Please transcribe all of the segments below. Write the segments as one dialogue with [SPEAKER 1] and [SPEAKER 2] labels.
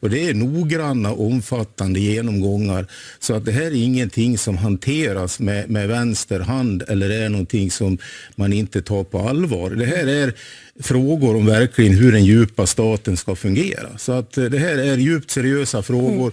[SPEAKER 1] Och det är noggranna, omfattande genomgångar. Så att det här är ingenting som hanteras med, med vänster hand eller är någonting som man inte tar på allvar. Det här är frågor om verkligen hur den djupa staten ska fungera. Så att eh, det här är djupt seriösa frågor mm.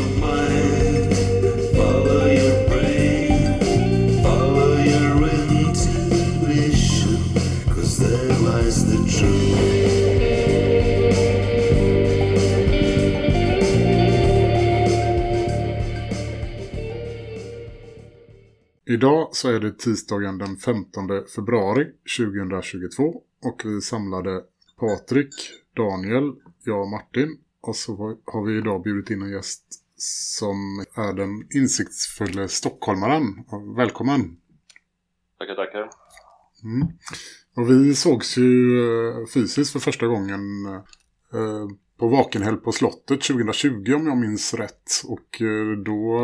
[SPEAKER 2] Idag så är det tisdagen den 15 februari 2022 och vi samlade Patrik, Daniel, jag och Martin och så har vi idag bjudit in en gäst som är den insiktsfulla stockholmaren. Välkommen!
[SPEAKER 3] Tackar, tackar.
[SPEAKER 2] Mm. Och vi sågs ju eh, fysiskt för första gången eh, på Vakenhäll på slottet 2020 om jag minns rätt. Och eh, då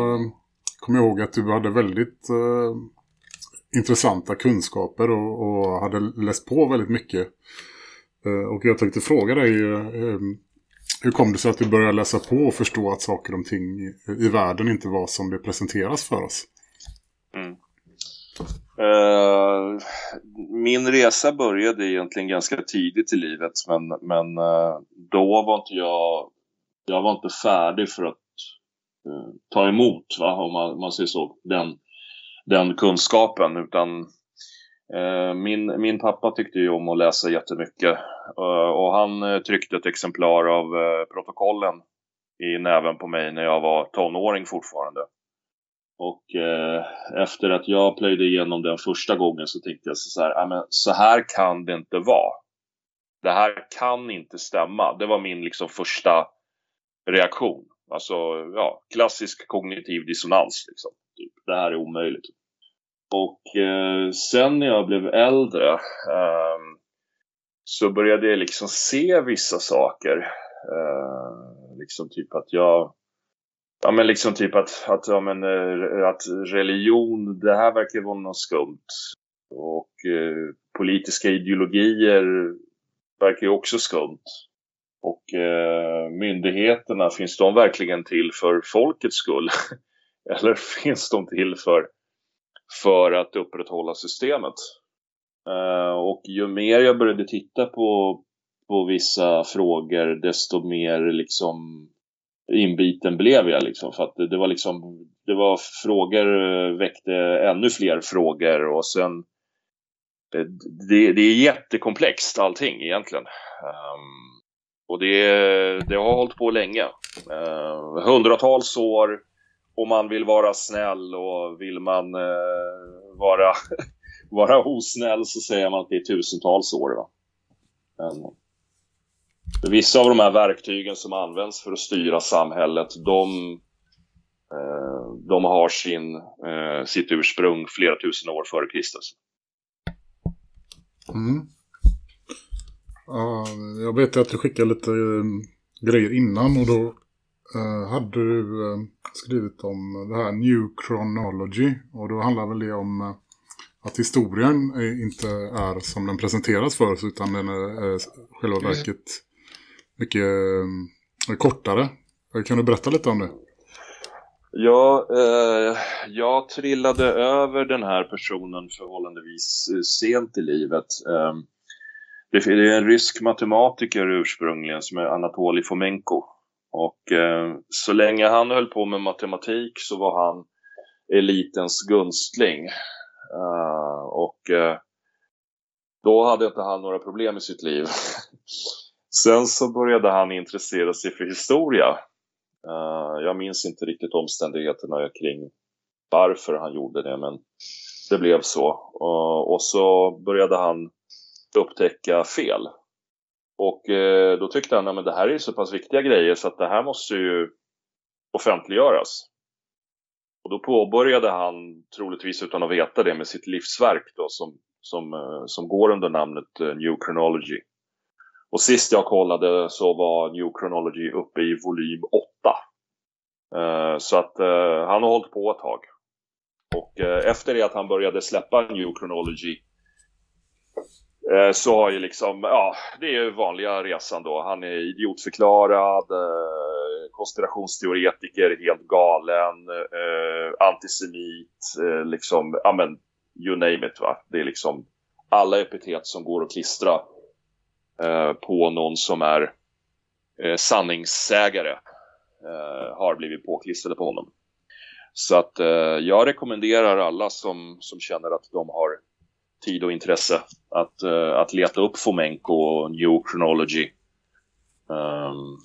[SPEAKER 2] kommer jag ihåg att du hade väldigt eh, intressanta kunskaper och, och, hade läst på väldigt mycket. Eh, och jag tänkte fråga dig, eh, eh, hur kom det sig att du började läsa på och förstå att saker och ting i, i världen inte var som det presenteras för oss? Mm.
[SPEAKER 3] Uh, min resa började egentligen ganska tidigt i livet men, men uh, då var inte jag jag var inte färdig för att Eh, ta emot, va, om man, man säger så, den, den kunskapen utan eh, min, min pappa tyckte ju om att läsa jättemycket eh, och han tryckte ett exemplar av protokollen i näven på mig när jag var tonåring fortfarande. Och eh, efter att jag plöjde igenom den första gången så tänkte jag så här, men så här kan det inte vara. Det här kan inte stämma. Det var min liksom första reaktion. Alltså, ja, klassisk kognitiv dissonans. Liksom. Typ. Det här är omöjligt. Och eh, sen när jag blev äldre eh, så började jag liksom se vissa saker. Eh, liksom typ att jag Ja men liksom typ att, att, ja, men, eh, att religion, det här verkar vara något skumt. Och eh, politiska ideologier verkar ju också skumt. Och eh, myndigheterna, finns de verkligen till för folkets skull? Eller finns de till för, för att upprätthålla systemet? Eh, och ju mer jag började titta på, på vissa frågor, desto mer liksom inbiten blev jag liksom. För att det, det var liksom, det var frågor, eh, väckte ännu fler frågor och sen eh, det, det, är jättekomplext allting egentligen. Um, och det, det har hållit på länge. Eh, hundratals år och man vill vara snäll och vill man eh, vara, vara osnäll så säger man att det är tusentals år. Va? Men, Vissa av de här verktygen som används för att styra samhället, de, eh, de har sin, eh, sitt ursprung flera tusen år före Kristus.
[SPEAKER 2] Mm. Uh, jag vet att du skickade lite uh, grejer innan och då uh, hade du skrivit om det här New Chronology och då handlar väl det om att historien inte är som den presenteras för oss utan den är själva verket mycket eh, kortare. Kan du berätta lite om det?
[SPEAKER 3] Ja, eh, jag trillade över den här personen förhållandevis eh, sent i livet. Eh, det är en rysk matematiker ursprungligen som är Anatolij Fomenko. Och eh, så länge han höll på med matematik så var han elitens gunstling. Uh, och uh, då hade inte han några problem i sitt liv. Sen så började han intressera sig för historia. Uh, jag minns inte riktigt omständigheterna kring varför han gjorde det, men det blev så. Uh, och så började han upptäcka fel. Och eh, då tyckte han att det här är så pass viktiga grejer så att det här måste ju offentliggöras. Och då påbörjade han, troligtvis utan att veta det, med sitt livsverk då, som, som, eh, som går under namnet eh, New Chronology. Och sist jag kollade så var New Chronology uppe i volym 8. Eh, så att eh, han har hållit på ett tag. Och efter det att han började släppa New Chronology Eh, så har ju liksom, ja, det är ju vanliga resan då. Han är idiotförklarad, eh, konspirationsteoretiker, helt galen, eh, antisemit, liksom, ja men, you name it va. Det är liksom alla epitet som går att klistra Eh, på någon som är eh, sanningssägare har blivit påklistrade på honom. Så att jag rekommenderar alla som, som känner att de har tid och intresse att, eh, att leta upp Fomenko och New Chronology um,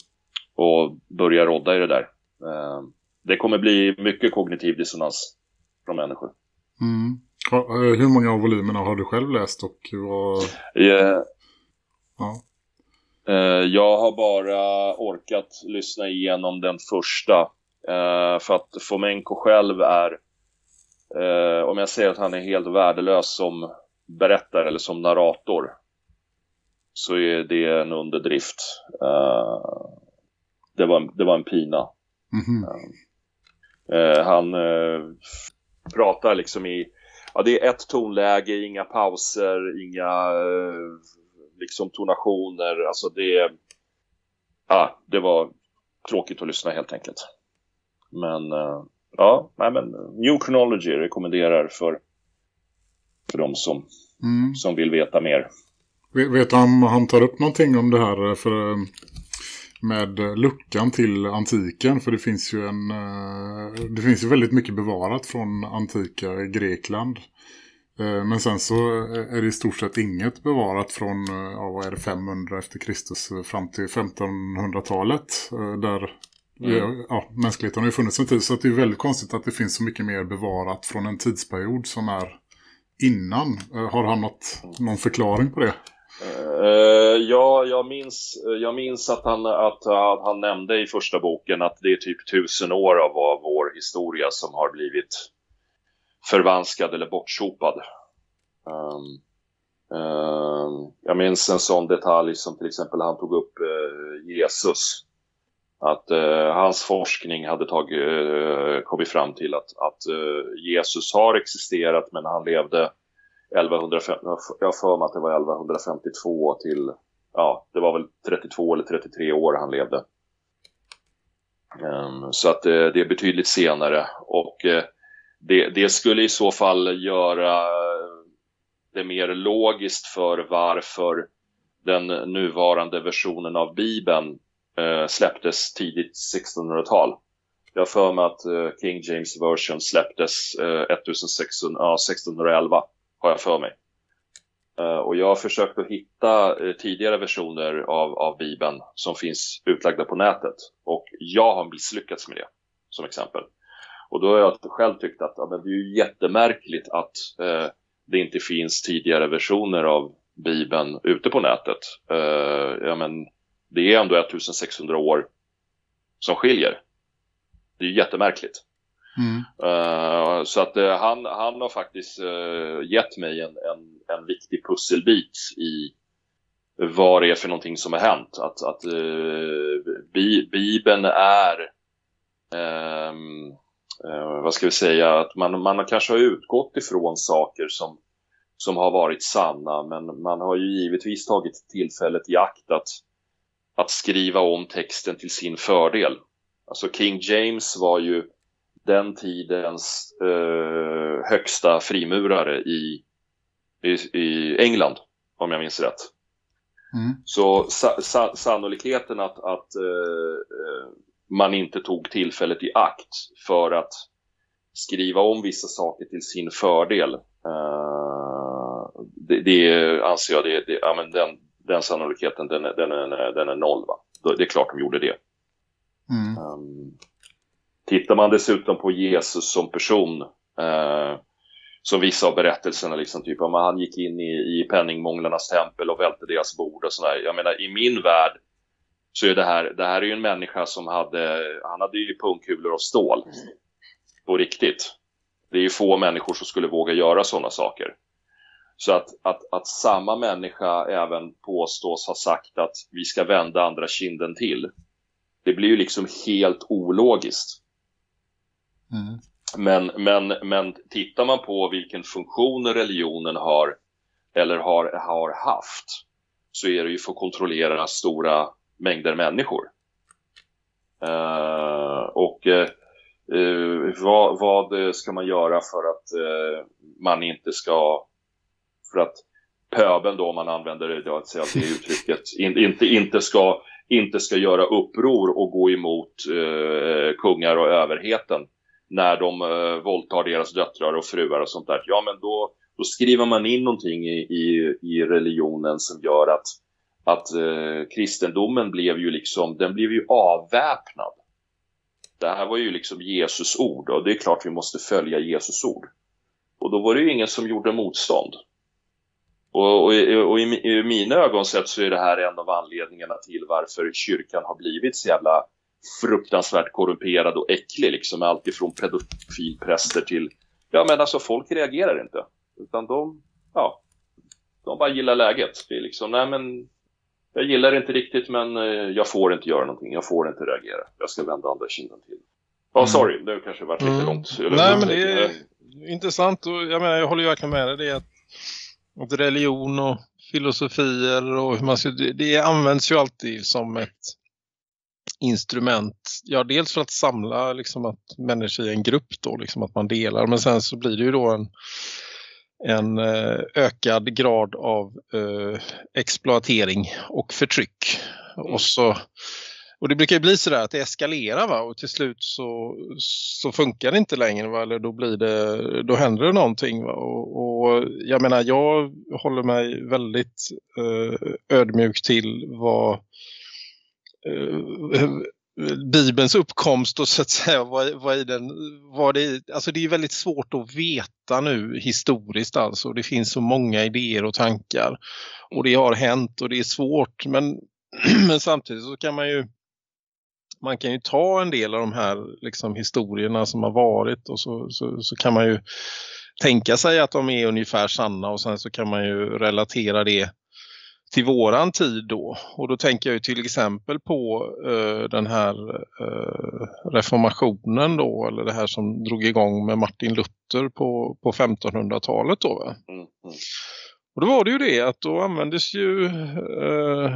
[SPEAKER 3] och börja rodda i det där. Um, det kommer bli mycket kognitiv dissonans från människor.
[SPEAKER 2] Mm. Hur många av volymerna har du själv läst? Och vad...
[SPEAKER 3] Yeah. Ja. Eh, jag har bara orkat lyssna igenom den första. Eh, för att Fomenko själv är, eh, om jag säger att han är helt värdelös som berättare eller som narrator, så är det en underdrift. Det var, det var en pina. Mm -hmm. Han pratar liksom i, ja det är ett tonläge, inga pauser, inga liksom tonationer, alltså det, ja, det var tråkigt att lyssna helt enkelt. Men uh, ja, nej, men New Chronology rekommenderar för, för de som, mm. som vill veta mer.
[SPEAKER 2] Vet om han tar upp någonting om det här eh, för, eh, med luckan till antiken? För det finns ju en det finns ju väldigt mycket bevarat från antika Grekland. Eh, men sen så är det i stort sett inget bevarat från eh, ja, vad är det, 500 efter Kristus eh, fram till 1500-talet. Där mm. ja, mänskligheten har ju funnits en tid. Så det är väldigt konstigt att det finns så mycket mer bevarat från en tidsperiod som är innan. Eh, har han något, någon förklaring på det?
[SPEAKER 3] Uh, ja, jag minns, jag minns att, han, att, att han nämnde i första boken att det är typ tusen år av vår historia som har blivit förvanskad eller bortsopad. Um, um, jag minns en sån detalj som till exempel han tog upp uh, Jesus. Att eh, hans forskning hade tagit, eh, kommit fram till att, att eh, Jesus har existerat men han levde 1150, jag för mig att det var 1152 till, ja det var väl 32 eller 33 år han levde. Um, så att eh, det är betydligt senare och eh, det, det skulle i så fall göra det mer logiskt för varför den nuvarande versionen av Bibeln eh, släpptes tidigt 1600-tal. Jag har för mig att eh, King James version släpptes eh, 1600, ja, 1611, har jag för mig. Eh, och jag har försökt att hitta eh, tidigare versioner av, av Bibeln som finns utlagda på nätet. Och jag har misslyckats med det, som exempel. Och då har jag själv tyckt att ja, men det är ju jättemärkligt att eh, det inte finns tidigare versioner av Bibeln ute på nätet. Eh, ja, men det är ändå 1600 år som skiljer. Det är jättemärkligt. Mm. Uh, så att uh, han, han har faktiskt uh, gett mig en, en, en viktig pusselbit i vad det är för någonting som har hänt. Att, att bi, Bibeln är um, eh, vad ska vi säga, att man, man kanske har utgått ifrån saker som, som har varit sanna, men man har ju givetvis tagit tillfället i akt att, att skriva om texten till sin fördel. Alltså King James var ju den tidens eh, högsta frimurare i, i, i, England, om jag minns rätt. Mm. Så sa, sa, sannolikheten att, att eh, man inte tog tillfället i akt för att skriva om vissa saker till sin fördel. Uh, det, det, anser jag, det, det, ja, men den, den sannolikheten den, den, är, den är noll. Va? Det är klart de gjorde det. Mm. Um, tittar man dessutom på Jesus som person, uh, som vissa av berättelserna, liksom, typ, om han gick in i, i penningmånglarnas tempel och välte deras bord och sådär. Jag menar, i min värld så är det här, det här är ju en människa som hade, han hade ju pungkulor av stål. På riktigt. Det är ju få människor som skulle våga göra sådana saker. Så att, att, att samma människa även påstås ha sagt att vi ska vända andra kinden till. Det blir ju liksom helt ologiskt. Mm. Men, men, men tittar man på vilken funktion religionen har eller har, har haft så är det ju för att kontrollera stora mängder människor. Uh, och uh, vad, vad, ska man göra för att uh, man inte ska för att pöbeln då, om man använder det, det uttrycket, in, inte, inte, ska, inte ska göra uppror och gå emot eh, kungar och överheten när de eh, våldtar deras döttrar och fruar och sånt där. Ja, men då, då skriver man in någonting i, i, i religionen som gör att, att eh, kristendomen blev ju liksom, den blev ju avväpnad. Det här var ju liksom Jesus ord och det är klart vi måste följa Jesus ord. Och då var det ju ingen som gjorde motstånd. Och, och, och i, i, mina ögon sett så är det här en av anledningarna till varför kyrkan har blivit så jävla fruktansvärt korrumperad och äcklig liksom med allt ifrån pedofilpräster till ja men alltså folk reagerar inte. Utan de ja. De bara gillar läget. Det är liksom nej men jag gillar det inte riktigt men eh, jag får inte göra någonting. Jag får inte reagera. Jag ska vända andra kinden till. Ja oh, sorry. Det kanske varit lite mm. långt
[SPEAKER 4] nej men det är intressant och jag menar jag håller ju verkligen med dig. Det är att att religion och filosofier och hur man ska, det används ju alltid som ett instrument. Ja, dels för att samla liksom att människor i en grupp då, liksom att man delar. Men sen så blir det ju då en, en eh, ökad grad av eh, exploatering och förtryck. Mm. Och så och det brukar ju bli sådär att det eskalerar va? och till slut så, så funkar det inte längre va? eller då, blir det, då händer det någonting. Va? Och, och jag menar jag håller mig väldigt eh, ödmjuk till vad eh, Bibelns uppkomst och så att säga vad, vad är den vad det alltså det är väldigt svårt att veta nu historiskt alltså det finns så många idéer och tankar och det har hänt och det är svårt men, men samtidigt så kan man ju man kan ju ta en del av de här liksom, historierna som har varit och så, så, så, kan man ju tänka sig att de är ungefär sanna och sen så kan man ju relatera det till våran tid då. Och då tänker jag ju till exempel på uh, den här uh, reformationen då, eller det här som drog igång med Martin Luther på, på 1500-talet då. Mm, mm. Och då var det ju det att då användes ju eh,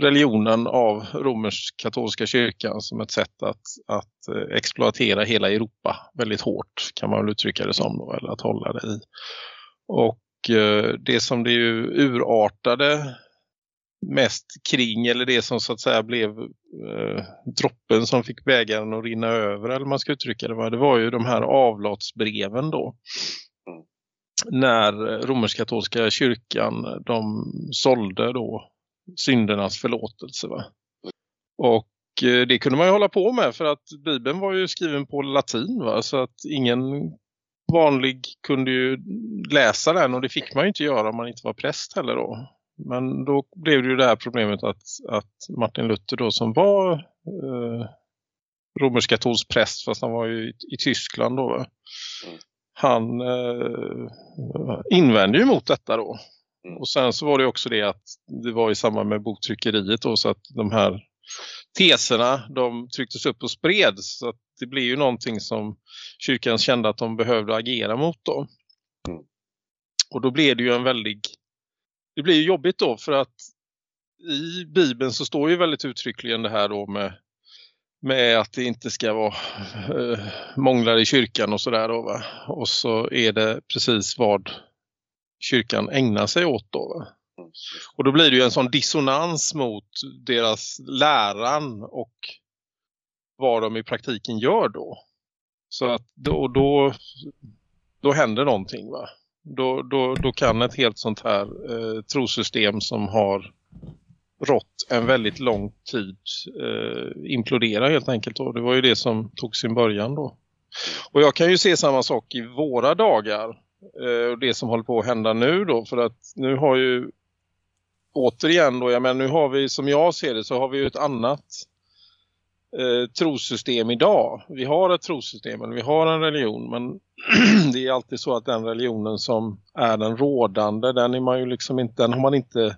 [SPEAKER 4] religionen av romersk-katolska kyrkan som ett sätt att, att eh, exploatera hela Europa väldigt hårt kan man väl uttrycka det som då, eller att hålla det i. Och eh, det som det ju urartade mest kring eller det som så att säga blev eh, droppen som fick bägaren att rinna över eller man ska uttrycka det var, det var ju de här avlatsbreven då när romersk-katolska kyrkan de sålde då syndernas förlåtelse va? Och eh, det kunde man ju hålla på med för att Bibeln var ju skriven på latin va? så att ingen vanlig kunde ju läsa den och det fick man ju inte göra om man inte var präst heller då. Men då blev det ju det här problemet att, att Martin Luther då som var eh, romersk-katolsk präst fast han var ju i, i Tyskland då va? Mm. Han eh, invände ju mot detta då. Mm. Och sen så var det också det att det var i samband med boktryckeriet då så att de här teserna de trycktes upp och spreds så att det blev ju någonting som kyrkan kände att de behövde agera mot då. Mm. Och då blev det ju en väldig det blir ju jobbigt då för att i Bibeln så står ju väldigt uttryckligen det här då med med att det inte ska vara eh, månglar i kyrkan och sådär då. Och så är det precis vad kyrkan ägnar sig åt då va. Och då blir det ju en sån dissonans mot deras läran och vad de i praktiken gör då. Så att då, då, då händer någonting va. Då, då, då kan ett helt sånt här eh, trosystem som har rått en väldigt lång tid eh, implodera helt enkelt. Och det var ju det som tog sin början då. Och jag kan ju se samma sak i våra dagar. Eh, det som håller på att hända nu då. För att nu har ju återigen då, ja, men nu har vi som jag ser det så har vi ju ett annat eh, trosystem idag. Vi har ett trosystem, eller vi har en religion men det är alltid så att den religionen som är den rådande, den är man ju liksom inte, den har man inte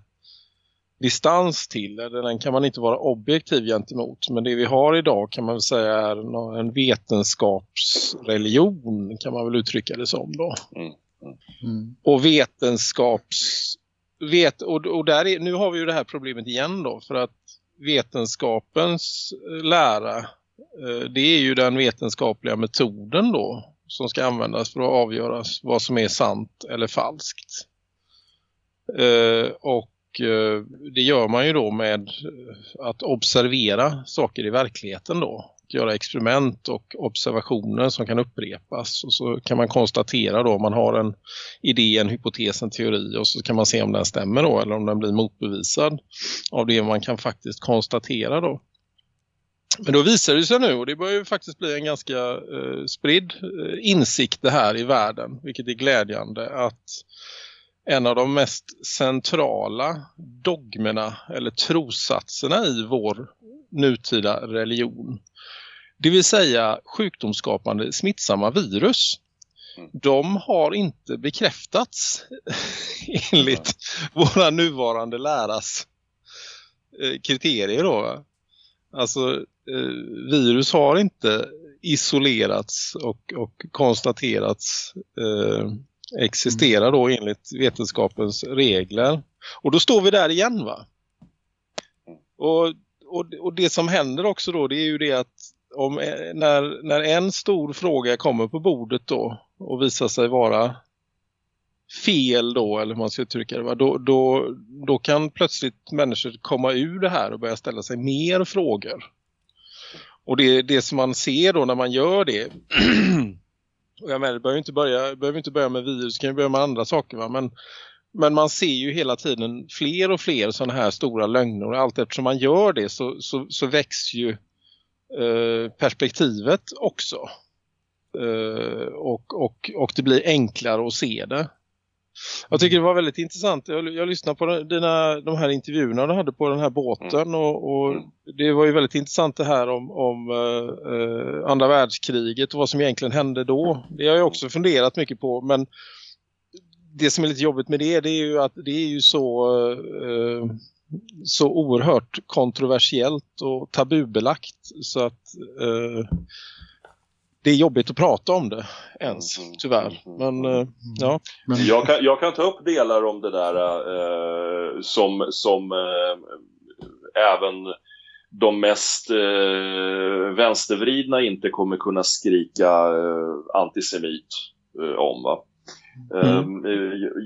[SPEAKER 4] distans till eller den kan man inte vara objektiv gentemot. Men det vi har idag kan man väl säga är en vetenskapsreligion kan man väl uttrycka det som då. Mm. Mm. Och vetenskaps vet, och, och där är, nu har vi ju det här problemet igen då för att vetenskapens lära eh, det är ju den vetenskapliga metoden då som ska användas för att avgöra vad som är sant eller falskt. Eh, och Eh, Eh, det gör man ju då med eh, att observera saker i verkligheten då. Göra experiment och observationer som kan upprepas. Och så kan man konstatera då om man har en idé, en hypotes, en teori. Och så kan man se om den stämmer då eller om den blir motbevisad av det man kan faktiskt konstatera då. Men då visar det sig nu, och det börjar ju faktiskt bli en ganska eh, spridd eh, insikt det här i världen, vilket är glädjande, att en av de mest centrala dogmerna eller trossatserna i vår nutida religion. Det vill säga sjukdomsskapande smittsamma virus. Mm. De har inte bekräftats enligt våra nuvarande läras eh, kriterier då. Alltså eh, virus har inte isolerats och, och konstaterats eh, existerar då enligt vetenskapens regler. Och då står vi där igen va? Och, och, och det som händer också då det är ju det att om, eh, när, när en stor fråga kommer på bordet då och visar sig vara fel då eller hur man ska uttrycka det då, då, då kan plötsligt människor komma ur det här och börja ställa sig mer frågor. Och det, det som man ser då när man gör det Och jag menar, det behöver inte börja, behöver inte börja med virus, det kan ju börja med andra saker va? Men, men man ser ju hela tiden fler och fler sådana här stora lögner och allt eftersom man gör det så, så, så växer ju eh, perspektivet också. Eh, och, och, och det blir enklare att se det. Jag tycker det var väldigt intressant. Jag, jag lyssnade på dina, de här intervjuerna du hade på den här båten mm. och, och mm. det var ju väldigt intressant det här om, om uh, andra världskriget och vad som egentligen hände då. Det har jag också funderat mycket på men det som är lite jobbigt med det, det är ju att det är ju så uh, så oerhört kontroversiellt och tabubelagt så att uh, det är jobbigt att prata om det ens, mm, mm, tyvärr. Mm, Men uh, ja.
[SPEAKER 3] Men... Jag, kan, jag kan ta upp delar om det där uh, som, som uh, även de mest uh, vänstervridna inte kommer kunna skrika antisemit om. Va? Mm.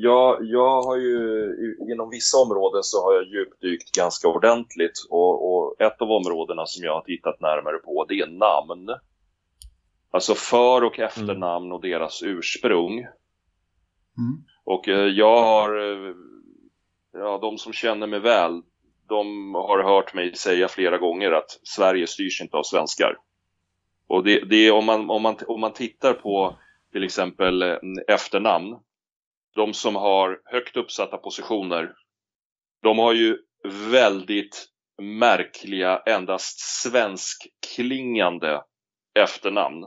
[SPEAKER 3] Jag, jag har ju inom vissa områden så har jag djupdykt ganska ordentligt och, och ett av områdena som jag har tittat närmare på det är namn. Alltså för- och efternamn mm. och deras ursprung. Mm. Och eh, jag har, eh, ja de som känner mig väl, de har hört mig säga flera gånger att Sverige styrs inte av svenskar. Och det, det är om man, om, man, om man tittar på till exempel eh, efternamn, de som har högt uppsatta positioner, de har ju väldigt märkliga, endast svenskklingande efternamn.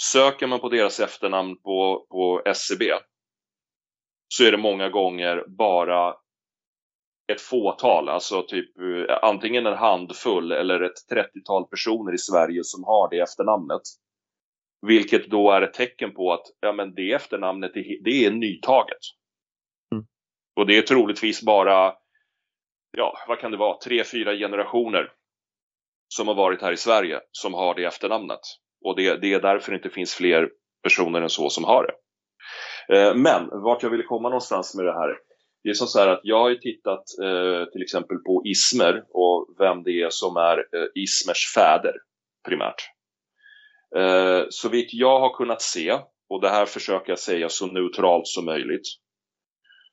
[SPEAKER 3] Söker man på deras efternamn på, på SCB e så är det många gånger bara ett fåtal, alltså typ eh, antingen en handfull eller ett 30-tal personer i Sverige som har det efternamnet. Vilket då är ett tecken på att ja, men det efternamnet det är nytaget. Mm. Och det är troligtvis bara, ja vad kan det vara, tre, fyra generationer som har varit här i Sverige som har det efternamnet. Och det, det är därför det inte finns fler personer än så som har det. Eh, men vart jag ville komma någonstans med det här. Det är så här att jag har ju tittat eh, till exempel på ismer och vem det är som är eh, ismers fäder primärt. Eh, så vitt jag har kunnat se, och det här försöker jag säga så neutralt som möjligt,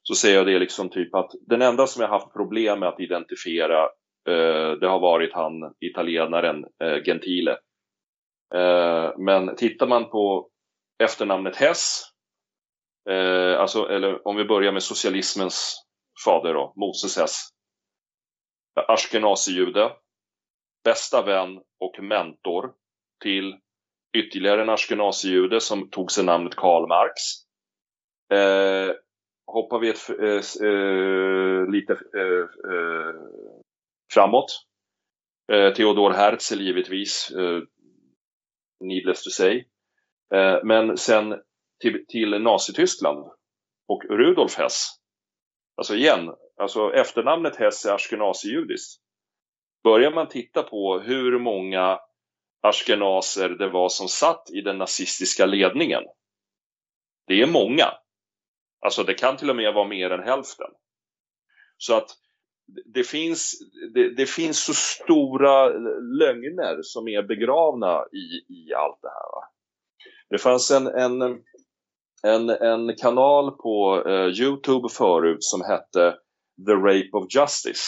[SPEAKER 3] så säger jag det liksom typ att den enda som jag haft problem med att identifiera eh, det har varit han italienaren eh, Gentile Eh, men tittar man på efternamnet Hess, eh, alltså, eller om vi börjar med socialismens fader då, Moses Hess. Ashkenazi-jude, bästa vän och mentor till ytterligare en ashkenazi-jude som tog sig namnet Karl Marx. Eh, hoppar vi ett, eh, eh, lite eh, eh, framåt. Eh, Theodor Herzl givetvis, eh, needless to say. Eh, men sen till, till Nazityskland och Rudolf Hess. Alltså igen, alltså efternamnet Hess är ashkenazi-judiskt. Börjar man titta på hur många ashkenaser det var som satt i den nazistiska ledningen. Det är många. Alltså det kan till och med vara mer än hälften. Så att det finns, det, det, finns så stora lögner som är begravna i, i allt det här. Det fanns en, en, en, en kanal på uh, Youtube förut som hette The Rape of Justice.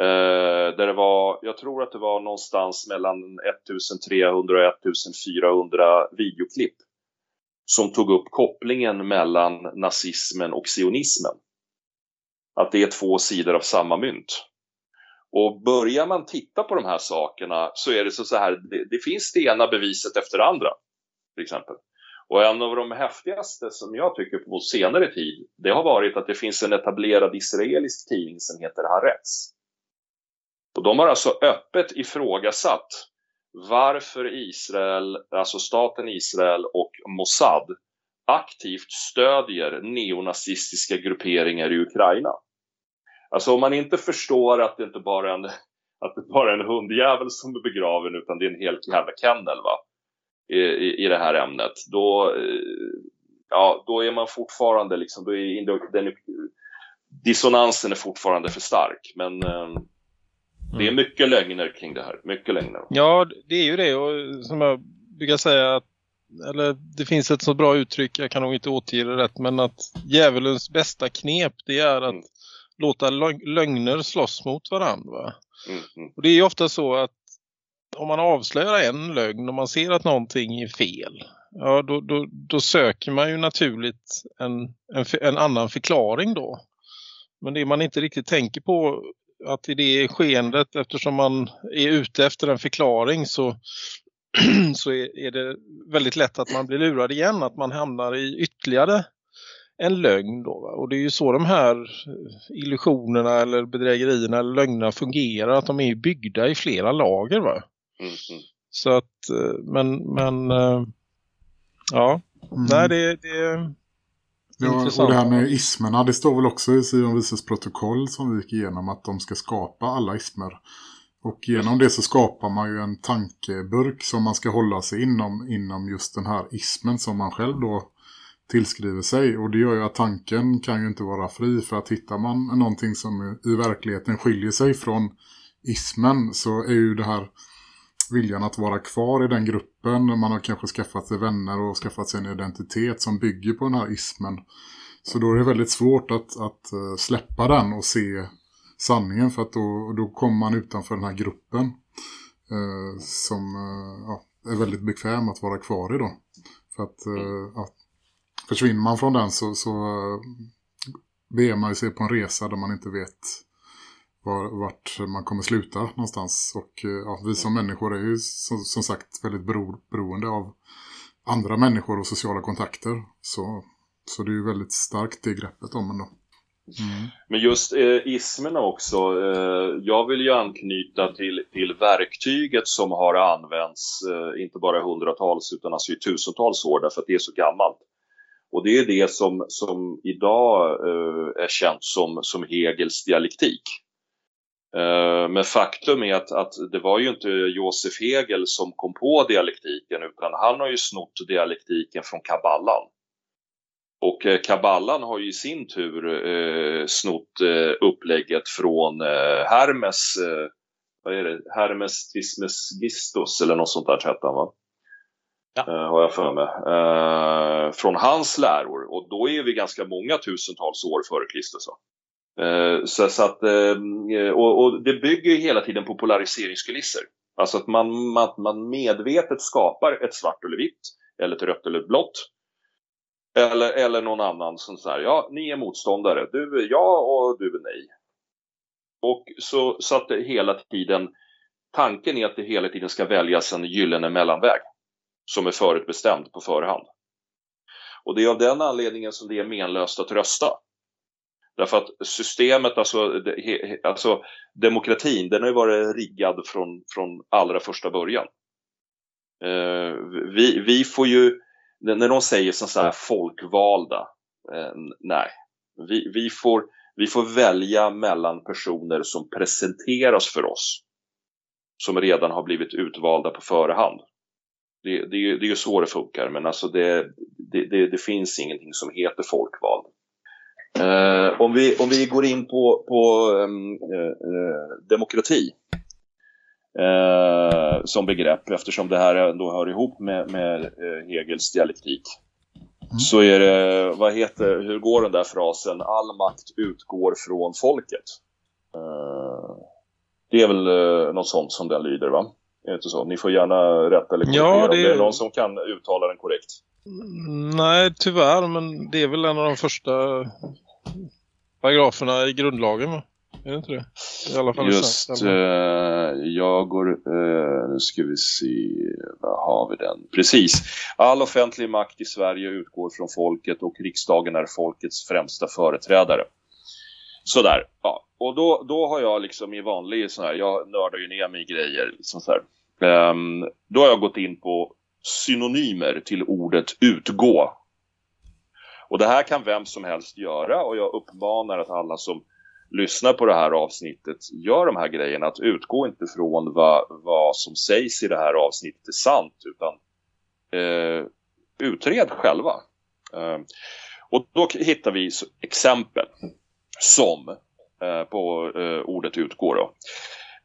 [SPEAKER 3] Uh, där det var, jag tror att det var någonstans mellan 1300 och 1400 videoklipp som tog upp kopplingen mellan nazismen och sionismen. Att det är två sidor av samma mynt. Och börjar man titta på de här sakerna så är det så, här, det, det finns det ena beviset efter det andra. Till exempel. Och en av de häftigaste som jag tycker på senare tid, det har varit att det finns en etablerad israelisk tidning som heter Haaretz. Och de har alltså öppet ifrågasatt varför Israel, alltså staten Israel och Mossad aktivt stödjer neonazistiska grupperingar i Ukraina. Alltså om man inte förstår att det inte bara är en, att det bara är en hundjävel som är begraven utan det är en hel jävla kennel va? I, i, i det här ämnet, då, eh, ja, då är man fortfarande liksom, då är den, dissonansen är fortfarande för stark. Men eh, det är mm. mycket lögner kring det här. Mycket lögner.
[SPEAKER 4] Ja, det är ju det. Och som jag brukar säga att eller det finns ett så bra uttryck, jag kan nog inte återge det rätt, men att djävulens bästa knep det är att mm. Låta lögner slåss mot varandra. Mm. Och det är ju ofta så att om man avslöjar en lögn och man ser att någonting är fel, ja då, då, då söker man ju naturligt en, en, en annan förklaring då. Men det man inte riktigt tänker på att i det skeendet eftersom man är ute efter en förklaring så, så är, är, det väldigt lätt att man blir lurad igen. Att man hamnar i ytterligare en lögn då. Va? Och det är ju så de här illusionerna eller bedrägerierna eller lögnerna fungerar. Att de är byggda i flera lager va. Mm, mm. Så att, eh, men, men eh, ja, mm. nej det, det
[SPEAKER 2] Ja, och det här med ismerna, det står väl också i Sion Vises protokoll som vi gick igenom att de ska skapa alla ismer. Och genom det så skapar man ju en tankeburk som man ska hålla sig inom, inom just den här ismen som man själv då tillskriver sig. Och det gör ju att tanken kan ju inte vara fri för att hittar man någonting som i verkligheten skiljer sig från ismen så är ju det här viljan att vara kvar i den gruppen. Man har kanske skaffat sig vänner och skaffat sig en identitet som bygger på den här ismen. Så då är det väldigt svårt att, att eh, släppa den och se sanningen för att då, då kommer man utanför den här gruppen eh, som eh, ja, är väldigt bekväm att vara kvar i då. För att eh, att försvinner man från den så, så eh, beger man sig på en resa där man inte vet var, vart man kommer sluta någonstans. Och eh, ja, vi som människor är ju som, som sagt väldigt bero, beroende av andra människor och sociala kontakter. Så, så det är ju väldigt starkt det greppet om ändå.
[SPEAKER 3] Mm. Men just eh, ismerna också, eh, jag vill ju anknyta till, till verktyget som har använts eh, inte bara hundratals utan alltså i tusentals år därför att det är så gammalt. Och det är det som, som idag eh, är känt som, som Hegels dialektik. Eh, men faktum är att, att det var ju inte Josef Hegel som kom på dialektiken utan han har ju snott dialektiken från kabballan. Och eh, kabballan har ju i sin tur eh, snott eh, upplägget från eh, Hermes, eh, vad är det? Hermes Trismegistus eller något sånt där hette han va? Ja. Eh, har jag för mig. Eh, från hans läror och då är vi ganska många tusentals år före Kristus. Eh, så, så, att, eh, och, och, det bygger ju hela tiden på polariseringskulisser. Alltså att man, man, man medvetet skapar ett svart eller vitt, eller ett rött eller ett blått. Eller, eller någon annan som säger ja, ni är motståndare. Du är ja och du är nej. Och så, så att det hela tiden, tanken är att det hela tiden ska väljas en gyllene mellanväg som är förutbestämd på förhand. Och det är av den anledningen som det är menlöst att rösta. Därför att systemet, alltså, alltså demokratin, den har ju varit riggad från, från allra första början. Eh, vi, vi får ju, när de säger så här folkvalda, eh, nej. Vi, vi, får, vi får välja mellan personer som presenteras för oss. Som redan har blivit utvalda på förhand. Det, det, det är ju så det funkar, men alltså det, det, det, finns ingenting som heter folkvald. Eh, om, vi, om vi går in på, på um, uh, demokrati uh, som begrepp, eftersom det här ändå hör ihop med, med uh, Hegels dialektik, mm. så är det, vad heter, hur går den där frasen, all makt utgår från folket? det är väl något sånt som den lyder, va? Inte så? Ni får gärna rätta eller korrigera ja, det... om det är någon som kan uttala den korrekt.
[SPEAKER 4] Nej, tyvärr, men det är väl en av de första paragraferna i grundlagen, va? Är det inte det?
[SPEAKER 3] I alla fall Just, uh, jag går, uh, nu ska vi se, vad har vi den? Precis. All offentlig makt i Sverige utgår från folket och riksdagen är folkets främsta företrädare. Sådär, ja. Och då, då har jag liksom i vanlig sån här, jag nördar ju ner mig i grejer. Liksom så um, då har jag gått in på synonymer till ordet utgå. Och det här kan vem som helst göra och jag uppmanar att alla som lyssnar på det här avsnittet gör de här grejerna. Att utgå inte från vad, vad som sägs i det här avsnittet är sant utan eh, utred själva. Eh, och då hittar vi exempel som eh, på eh, ordet utgå då.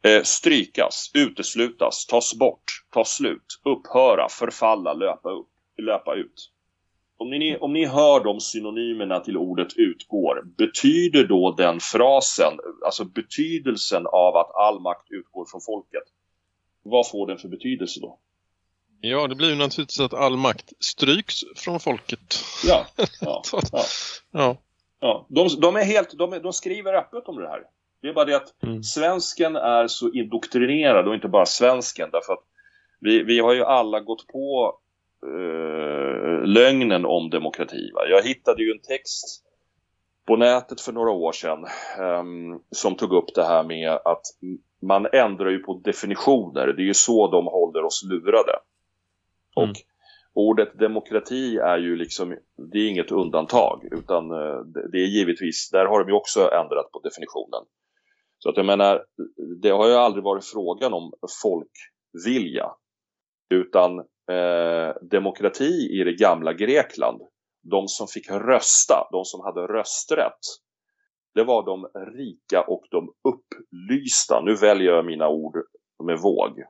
[SPEAKER 3] Eh, strykas, uteslutas, tas bort, ta slut, upphöra, förfalla, löpa, upp, löpa ut. Om ni, om ni hör de synonymerna till ordet utgår, betyder då den frasen, alltså betydelsen av att all makt utgår från folket, vad får den för betydelse då?
[SPEAKER 4] Ja, det blir ju naturligtvis att all makt stryks från folket.
[SPEAKER 3] Ja, ja, ja. ja. Ja. De, de, är helt, de, de skriver öppet om det här. Det är bara det att mm. svensken är så indoktrinerad och inte bara svensken därför att vi, vi har ju alla gått på uh, lögnen om demokrati. Va? Jag hittade ju en text på nätet för några år sedan um, som tog upp det här med att man ändrar ju på definitioner. Det är ju så de håller oss lurade. Mm. Ordet demokrati är ju liksom, det är inget undantag utan eh, det är givetvis, där har de ju också ändrat på definitionen. Så att jag menar, det har ju aldrig varit frågan om folkvilja. Utan eh, demokrati i det gamla Grekland, de som fick rösta, de som hade rösträtt, det var de rika och de upplysta. Nu väljer jag mina ord med våg.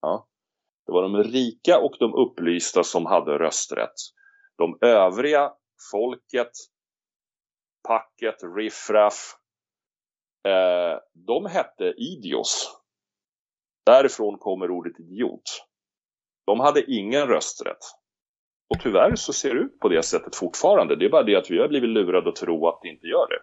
[SPEAKER 3] Ja. Det var de rika och de upplysta som hade rösträtt. De övriga, folket, packet, riffraff, Eh, de hette idios. Därifrån kommer ordet idiot. De hade ingen rösträtt. Och tyvärr så ser det ut på det sättet fortfarande. Det är bara det att vi har blivit lurade att tro att det inte gör det.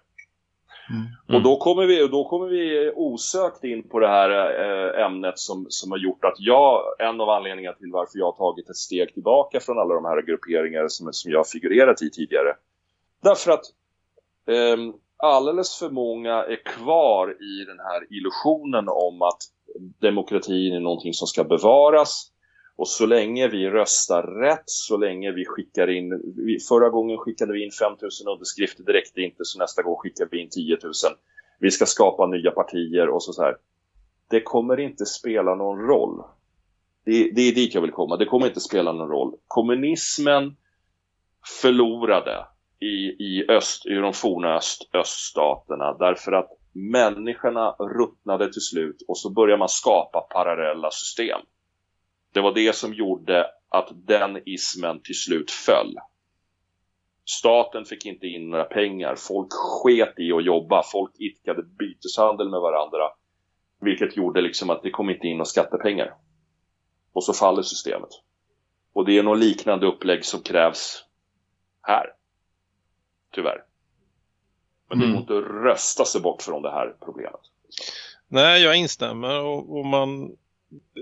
[SPEAKER 3] Mm. Och då kommer, vi, då kommer vi osökt in på det här eh, ämnet som, som har gjort att jag, en av anledningarna till varför jag har tagit ett steg tillbaka från alla de här grupperingar som, som jag har figurerat i tidigare. Därför att eh, alldeles för många är kvar i den här illusionen om att demokratin är någonting som ska bevaras. Och så länge vi röstar rätt, så länge vi skickar in... Förra gången skickade vi in 5000 underskrifter direkt inte, så nästa gång skickar vi in 10 000. Vi ska skapa nya partier och så, så här. Det kommer inte spela någon roll. Det, det är dit jag vill komma. Det kommer inte spela någon roll. Kommunismen förlorade i, i, öst, i de forna öst, öststaterna därför att människorna ruttnade till slut och så började man skapa parallella system. Det var det som gjorde att den ismen till slut föll. Staten fick inte in några pengar, folk sket i att jobba, folk idkade byteshandel med varandra. Vilket gjorde liksom att det kom inte in några skattepengar. Och så faller systemet. Och det är något liknande upplägg som krävs
[SPEAKER 5] här. Tyvärr. Men mm. det går inte att rösta sig bort från det här problemet.
[SPEAKER 4] Nej, jag instämmer och, och, man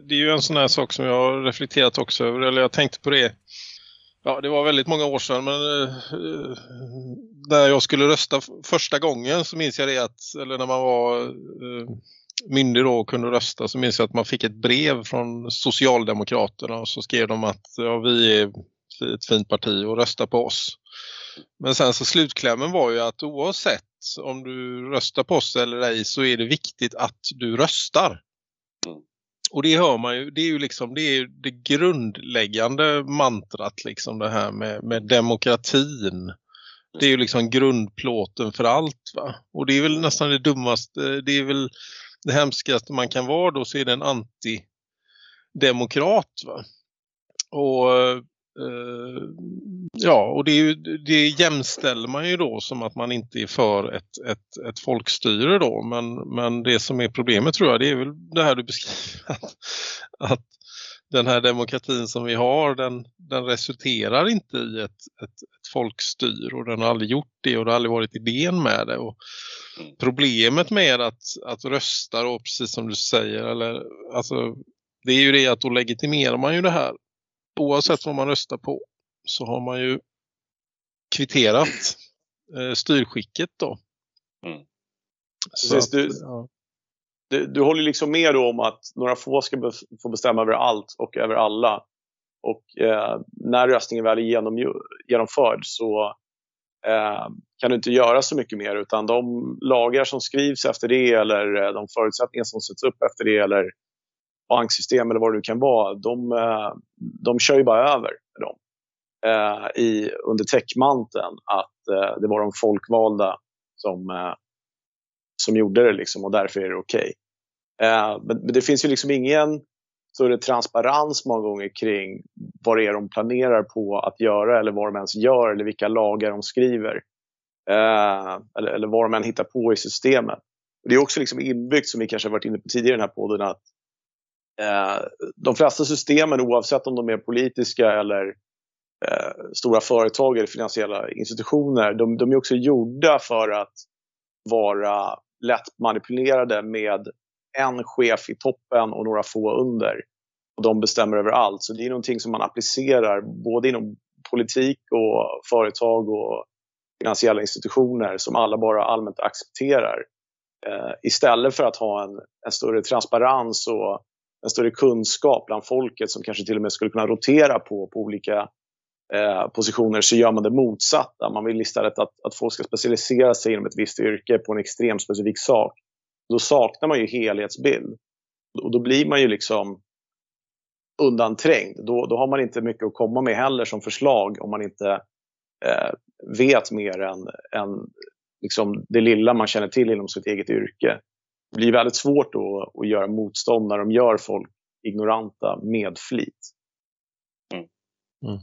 [SPEAKER 4] det är ju en sån här sak som jag har reflekterat också över, eller jag tänkte på det ja, det var väldigt många år sedan men eh, när jag skulle rösta första gången så minns jag det att, eller när man var eh, myndig då och kunde rösta så minns jag att man fick ett brev från Socialdemokraterna och så skrev de att ja, vi är ett fint parti och rösta på oss. Men sen så slutklämmen var ju att oavsett om du röstar på oss eller ej så är det viktigt att du röstar. Och det hör man ju, det är ju liksom det, är det grundläggande mantrat liksom det här med, med demokratin. Det är ju liksom grundplåten för allt va. Och det är väl nästan det dummaste, det är väl det hemskaste man kan vara då så är det en antidemokrat va. Och eh, Eh, ja, och det, är ju, det jämställer man ju då som att man inte är för ett, ett, ett folkstyre då. Men, men det som är problemet tror jag det är väl det här du beskriver. Att, att den här demokratin som vi har den, den resulterar inte i ett, ett, ett folkstyre och den har aldrig gjort det och det har aldrig varit idén med det. Och problemet med att, att rösta då, precis som du säger, eller, alltså, det är ju det att då legitimerar man ju det här oavsett vad man röstar på så har man ju kvitterat eh, styrskicket då. Mm.
[SPEAKER 5] Precis, du, ja. du, du, håller liksom med om att några få ska be, få bestämma över allt och över alla. Och eh, när röstningen väl är genom, genomförd så eh, kan du inte göra så mycket mer utan de lagar som skrivs efter det eller eh, de förutsättningar som sätts upp efter det eller banksystem eller vad det nu kan vara, de, eh, de kör ju bara över dem. Eh, i, under täckmanteln att eh, det var de folkvalda som, eh, som gjorde det liksom, och därför är det okej. Okay. Eh, men, men, det finns ju liksom ingen större transparens många gånger kring vad det är de planerar på att göra eller vad de ens gör eller vilka lagar de skriver. Eh, eller, eller vad de än hittar på i systemet. Det är också liksom inbyggt, som vi kanske har varit inne på tidigare i den här podden, att Eh, de flesta systemen, oavsett om de är politiska eller eh, stora företag eller finansiella institutioner, de, de, är också gjorda för att vara lätt manipulerade med en chef i toppen och några få under. Och de bestämmer över allt. Så det är någonting som man applicerar både inom politik och företag och finansiella institutioner som alla bara allmänt accepterar. Eh, istället för att ha en, en större transparens och en större kunskap bland folket som kanske till och med skulle kunna rotera på, på olika eh, positioner så gör man det motsatta. Man vill istället att, att folk ska specialisera sig inom ett visst yrke på en extremt specifik sak. Då saknar man ju helhetsbild. Och då blir man ju liksom undanträngd. Då, då har man inte mycket att komma med heller som förslag om man inte eh, vet mer än, än liksom det lilla man känner till inom sitt eget yrke det blir väldigt svårt att, att göra motstånd när de gör folk ignoranta med flit.
[SPEAKER 4] Mm. Mm.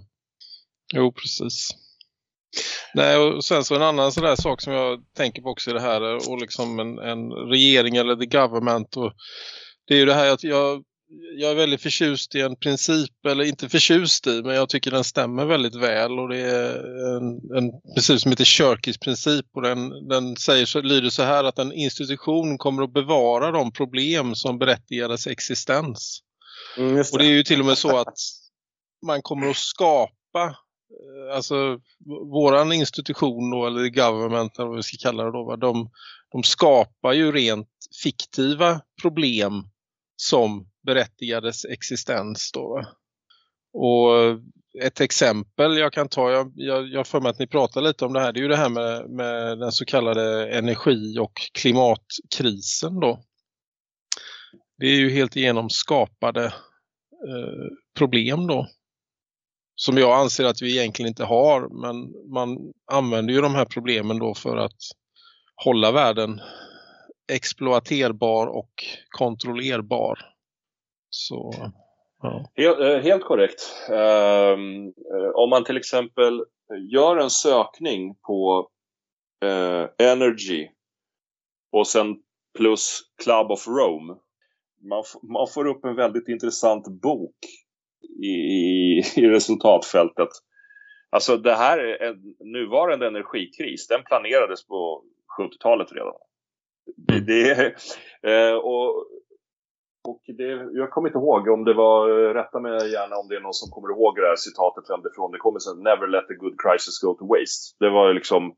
[SPEAKER 4] Jo, precis. Nej, och sen så en annan sån där sak som jag tänker på också i det här och liksom en, en regering eller the government och det är ju det här att jag jag är väldigt förtjust i en princip, eller inte förtjust i, men jag tycker den stämmer väldigt väl och det är en, en princip som heter Shirkis princip och den, den säger så, lyder så här att en institution kommer att bevara de problem som berättigar dess existens. Mm, det. Och det är ju till och med så att man kommer att skapa eh, alltså våran institution då, eller government eller vad vi ska kalla det då, de, de skapar ju rent fiktiva problem som berättigades existens då. Och ett exempel jag kan ta, jag, jag, jag för mig att ni pratar lite om det här, det är ju det här med, med den så kallade energi- och klimatkrisen då. Det är ju helt igenom skapade eh, problem då. Som jag anser att vi egentligen inte har, men man använder ju de här problemen då för att hålla världen exploaterbar och kontrollerbar. Så,
[SPEAKER 3] ja. helt, eh, helt korrekt. Um, om man till exempel gör en sökning på uh, Energy och sen plus Club of Rome. Man, man får upp en väldigt intressant bok i, i, i resultatfältet. Alltså det här, en, nuvarande energikris, den planerades på 70-talet redan. Det, det, och, och det, jag kommer inte ihåg om det var, rätta mig gärna om det är någon som kommer ihåg det här citatet vem det är från. Det kommer sen Never let a good crisis go to waste. Det var liksom,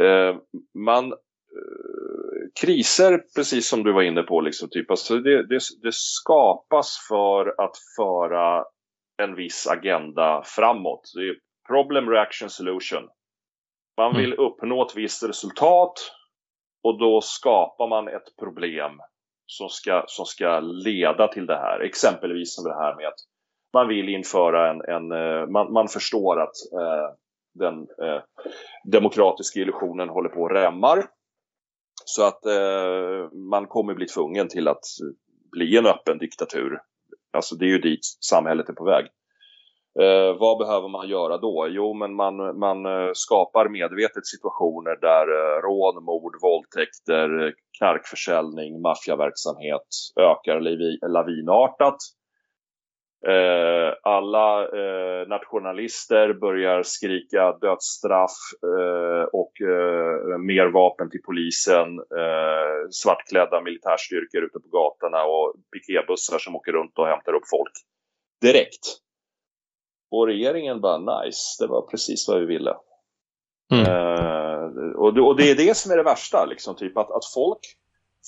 [SPEAKER 3] eh, man, eh, kriser, precis som du var inne på, liksom, typ, alltså det, det, det skapas för att föra en viss agenda framåt. Det är problem, reaction, solution. Man mm. vill uppnå ett visst resultat och då skapar man ett problem som ska, som ska leda till det här. Exempelvis som det här med att man vill införa en, en eh, man, man förstår att eh, den eh, demokratiska illusionen håller på att rämmar. Så att eh, man kommer bli tvungen till att bli en öppen diktatur. Alltså det är ju dit samhället är på väg. Eh, vad behöver man göra då? Jo, men man, man eh, skapar medvetet situationer där eh, rån, mord, våldtäkter, knarkförsäljning, maffiaverksamhet ökar lavinartat. Eh, alla eh, nationalister börjar skrika dödsstraff eh, och eh, mer vapen till polisen, eh, svartklädda militärstyrkor ute på gatorna och piketbussar som åker runt och hämtar upp folk direkt. Och regeringen bara nice, det var precis vad vi ville. Mm. Uh, och, det, och, det är det som är det värsta, liksom, typ att, att folk,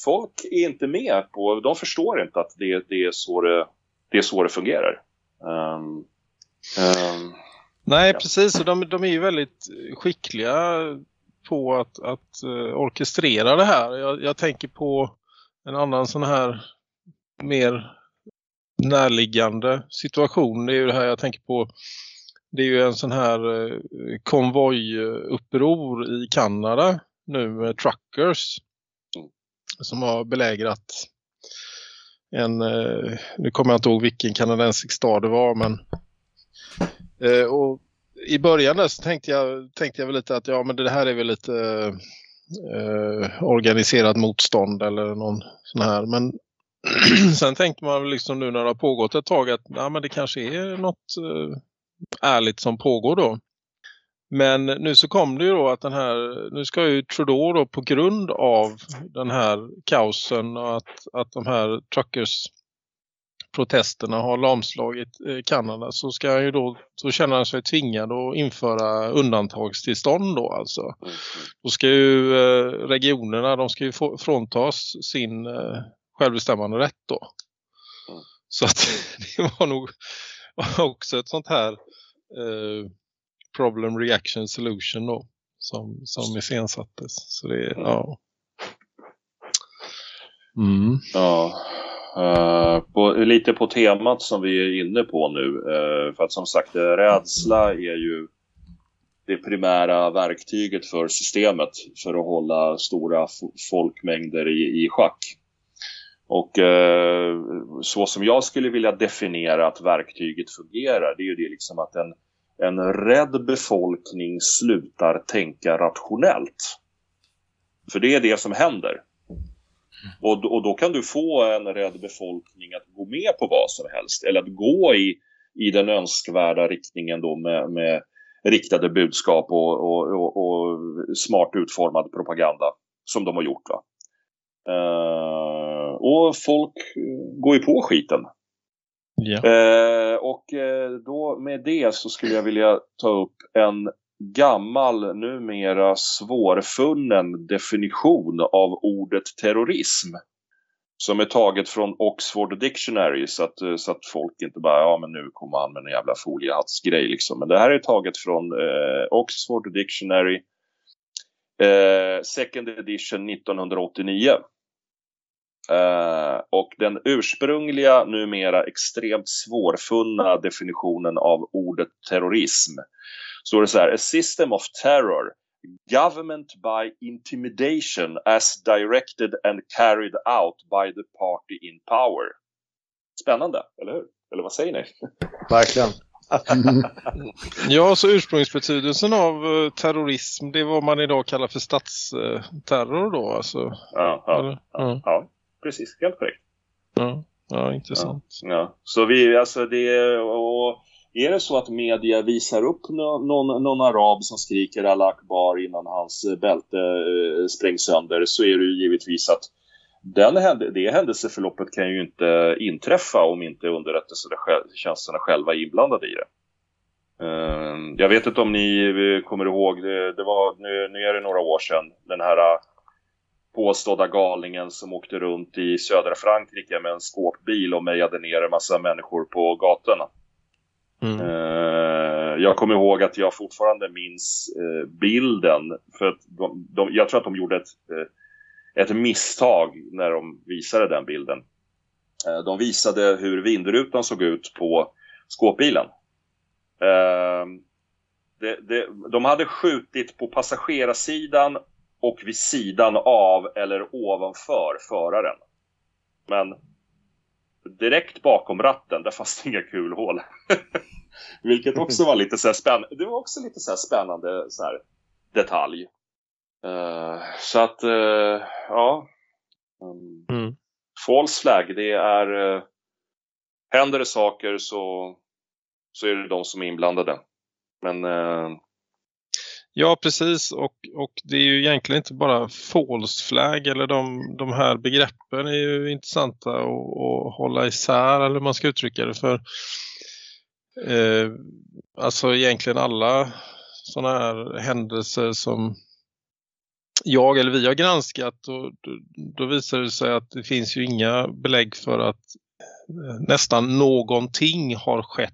[SPEAKER 3] folk är inte med på, de förstår inte att det, det, är, så det, det är så det fungerar. Um,
[SPEAKER 4] um, Nej, ja. precis. Och de, de är ju väldigt skickliga på att, att uh, orkestrera det här. Jag, jag tänker på en annan sån här mer närliggande situation. Det är ju det här jag tänker på. Det är ju en sån här eh, konvojuppror i Kanada nu med truckers som har belägrat en, eh, nu kommer jag inte ihåg vilken kanadensisk stad det var men eh, och i början där så tänkte jag, tänkte jag väl lite att ja men det här är väl lite eh, organiserat motstånd eller någon sån här men Sen tänker man liksom nu när det har pågått ett tag att ja, men det kanske är något eh, ärligt som pågår då. Men nu så kom det ju då att den här, nu ska ju Trudeau då på grund av den här kaosen och att, att de här truckers protesterna har lamslagit eh, Kanada så ska han ju då så känner han sig tvingad att införa undantagstillstånd då alltså. Mm. Då ska ju eh, regionerna de ska ju fråntas sin eh, självbestämmande rätt då. Mm. Så att det var nog också ett sånt här eh, problem reaction solution då som, som iscensattes. Så det, mm. ja.
[SPEAKER 3] Mm. Ja. Uh, på, lite på temat som vi är inne på nu. Uh, för att som sagt, rädsla är ju det primära verktyget för systemet för att hålla stora folkmängder i, i schack. Och eh, så som jag skulle vilja definiera att verktyget fungerar, det är ju det liksom att en, en rädd befolkning slutar tänka rationellt. För det är det som händer. Och, och då kan du få en rädd befolkning att gå med på vad som helst. Eller att gå i, i den önskvärda riktningen då med, med riktade budskap och, och, och, och smart utformad propaganda. Som de har gjort. Va? Eh, och folk går ju på skiten. Ja. Uh, och uh, då med det så skulle jag vilja ta upp en gammal, numera svårfunnen definition av ordet terrorism. Som är taget från Oxford Dictionary så att, så att folk inte bara, ja men nu kommer han med en jävla foliehattsgrej liksom. Men det här är taget från Oxford Dictionary second edition 1989. Uh, och den ursprungliga, numera extremt svårfunna definitionen av ordet terrorism står det så här, a system of terror government by intimidation as directed and carried out by the party in power. Spännande, eller hur? Eller vad säger ni?
[SPEAKER 5] Verkligen.
[SPEAKER 4] ja, så ursprungsbetydelsen av uh, terrorism, det är vad man idag kallar för statsterror då. Alltså.
[SPEAKER 3] Ja, ja, ja, ja precis, helt korrekt.
[SPEAKER 4] Ja, ja intressant.
[SPEAKER 3] Ja, ja. Så vi, alltså det, och är det så att media visar upp någon, någon arab som skriker Allah Akbar innan hans bälte eh, sprängs sönder så är det ju givetvis att den, det händelseförloppet kan ju inte inträffa om inte underrättelsetjänsterna själva är inblandade i det. Ehm, jag vet inte om ni eh, kommer ihåg, det, var, nu, nu är det några år sedan, den här eh, påstådda galningen som åkte runt i södra Frankrike med en skåpbil och mejade ner en massa människor på gatorna. Mm. Ehm, jag kommer ihåg att jag fortfarande minns eh, bilden, för att de, de, jag tror att de gjorde ett, ett misstag när de visade den bilden. De visade hur vindrutan såg ut på skåpbilen. Det, det, de hade skjutit på passagerarsidan och vid sidan av eller ovanför föraren. Men direkt bakom ratten, där fanns det inga kulhål. Vilket också var lite så spännande. Det var också lite så spännande så här, detalj. Uh, så att, uh, ja. Um, mm. False flag, det är... Uh, händer det saker så så är det de som är inblandade. Men...
[SPEAKER 4] Ja, precis. Och, och det är ju egentligen inte bara false flag eller de, de här begreppen är ju intressanta att, att hålla isär eller hur man ska uttrycka det för eh, alltså egentligen alla sådana här händelser som jag eller vi har granskat och då, då visar det sig att det finns ju inga belägg för att eh, nästan någonting har skett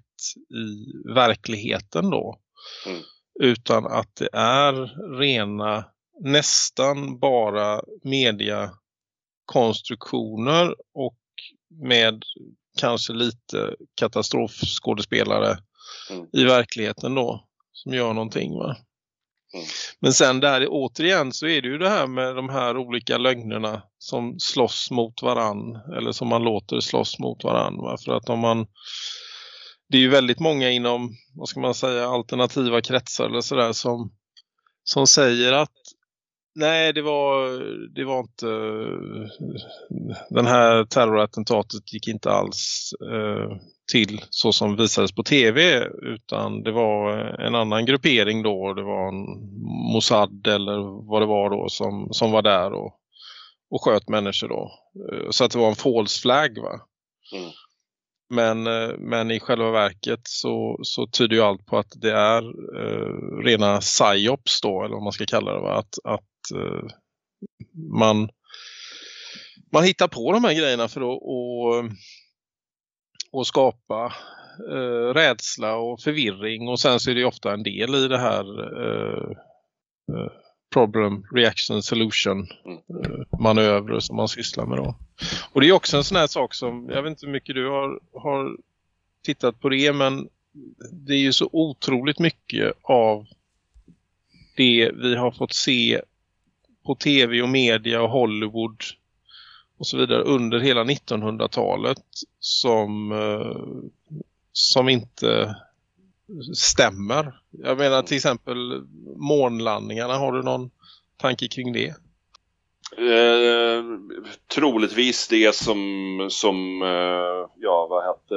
[SPEAKER 4] i verkligheten då. Mm. Utan att det är rena, nästan bara mediakonstruktioner och med kanske lite katastrofskådespelare mm. i verkligheten då som gör någonting va. Mm. Men sen där återigen så är det ju det här med de här olika lögnerna som slåss mot varann eller som man låter slåss mot varann va? för att om man det är ju väldigt många inom, vad ska man säga, alternativa kretsar eller sådär som, som säger att nej det var, det var inte den här terrorattentatet gick inte alls eh, till så som visades på tv utan det var en annan gruppering då, det var en Mossad eller vad det var då som, som var där och, och sköt människor då. Eh, så att det var en false flag va. Mm. Men, eh, men i själva verket så, så tyder ju allt på att det är eh, rena psyops då, eller vad man ska kalla det. Va? Att, att eh, man, man hittar på de här grejerna för att och, och skapa eh, rädsla och förvirring. Och sen så är det ofta en del i det här eh, eh problem, reaction, solution mm. eh, manövrer som man sysslar med då. Och det är också en sån här sak som, jag vet inte hur mycket du har, har tittat på det men det är ju så otroligt mycket av det vi har fått se på tv och media och Hollywood och så vidare under hela 1900-talet som, eh, som inte stämmer. Jag menar till exempel månlandningarna, har du någon tanke kring det?
[SPEAKER 3] Eh, troligtvis det som, som eh, ja vad hette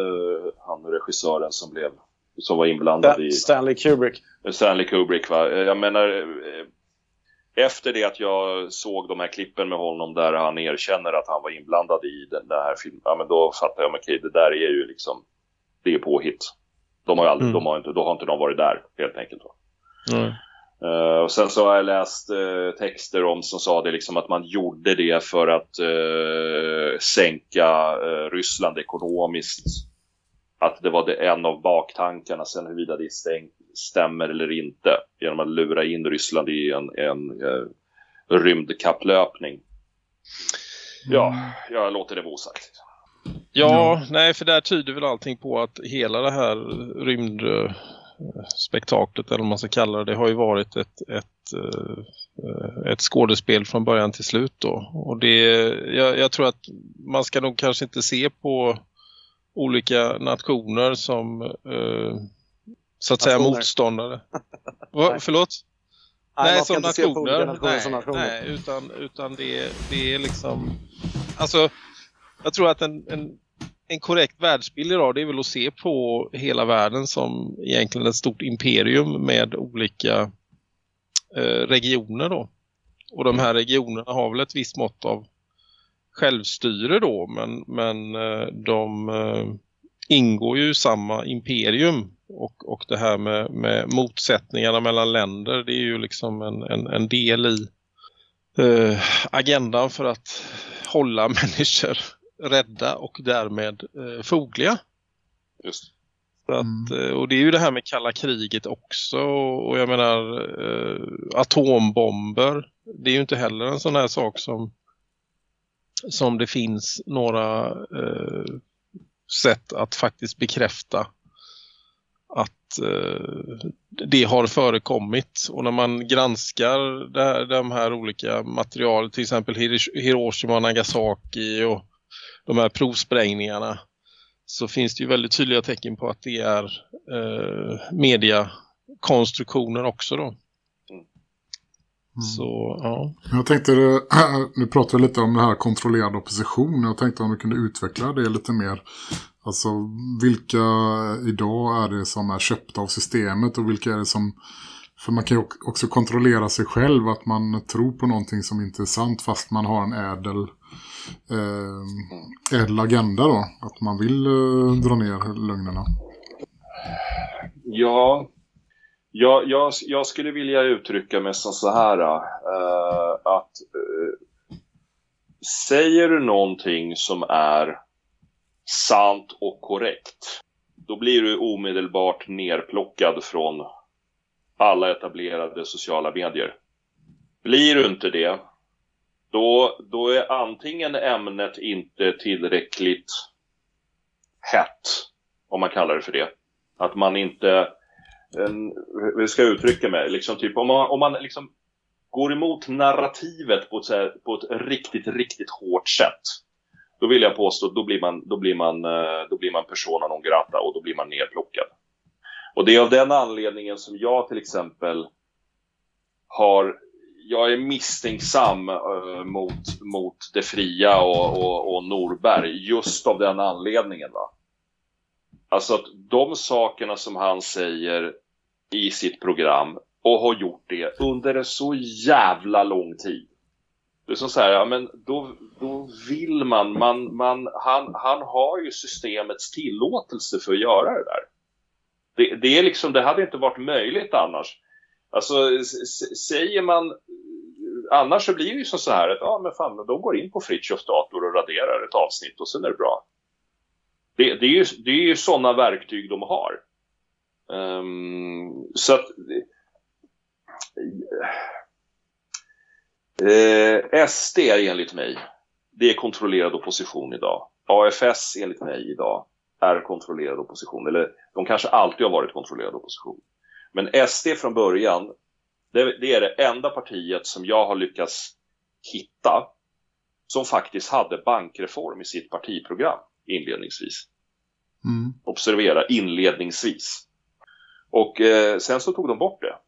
[SPEAKER 3] han regissören som blev som var inblandad i
[SPEAKER 5] Stanley Kubrick.
[SPEAKER 3] Stanley Kubrick va. Eh, jag menar eh, efter det att jag såg de här klippen med honom där han erkänner att han var inblandad i den, den här filmen, ja men då fattar jag, okej okay, det där är ju liksom det är påhitt. De har, aldrig, mm. de har inte, då har inte de varit där helt enkelt. Mm. Uh, och sen så har jag läst uh, texter om som sa det liksom att man gjorde det för att uh, sänka Ryssland ekonomiskt. Att det var det en av baktankarna, sen huruvida det stäng, stämmer eller inte. Genom att lura in Ryssland i en, en rymdkapplöpning. Mm. Ja, jag låter det vara osagt.
[SPEAKER 4] Ja, mm. nej för där tyder väl allting på att hela det här rymdspektaklet eller vad man ska kalla det, det har ju varit ett, ett, eh, ett skådespel från början till slut då. Och det, jag, jag tror att man ska nog kanske inte se på olika nationer som eh, så att säga motståndare. Va, förlåt?
[SPEAKER 5] Nej, nej som nationer.
[SPEAKER 4] Nej, nej, utan, utan det, det är liksom... Alltså, jag tror att en, en en korrekt världsbild idag det är väl att se på hela världen som egentligen ett stort imperium med olika eh, regioner då. Och de här regionerna har väl ett visst mått av självstyre då men, men eh, de eh, ingår ju i samma imperium och, och det här med, med motsättningarna mellan länder det är ju liksom en, en, en del i eh, agendan för att hålla människor rädda och därmed eh, fogliga.
[SPEAKER 3] Just.
[SPEAKER 4] Att, mm. Eh, och det är ju det här med kalla kriget också och jag menar eh, atombomber. Det är ju inte heller en sån här sak som som det finns några eh, sätt att faktiskt bekräfta att eh, det har förekommit. Och när man granskar det här, de här olika material, till exempel Hiroshima och Nagasaki och de här provsprängningarna så finns det ju väldigt tydliga tecken på att det är eh, mediakonstruktioner också då. Mm. Så, ja.
[SPEAKER 2] Jag tänkte, nu pratar lite om det här kontrollerad opposition. Jag tänkte om du kunde utveckla det lite mer. Alltså vilka idag är det som är köpta av systemet och vilka är det som... För man kan ju också kontrollera sig själv att man tror på någonting som inte är sant fast man har en ädel, eh, ädel agenda då. Att man vill eh, dra ner lögnerna.
[SPEAKER 3] Ja, jag, jag, jag skulle vilja uttrycka mig som så här Eh, att eh, säger du någonting som är sant och korrekt då blir du omedelbart nerplockad från alla etablerade sociala medier. Blir du inte det då, då är antingen ämnet inte tillräckligt hett, om man kallar det för det. Att man inte en, hur ska jag uttrycka mig, liksom typ om man, om man liksom går emot narrativet på ett, här, på ett riktigt, riktigt hårt sätt. Då vill jag påstå, då blir man, då blir man, eh, då blir man persona non grata och då blir man nedplockad. Och det är av den anledningen som jag till exempel har, jag är misstänksam eh, mot, mot det fria och, och, och Norberg just av den anledningen. Va? Alltså att de sakerna som han säger i sitt program och har gjort det under en så jävla lång tid. Det är som så här, ja men då, då vill man, man, man han, han har ju systemets tillåtelse för att göra det där. Det, det är liksom, det hade inte varit möjligt annars. Alltså säger man, annars så blir det ju som så här att, ja men fan, de går in på Fritjofs dator och raderar ett avsnitt och sen är det bra. Det, det är ju, det är ju sådana verktyg de har. Um, så att... Eh, eh SD enligt mig, det är kontrollerad opposition idag. AFS enligt mig idag är kontrollerad opposition. Eller de kanske alltid har varit kontrollerad opposition. Men SD från början, det, det är det enda partiet som jag har lyckats hitta som faktiskt hade bankreform i sitt partiprogram inledningsvis. Mm. Observera, inledningsvis. Och eh, sen så tog de bort det.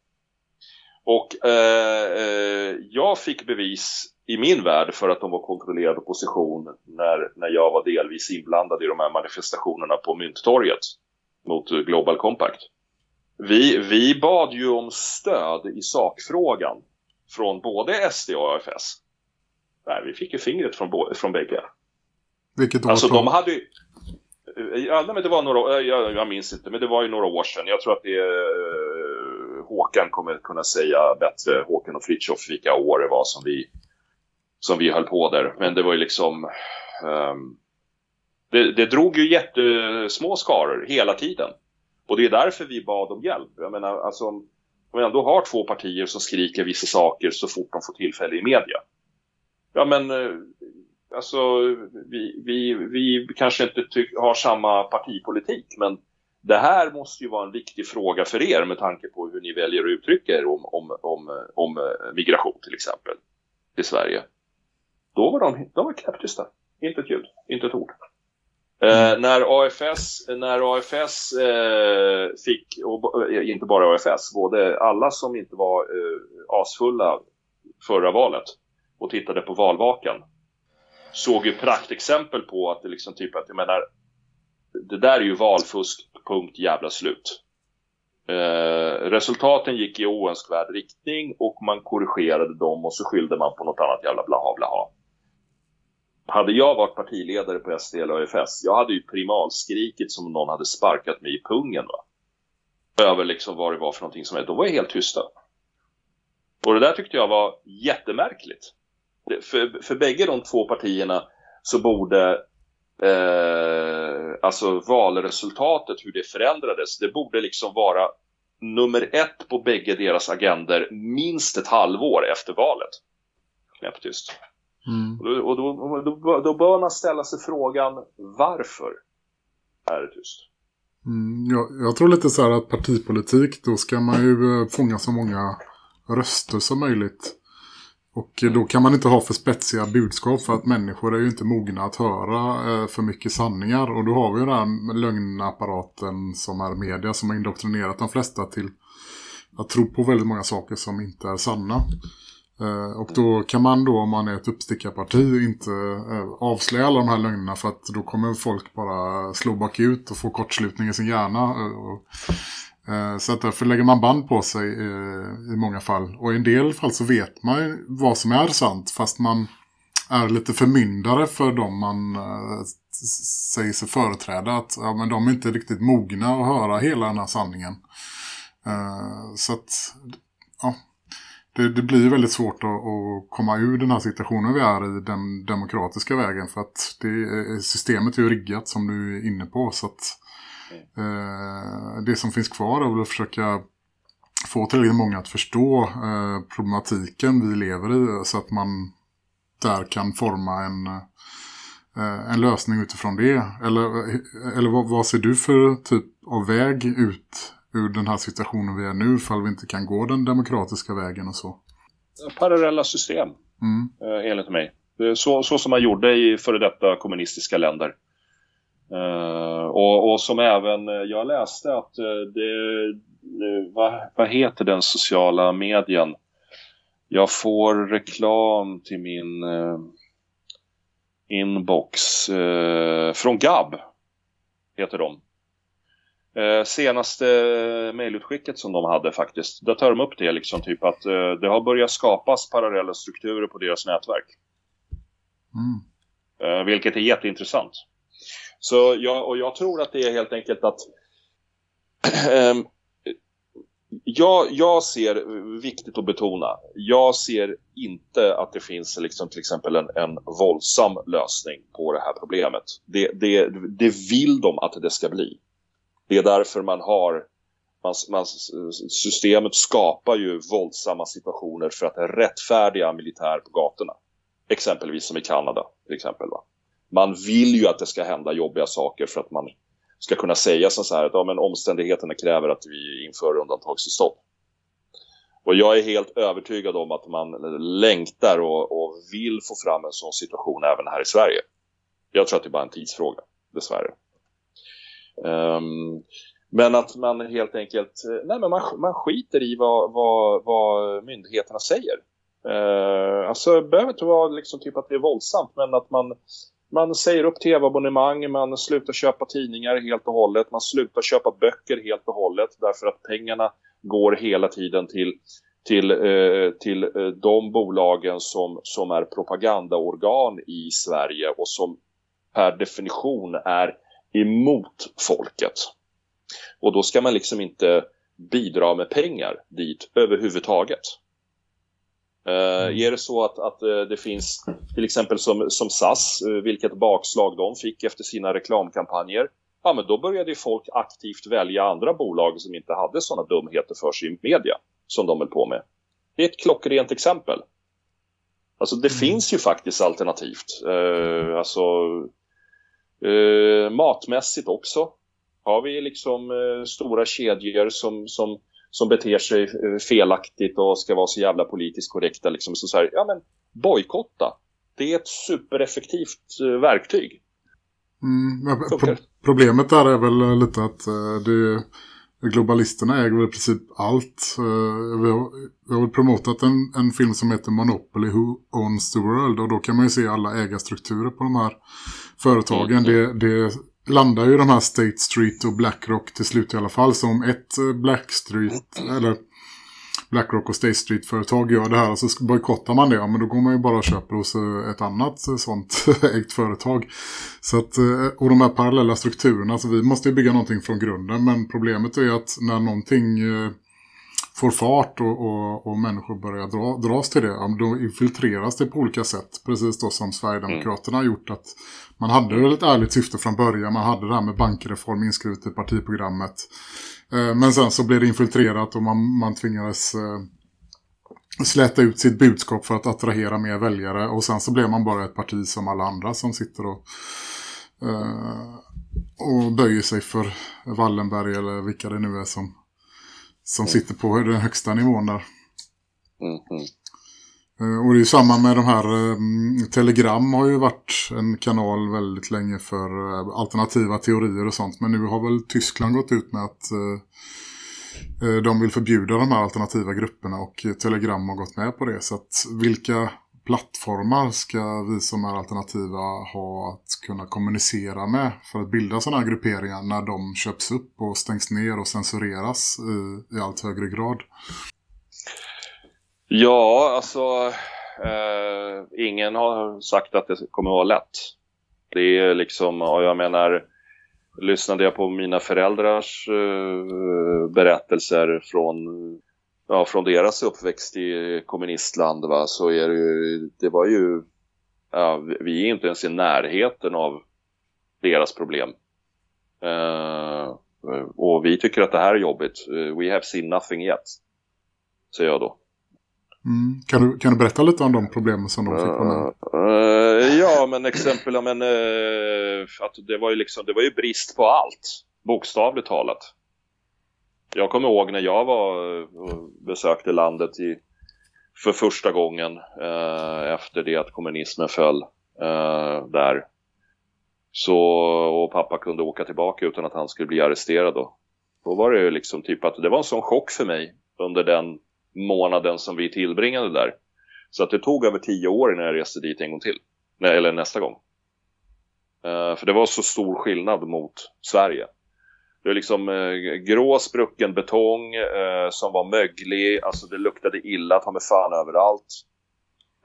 [SPEAKER 3] Och eh, eh, jag fick bevis i min värld för att de var kontrollerad opposition när, när jag var delvis inblandad i de här manifestationerna på Mynttorget mot Global Compact. Vi, vi bad ju om stöd i sakfrågan från både SD och AFS. Nej, vi fick ju fingret från, från bägge.
[SPEAKER 2] Vilket år?
[SPEAKER 3] Alltså de hade ju, Ja, men det var några, jag, jag minns inte, men det var ju några år sedan. Jag tror att det är Håkan kommer kunna säga bättre, Håkan och Fritiof, vilka år det var som vi, som vi höll på där. Men det var ju liksom... Um, det, det drog ju jättesmå skaror hela tiden. Och det är därför vi bad om hjälp. Jag menar, alltså, om vi ändå har två partier som skriker vissa saker så fort de får tillfälle i media. Ja, men eh, alltså, vi, vi, vi kanske inte har samma partipolitik, men det här måste ju vara en viktig fråga för er med tanke på hur ni väljer att uttrycka er om, om, om, om eh, migration till exempel i Sverige. Då var de, de var knäpptysta. Inte ett ljud, inte ett ord. Eh, när AFS, när AFS eh, fick, och, eh, inte bara AFS, både alla som inte var eh, asfulla förra valet och tittade på valvakan såg ju praktexempel på att det liksom typ att, jag menar, det där är ju valfusk, punkt jävla slut. Eh, resultaten gick i oönskvärd riktning och man korrigerade dem och så skyllde man på något annat jävla blaha blaha. Hade jag varit partiledare på SD eller ÖFS, jag hade ju primalskrikit som någon hade sparkat mig i pungen va. Över liksom vad det var för någonting som hände. Då var jag helt tysta. Och det där tyckte jag var jättemärkligt. För, för bägge de två partierna så borde eh, alltså valresultatet, hur det förändrades, det borde liksom vara nummer ett på bägge deras agender minst ett halvår efter valet. Knäpptyst. Mm. Och, då, och då, då, då, bör man ställa sig frågan varför är det tyst?
[SPEAKER 2] Mm, jag, jag, tror lite så här att partipolitik, då ska man ju eh, fånga så många röster som möjligt. Och då kan man inte ha för spetsiga budskap för att människor är ju inte mogna att höra eh, för mycket sanningar. Och då har vi ju den här lögnapparaten som är media som har indoktrinerat de flesta till att tro på väldigt många saker som inte är sanna. Eh, och då kan man då om man är ett uppstickarparti inte eh, avslöja alla de här lögnerna för att då kommer folk bara slå bakut och få kortslutning i sin hjärna. Eh, så att därför lägger man band på sig i många fall. Och i en del fall så vet man vad som är sant fast man är lite förmyndare för dem man säger sig företräda. Att ja, men de är inte riktigt mogna att höra hela den här sanningen. Så att ja, det, det blir väldigt svårt att, att, komma ur den här situationen vi är i den demokratiska vägen för att det, eh, systemet är ju riggat som du är inne på så att eh, det som finns kvar är väl att försöka få tillräckligt många att förstå eh, problematiken vi lever i så att man där kan forma en, eh, en lösning utifrån det. Eller, eh, eller vad, vad ser du för typ av väg ut ur den här situationen vi är nu ifall vi inte kan gå den demokratiska vägen och så.
[SPEAKER 3] Parallella system, mm. eh, enligt mig. Så, så som man gjorde i före detta kommunistiska länder. Uh, och, och, som även, eh, jag läste att det, vad, vad heter den sociala medien? Jag får reklam till min inbox från Gab, heter de. Eh, senaste mejlutskicket som de hade faktiskt, där tar de upp det liksom typ att eh, det har börjat skapas parallella strukturer på deras nätverk. Mm. Eh, vilket är jätteintressant. Så jag, och jag tror att det är helt enkelt att ehm, jag, jag ser, viktigt att betona, jag ser inte att det finns liksom till exempel en, en våldsam lösning på det här problemet. Det, det, det vill de att det ska bli. Det är därför man har man, man, systemet skapar ju våldsamma situationer för att rättfärdiga militär på gatorna. Exempelvis som i Kanada. Till exempel, va? Man vill ju att det ska hända jobbiga saker för att man ska kunna säga så här att ja, men omständigheterna kräver att vi inför undantagstillstånd. Och jag är helt övertygad om att man längtar och, och, vill få fram en sån situation även här i Sverige. Jag tror att det är bara en tidsfråga, dessvärre. Um, men att man helt enkelt, nej men man, man skiter i vad, vad, vad myndigheterna säger. Uh, alltså det behöver inte vara liksom typ att det är våldsamt men att man, man säger upp tv-abonnemang, man slutar köpa tidningar helt och hållet, man slutar köpa böcker helt och hållet därför att pengarna går hela tiden till, till, eh, till eh, de bolagen som, som är propagandaorgan i Sverige och som per definition är emot folket. Och då ska man liksom inte bidra med pengar dit överhuvudtaget. Uh, är det så att, att uh, det finns till exempel som, som SAS, uh, vilket bakslag de fick efter sina reklamkampanjer, ja men då började folk aktivt välja andra bolag som inte hade sådana dumheter för sig i media som de höll på med. Det är ett klockrent exempel. Alltså det mm. finns ju faktiskt alternativt. alltså Eh, matmässigt också har vi liksom eh, stora kedjor som, som, som beter sig eh, felaktigt och ska vara så jävla politiskt korrekta. Liksom, så, så här, ja men bojkotta. Det är ett supereffektivt eh, verktyg.
[SPEAKER 2] Mm, pro problemet där är väl lite att eh, det globalisterna äger i princip allt. Vi, har, vi har promotat en, en film som heter Monopoly Who Owns the World och då kan man ju se alla ägarstrukturer på de här företagen. Mm. Det, det landar ju de här State Street och Blackrock till slut i alla fall. Så om ett Blackstreet, eller Blackrock och State Street-företag gör det här och så bojkottar man det, ja, men då går man ju bara och köper hos eh, ett annat eh, sånt ägt företag. Så att, eh, och de här parallella strukturerna, så vi måste ju bygga någonting från grunden, men problemet är att när någonting får fart och, och, och människor börjar dra, dras till det, då infiltreras det på olika sätt. Precis då som Sverigedemokraterna har gjort att man hade väl ett ärligt syfte från början. Man hade det här med bankreform inskrivet i partiprogrammet. Eh, men sen så blev det infiltrerat och man, man tvingades eh, släta ut sitt budskap för att attrahera mer väljare. Och sen så blev man bara ett parti som alla andra som sitter och, eh, och böjer sig för Wallenberg eller vilka det nu är som, som sitter på den högsta nivån där. Mm -hmm. Eh, och det är samma med de här, eh, Telegram har ju varit en kanal väldigt länge för eh, alternativa teorier och sånt. Men nu har väl Tyskland gått ut med att de vill förbjuda de här alternativa grupperna och Telegram har gått med på det. Så att vilka plattformar ska vi som är alternativa ha att kunna kommunicera med för att bilda sådana här grupperingar när de köps upp och stängs ner och censureras i, i allt högre grad?
[SPEAKER 3] Ja, alltså eh, ingen har sagt att det kommer att vara lätt. Det är liksom, och jag menar, lyssnade jag på mina föräldrars eh, berättelser från, ja, från deras uppväxt i kommunistland va, så är det ju, det var ju, ja, vi är inte ens i närheten av deras problem. Eh, och vi tycker att det här är jobbigt. We have seen nothing yet, säger jag då.
[SPEAKER 2] Mm. Kan, du, kan du berätta lite om de problemen som de fick vara med?
[SPEAKER 3] Uh, ja, men exempel, men, uh, att det var ju liksom, det var ju brist på allt, bokstavligt talat. Jag kommer ihåg när jag var besökte landet i, för första gången eh, efter det att kommunismen föll eh, där. Så, och pappa kunde åka tillbaka utan att han skulle bli arresterad då. Då var det ju liksom typ att det var en sån chock för mig under den månaden som vi tillbringade där. Så att det tog över tio år innan jag reste dit en gång till. Nej, eller nästa gång. Eh, för det var så stor skillnad mot Sverige. Det var liksom uh, grå sprucken betong uh, som var möglig. Alltså det luktade illa, ta med fan överallt.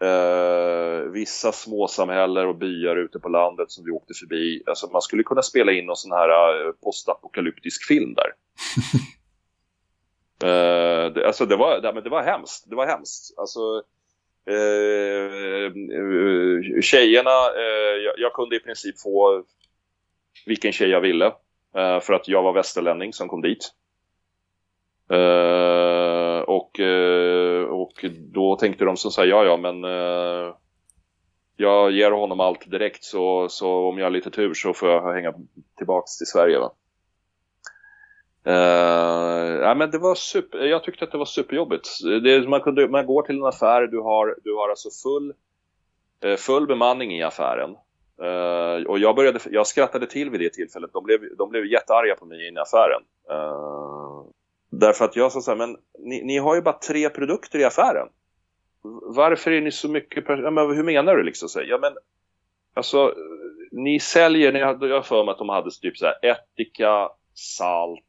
[SPEAKER 3] Uh, vissa småsamhällen och byar ute på landet som vi åkte förbi. Alltså man skulle kunna spela in någon sån här postapokalyptisk film där. Uh, det, alltså det var, det, men det var hemskt. Det var hemskt. Alltså, uh, uh, tjejerna, uh, jag, jag, kunde i princip få vilken tjej jag ville. Eh, för att jag var västerlänning som kom dit. Eh, och, eh, och då tänkte de som sa ja, ja, men jag ger honom allt direkt så, så om jag har lite tur så får jag hänga tillbaks till Sverige. Va? Uh, ja, men det var super, jag tyckte att det var superjobbigt. Det, man, kunde, man går till en affär, du har, du har alltså full, full bemanning i affären. Uh, och jag, började, jag skrattade till vid det tillfället. De blev, de blev jättearga på mig i affären. Eh, därför att jag sa så här, men ni, ni, har ju bara tre produkter i affären. Varför är ni så mycket... Ja, men hur menar du liksom? Så ja, men alltså, ni säljer, ni, jag har för mig att de hade typ så här ättika, salt,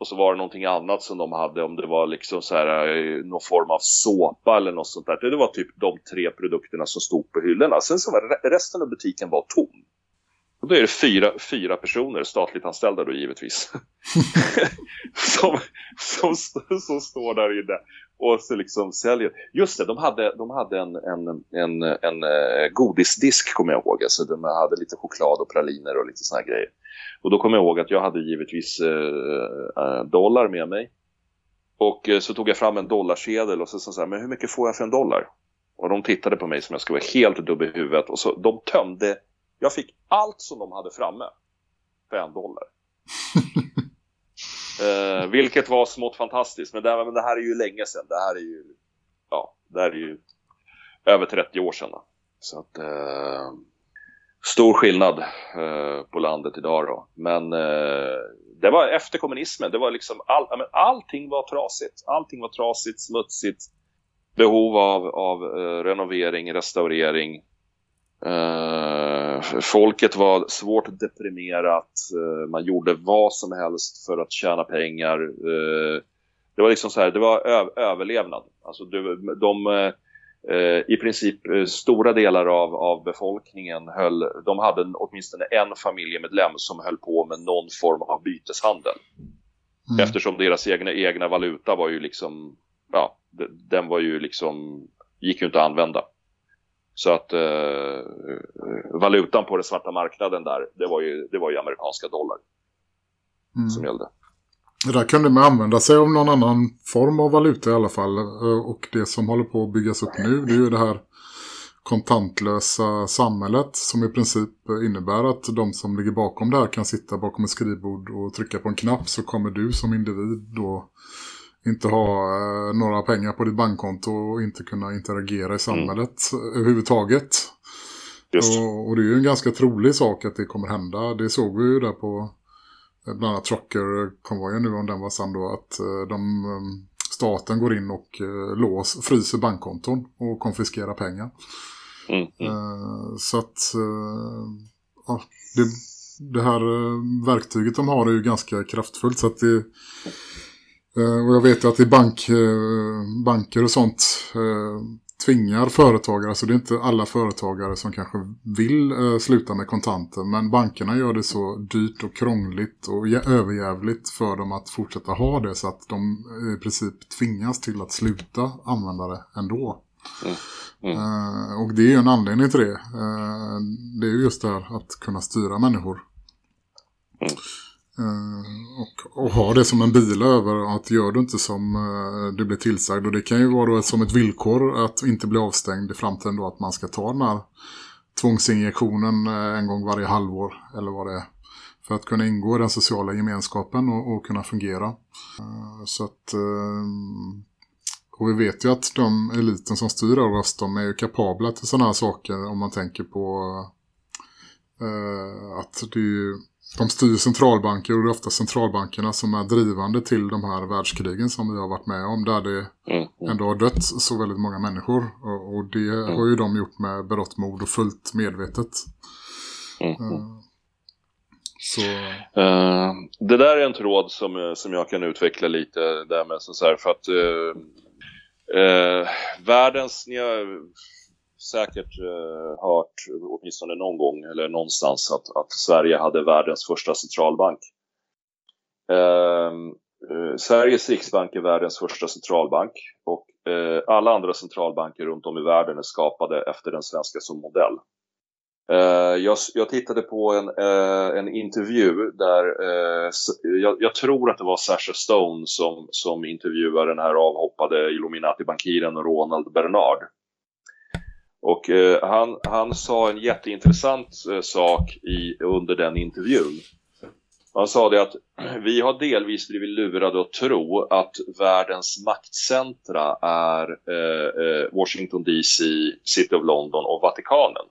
[SPEAKER 3] och så var det någonting annat som de hade, om det var liksom så här, eh, någon form av såpa eller något sånt där. Det var typ de tre produkterna som stod på hyllorna. Sen så var resten av butiken var tom. Och då är det fyra, fyra personer, statligt anställda då givetvis, som, som, som står där inne och så liksom säljer. Just det, de hade, de hade en, en, en, en, eh, godisdisk kommer jag ihåg. Alltså de hade lite choklad och praliner och lite såna grejer. Och då kommer jag ihåg att jag hade givetvis eh, eh, dollar med mig. Och eh, så tog jag fram en dollarsedel och så sa jag, men hur mycket får jag för en dollar? Och de tittade på mig som jag skulle vara helt dubb i huvudet. Och så de tömde, jag fick allt som de hade framme för en dollar. eh, vilket var smått fantastiskt. Men det, men det här är ju länge sedan. Det här är ju, ja, det här är ju över 30 år sedan. Så att... Eh, stor skillnad eh, på landet idag då. Men eh, det var efter kommunismen. Det var liksom all, men allting var trasigt. Allting var trasigt, smutsigt. Behov av, av eh, renovering, restaurering. Eh, folket var svårt deprimerat. Eh, man gjorde vad som helst för att tjäna pengar. Eh, det var liksom så här, det var överlevnad. Alltså de, de i princip stora delar av, av befolkningen höll, de hade åtminstone en familjemedlem som höll på med någon form av byteshandel. Mm. Eftersom deras egna, egna valuta var ju liksom, ja, den var ju liksom, gick ju inte att använda. Så att eh, valutan på den svarta marknaden där, det var ju, det var ju amerikanska dollar mm. som gällde.
[SPEAKER 2] Där kunde man använda sig av någon annan form av valuta i alla fall. Eh, och det som håller på att byggas upp nu, det är ju det här kontantlösa samhället som i princip innebär att de som ligger bakom det här kan sitta bakom ett skrivbord och trycka på en knapp så kommer du som individ då inte ha eh, några pengar på ditt bankkonto och inte kunna interagera i samhället mm. överhuvudtaget. Och, och, det är ju en ganska trolig sak att det kommer hända. Det såg vi ju där på bland annat Trucker-konvojen nu om den var sann då att eh, de, staten går in och lås, fryser bankkonton och konfiskerar pengar. Mm, mm. Så att ja, det, det här verktyget de har är ju ganska kraftfullt så att det Eh, och jag vet ju att i bank, eh, banker och sånt eh, tvingar företagare, så det är inte alla företagare som kanske vill sluta med kontanter. Men bankerna gör det så dyrt och krångligt och överjävligt för dem att fortsätta ha det så att de i princip tvingas till att sluta använda det ändå. Mm. Mm. och det är ju en anledning till det. det är just det här att kunna styra människor. Mm. Eh, och, och ha det som en bil över att gör du inte som eh, du blir tillsagd och det kan ju vara som ett villkor att inte bli avstängd i framtiden då att man ska ta den här tvångsinjektionen eh, en gång varje halvår eller vad det är för att kunna ingå i den sociala gemenskapen och, och kunna fungera. så att och vi vet ju att de eliten som styr av oss de är ju kapabla till sådana här saker om man tänker på att det är ju de styr centralbanker och det är ofta centralbankerna som är drivande till de här världskrigen som vi har varit med om där det mm, mm. ändå har dött så väldigt många människor och, det mm. har ju de gjort med berått mod och fullt medvetet. Uh,
[SPEAKER 3] så... Uh, det där är en tråd som, som jag kan utveckla lite där med så här, för att uh, världens, säkert eh, hört åtminstone någon gång eller någonstans att, att Sverige hade världens första centralbank. Eh, eh, Sveriges riksbank är världens första centralbank och eh, alla andra centralbanker runt om i världen är skapade efter den svenska som modell. Eh, jag, jag, tittade på en, eh, en intervju där eh, jag, jag, tror att det var Sasha Stone som, som intervjuade den här avhoppade Illuminati-bankiren Ronald Bernard. Och eh, han, han sa en jätteintressant eh, sak i, under den intervjun. Han sa det att vi har delvis blivit lurade att tro att världens maktcentra är eh, eh Washington DC, City of London och Vatikanen.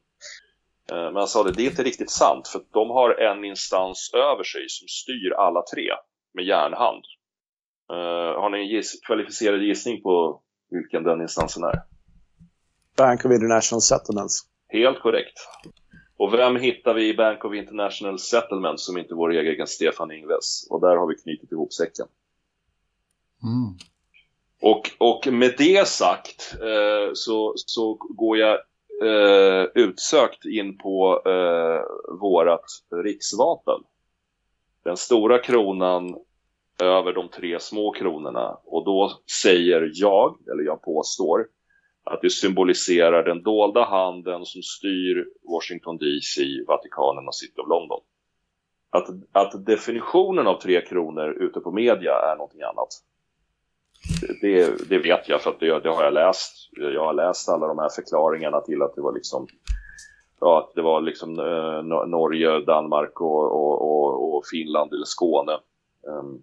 [SPEAKER 3] Eh, men han sa det, det är inte riktigt sant för de har en instans över sig som styr alla tre med järnhand. Eh, har ni en giss, kvalificerad gissning på vilken den instansen är?
[SPEAKER 5] Bank of International Settlements.
[SPEAKER 3] Helt korrekt. Och vem hittar vi i Bank of International Settlements som inte vår egen Stefan Ingves? Och där har vi knutit ihop säcken. Mm. Och, och med det sagt eh, så, så går jag eh, utsökt in på eh, vårat riksvapen. Den stora kronan över de tre små kronorna. Och då säger jag, eller jag påstår, att det symboliserar den dolda handen som styr Washington DC, Vatikanen och City of London. Att, att definitionen av tre kronor ute på media är någonting annat. Det, det vet jag för att det, det, har jag läst. Jag har läst alla de här förklaringarna till att det var liksom ja, att det var liksom eh, Norge, Danmark och, och, och, och, Finland eller Skåne. Um,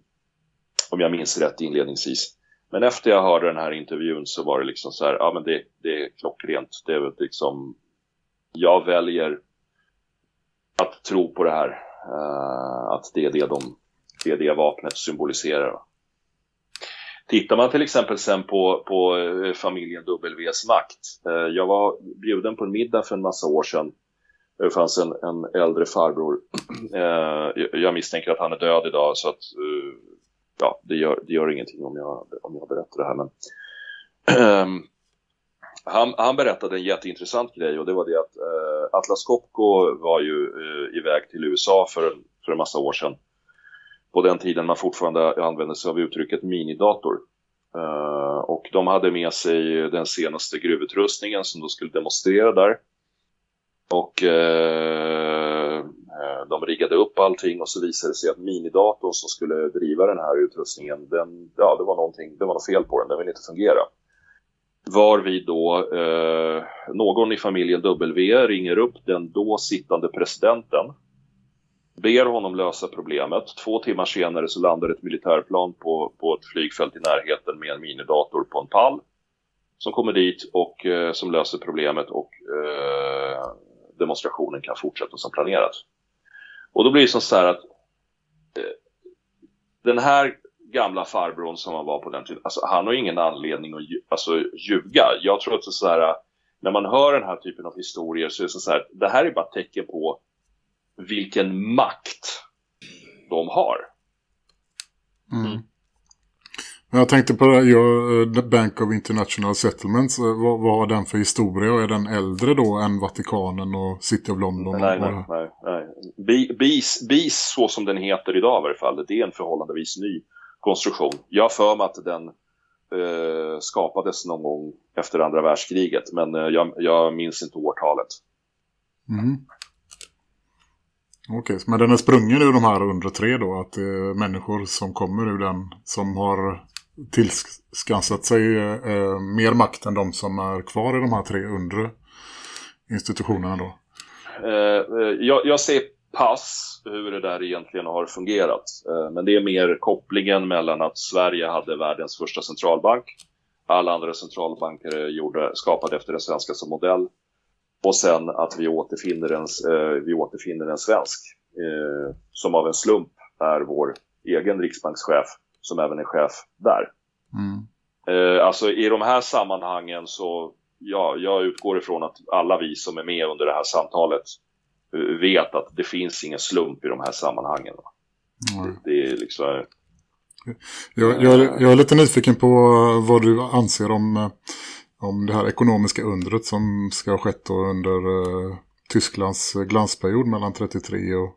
[SPEAKER 3] om jag minns rätt inledningsvis. Men efter jag hörde den här intervjun så var det liksom så här, ja men det, det är klockrent. Det är liksom, jag väljer att tro på det här. Uh, att det är det, de, det är det vapnet symboliserar. Tittar man till exempel sen på, på eh, familjen W's makt. Uh, jag var bjuden på en middag för en massa år sedan Det fanns en, en äldre farbror. Uh, jag misstänker att han är död idag så att ja, det gör, det gör ingenting om jag, om jag berättar det här. Men, ehm, han, han berättade en jätteintressant grej och det var det att eh, Atlas Copco var ju eh, iväg till USA för en, för en massa år sedan. På den tiden man fortfarande använde sig av uttrycket minidator. Uh, och de hade med sig den senaste gruvutrustningen som de skulle demonstrera där. Och uh, Eh, de riggade upp allting och så visade det sig att minidatorn som skulle driva den här utrustningen, den, ja, det var någonting, det var något fel på den, den ville inte fungera. Var vi då, eh, någon i familjen W ringer upp den då sittande presidenten ber honom lösa problemet. Två timmar senare så landar ett militärplan på, på ett flygfält i närheten med en minidator på en pall som kommer dit och eh, som löser problemet och eh, demonstrationen kan fortsätta som planerat. Och då blir det som så här att eh, den här gamla farbrorn som han var på den tiden, alltså, han har ingen anledning att alltså, ljuga. Jag tror att det är så här, när man hör den här typen av historier så är det så här, det här är bara ett tecken på vilken makt de har.
[SPEAKER 2] Mm. Jag tänkte på det, jag, The Bank of International Settlements, eh, vad, vad har den för historia? Är den äldre då än Vatikanen och City of London?
[SPEAKER 3] Nej, nej, nej. nej. BIS, BIS, så som den heter idag i varje fall, det är en förhållandevis ny konstruktion. Jag för mig att den eh, skapades någon gång efter andra världskriget, men eh, jag, jag minns inte årtalet.
[SPEAKER 2] Mm. Okej, men den är sprungen ur de här undre tre då? Att det är människor som kommer ur den som har tillskansat sig eh, mer makt än de som är kvar i de här tre undre institutionerna då?
[SPEAKER 3] Eh, eh, jag, jag ser pass hur det där egentligen har fungerat. Eh, men det är mer kopplingen mellan att Sverige hade världens första centralbank. Alla andra centralbanker gjorde, skapade efter den svenska som modell. Och sen att vi återfinner en, eh, vi återfinner en svensk eh, som av en slump är vår egen riksbankschef som även är chef där. Mm. Eh, alltså i de här sammanhangen så ja, jag utgår ifrån att alla vi som är med under det här samtalet eh, vet att det finns ingen slump i de här sammanhangen. Mm. Det, det, är liksom...
[SPEAKER 2] Jag, jag, jag, är lite nyfiken på vad du anser om eh, om det här ekonomiska undret som ska ha skett under eh, Tysklands glansperiod mellan 33 och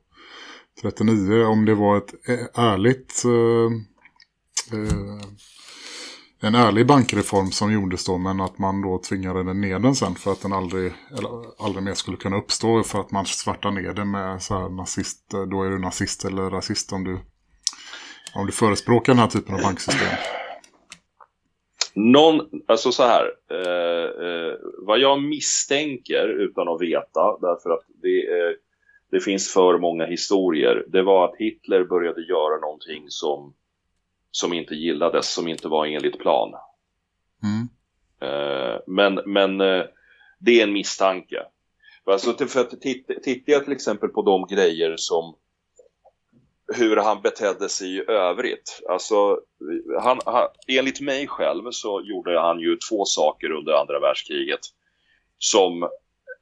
[SPEAKER 2] 39. Om det var ett ärligt eh, eh, Eh, en ärlig bankreform som gjordes då men att man då tvingade den ner den sen för att den aldrig, eller, aldrig mer skulle kunna uppstå för att man svartar ner den med så här nazist, eh, då är du nazist eller rasist om du, om du förespråkar den här typen av banksystem.
[SPEAKER 3] Någon, alltså så här, eh, eh, vad jag misstänker utan att veta, därför att det, eh, det finns för många historier, det var att Hitler började göra någonting som, som inte gillades, som inte var enligt plan. Mm. Eh, men men eh, det är en misstanke. Alltså, för att tittar jag till exempel på de grejer som hur han betedde sig i övrigt. Alltså, han, han, enligt mig själv så gjorde han ju två saker under andra världskriget som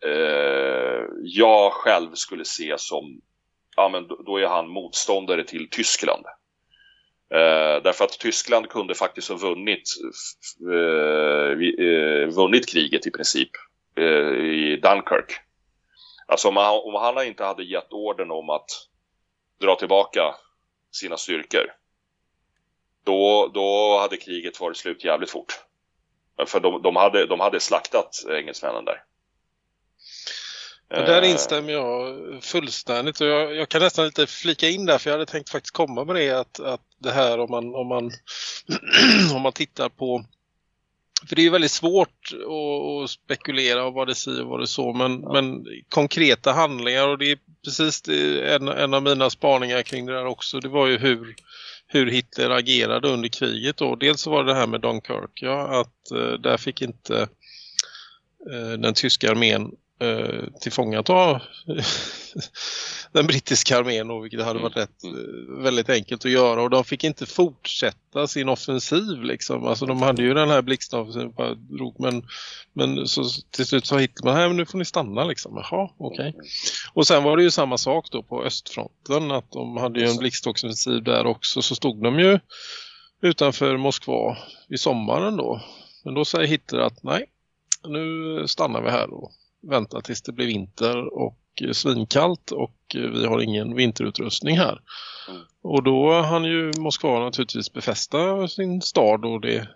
[SPEAKER 3] eh, jag själv skulle se som, ja men då, är han motståndare till Tyskland. Eh, därför att Tyskland kunde faktiskt ha vunnit, eh, eh, vunnit kriget i princip eh, i Dunkirk. Alltså om han, om han inte hade gett orden om att dra tillbaka sina styrkor. Då, då hade kriget varit slut jävligt fort. För de, de, hade, de hade slaktat engelsmännen där.
[SPEAKER 4] Där eh. instämmer jag fullständigt och jag, jag, kan nästan lite flika in där för jag hade tänkt faktiskt komma med det att, att det här om man, om man, om man tittar på för det är ju väldigt svårt att, spekulera om vad det säger och vad det så men, ja. men konkreta handlingar och det är precis det, en, en av mina spaningar kring det där också det var ju hur, hur Hitler agerade under kriget då. Dels så var det här med Dunkirk ja, att uh, där fick inte uh, den tyska armén eh, tillfångata den brittiska armén då, vilket hade varit mm. rätt, eh, väldigt enkelt att göra och de fick inte fortsätta sin offensiv liksom. Alltså de hade ju den här blixtoffensiven men, men så till slut sa Hitler, men nu får ni stanna liksom. Jaha, okej. Okay. Och sen var det ju samma sak då på östfronten att de hade ju en blixtoffensiv där också så stod de ju utanför Moskva i sommaren då. Men då säger Hitler att nej, nu stannar vi här och väntar tills det blir vinter och svinkallt och vi har ingen vinterutrustning här. Mm. Och då hann ju Moskva naturligtvis befästa sin stad och det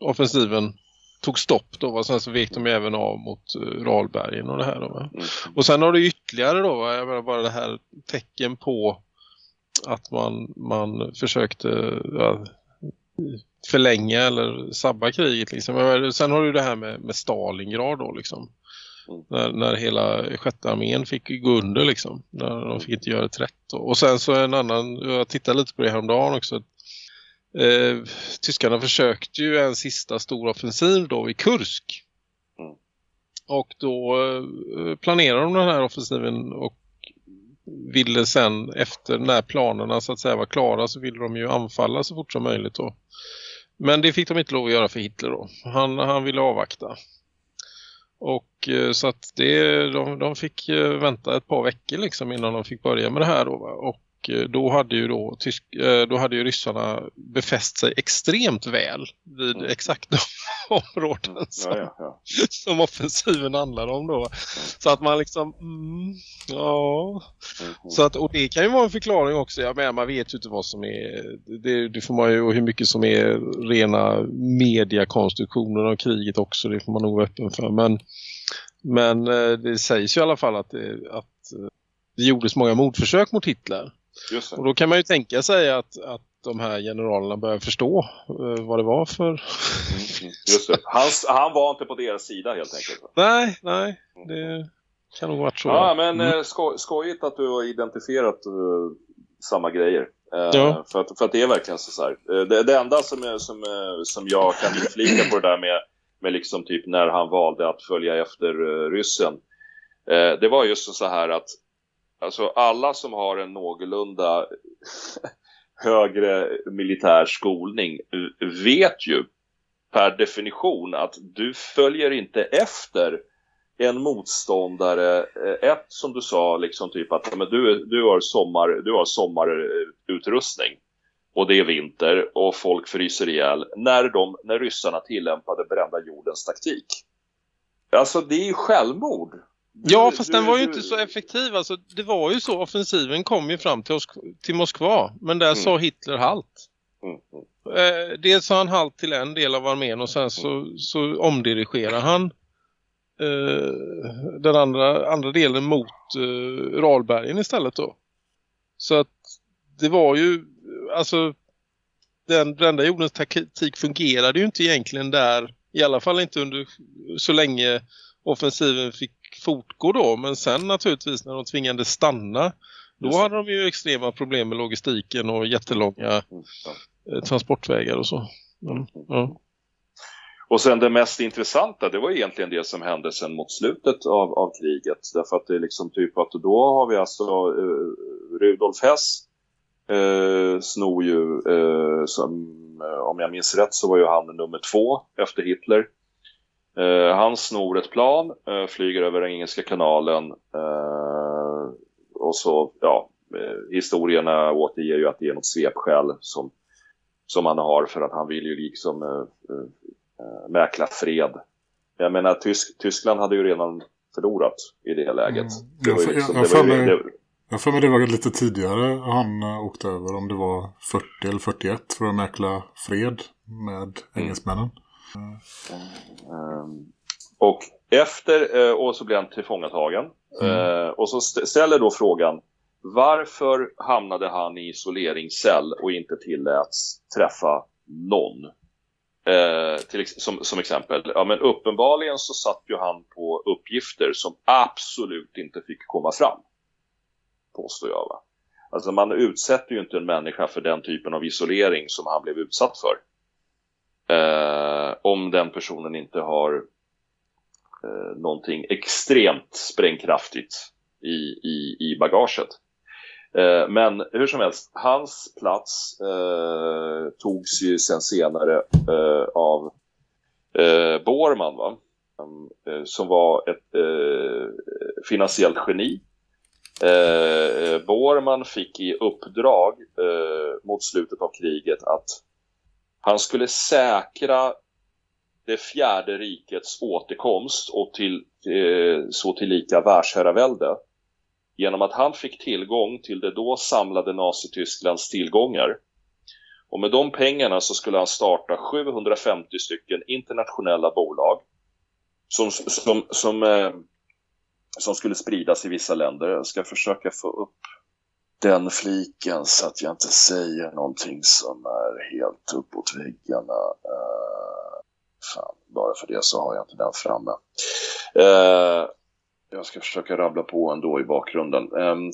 [SPEAKER 4] offensiven tog stopp då. Och sen så vek de även av mot uh, Ralbergen och det här. Då, mm. Och sen har det ytterligare då, jag menar bara det här tecken på att man, man försökte ja, förlänga eller sabba kriget. Liksom. Sen har du det här med, med Stalingrad då liksom. Mm. När, när hela sjätte armén fick gå under liksom. När de fick inte göra ett rätt. Och sen så en annan, jag tittade lite på det här om dagen också. Eh, tyskarna försökte ju en sista stor offensiv då i Kursk. Mm. Och då eh, planerade de den här offensiven och ville sen efter när planerna så att säga var klara så ville de ju anfalla så fort som möjligt då. Men det fick de inte lov att göra för Hitler då. Han, han ville avvakta. Och eh, så att det, de, de fick eh, vänta ett par veckor liksom innan de fick börja med det här då. Och då hade ju då, tysk, eh, då hade ju ryssarna befäst sig extremt väl vid mm. exakt de områden som, ja, ja, ja. som offensiven handlar om då. Så att man liksom, mm, ja. Mm. Så att, och det kan ju vara en förklaring också. Jag menar, man vet ju inte vad som är, det, det får man ju, och hur mycket som är rena mediakonstruktioner av kriget också, det får man nog vara öppen för. Men, men eh, det sägs ju i alla fall att det, att det gjordes många mordförsök mot Hitler. Och då kan man ju tänka sig att, att de här generalerna börjar förstå uh, vad det var för... Mm,
[SPEAKER 3] just det. Han, han var inte på deras sida helt enkelt.
[SPEAKER 4] Nej, nej. Det kan nog varit så.
[SPEAKER 3] Ja, men mm. Eh, sko skojigt att du har identifierat uh, samma grejer. Uh, ja. för, att, för att det är verkligen så här. Det, det enda som, som, som jag kan inflika på det där med, med liksom typ när han valde att följa efter ryssen. det var just så här att Alltså alla som har en någorlunda högre militär skolning vet ju per definition att du följer inte efter en motståndare, eh, ett som du sa liksom typ att men du, du har sommar, du har sommarutrustning och det är vinter och folk fryser ihjäl när, de, när ryssarna tillämpade brända jordens taktik. Alltså det är ju självmord
[SPEAKER 4] Ja, fast den var ju inte så effektiv. Alltså, det var ju så, offensiven kom ju fram till, oss, till Moskva. Men där mm. sa Hitler halt. Mm. Eh, dels sa han halt till en del av armén och sen så, så omdirigerar han eh, den andra, andra delen mot eh, Ralbergen istället då. Så att det var ju, alltså den brända jordens taktik fungerade ju inte egentligen där, i alla fall inte under så länge offensiven fick fortgå då. Men sen naturligtvis när de tvingades stanna då hade de ju extrema problem med logistiken och jättelånga eh, transportvägar och så. Mm, ja.
[SPEAKER 3] Och sen det mest intressanta, det var egentligen det som hände sen mot slutet av, av kriget. Därför att det är liksom typ att då har vi alltså eh, Rudolf Hess eh, snor ju, eh, som, eh, om jag minns rätt så var ju han nummer två efter Hitler. Eh, han snor ett plan, eh, flyger över den engelska kanalen eh, och så, ja, historierna återger ju att det är något svepskäl som, som han har för att han vill ju liksom äh, mäkla fred. Jag menar, Tysk, Tyskland hade ju redan förlorat i det läget. Mm. Det
[SPEAKER 2] jag, liksom, för mig, det, jag för mig det var lite tidigare han åkte över, om det var 40 eller 41 för att mäkla fred med mm. engelsmännen.
[SPEAKER 3] Mm. Och efter, eh, och så blir han tillfångatagen. Mm. Eh, och så ställer då frågan, varför hamnade han i isoleringscell och inte tilläts träffa någon? Eh, till, som, som exempel, ja men uppenbarligen så satt ju han på uppgifter som absolut inte fick komma fram. Påstår jag va. Alltså man utsätter ju inte en människa för den typen av isolering som han blev utsatt för eh, om den personen inte har eh, någonting extremt sprängkraftigt i, i, i bagaget. Eh, men hur som helst, hans plats eh, togs ju sen senare eh, av eh, Borman va? Eh, som var ett eh, finansiellt geni. Eh, Borman fick i uppdrag eh, mot slutet av kriget att han skulle säkra det fjärde rikets återkomst och till, eh, så tillika världsherravälde genom att han fick tillgång till det då samlade Nazitysklands tillgångar. Och med de pengarna så skulle han starta 750 stycken internationella bolag som, som, som, eh, som skulle spridas i vissa länder. Jag ska försöka få upp den fliken så att jag inte säger någonting som är helt uppåt väggarna. Uh, fan, bara för det så har jag inte den framme. Uh, jag ska försöka rabbla på ändå i bakgrunden. Um,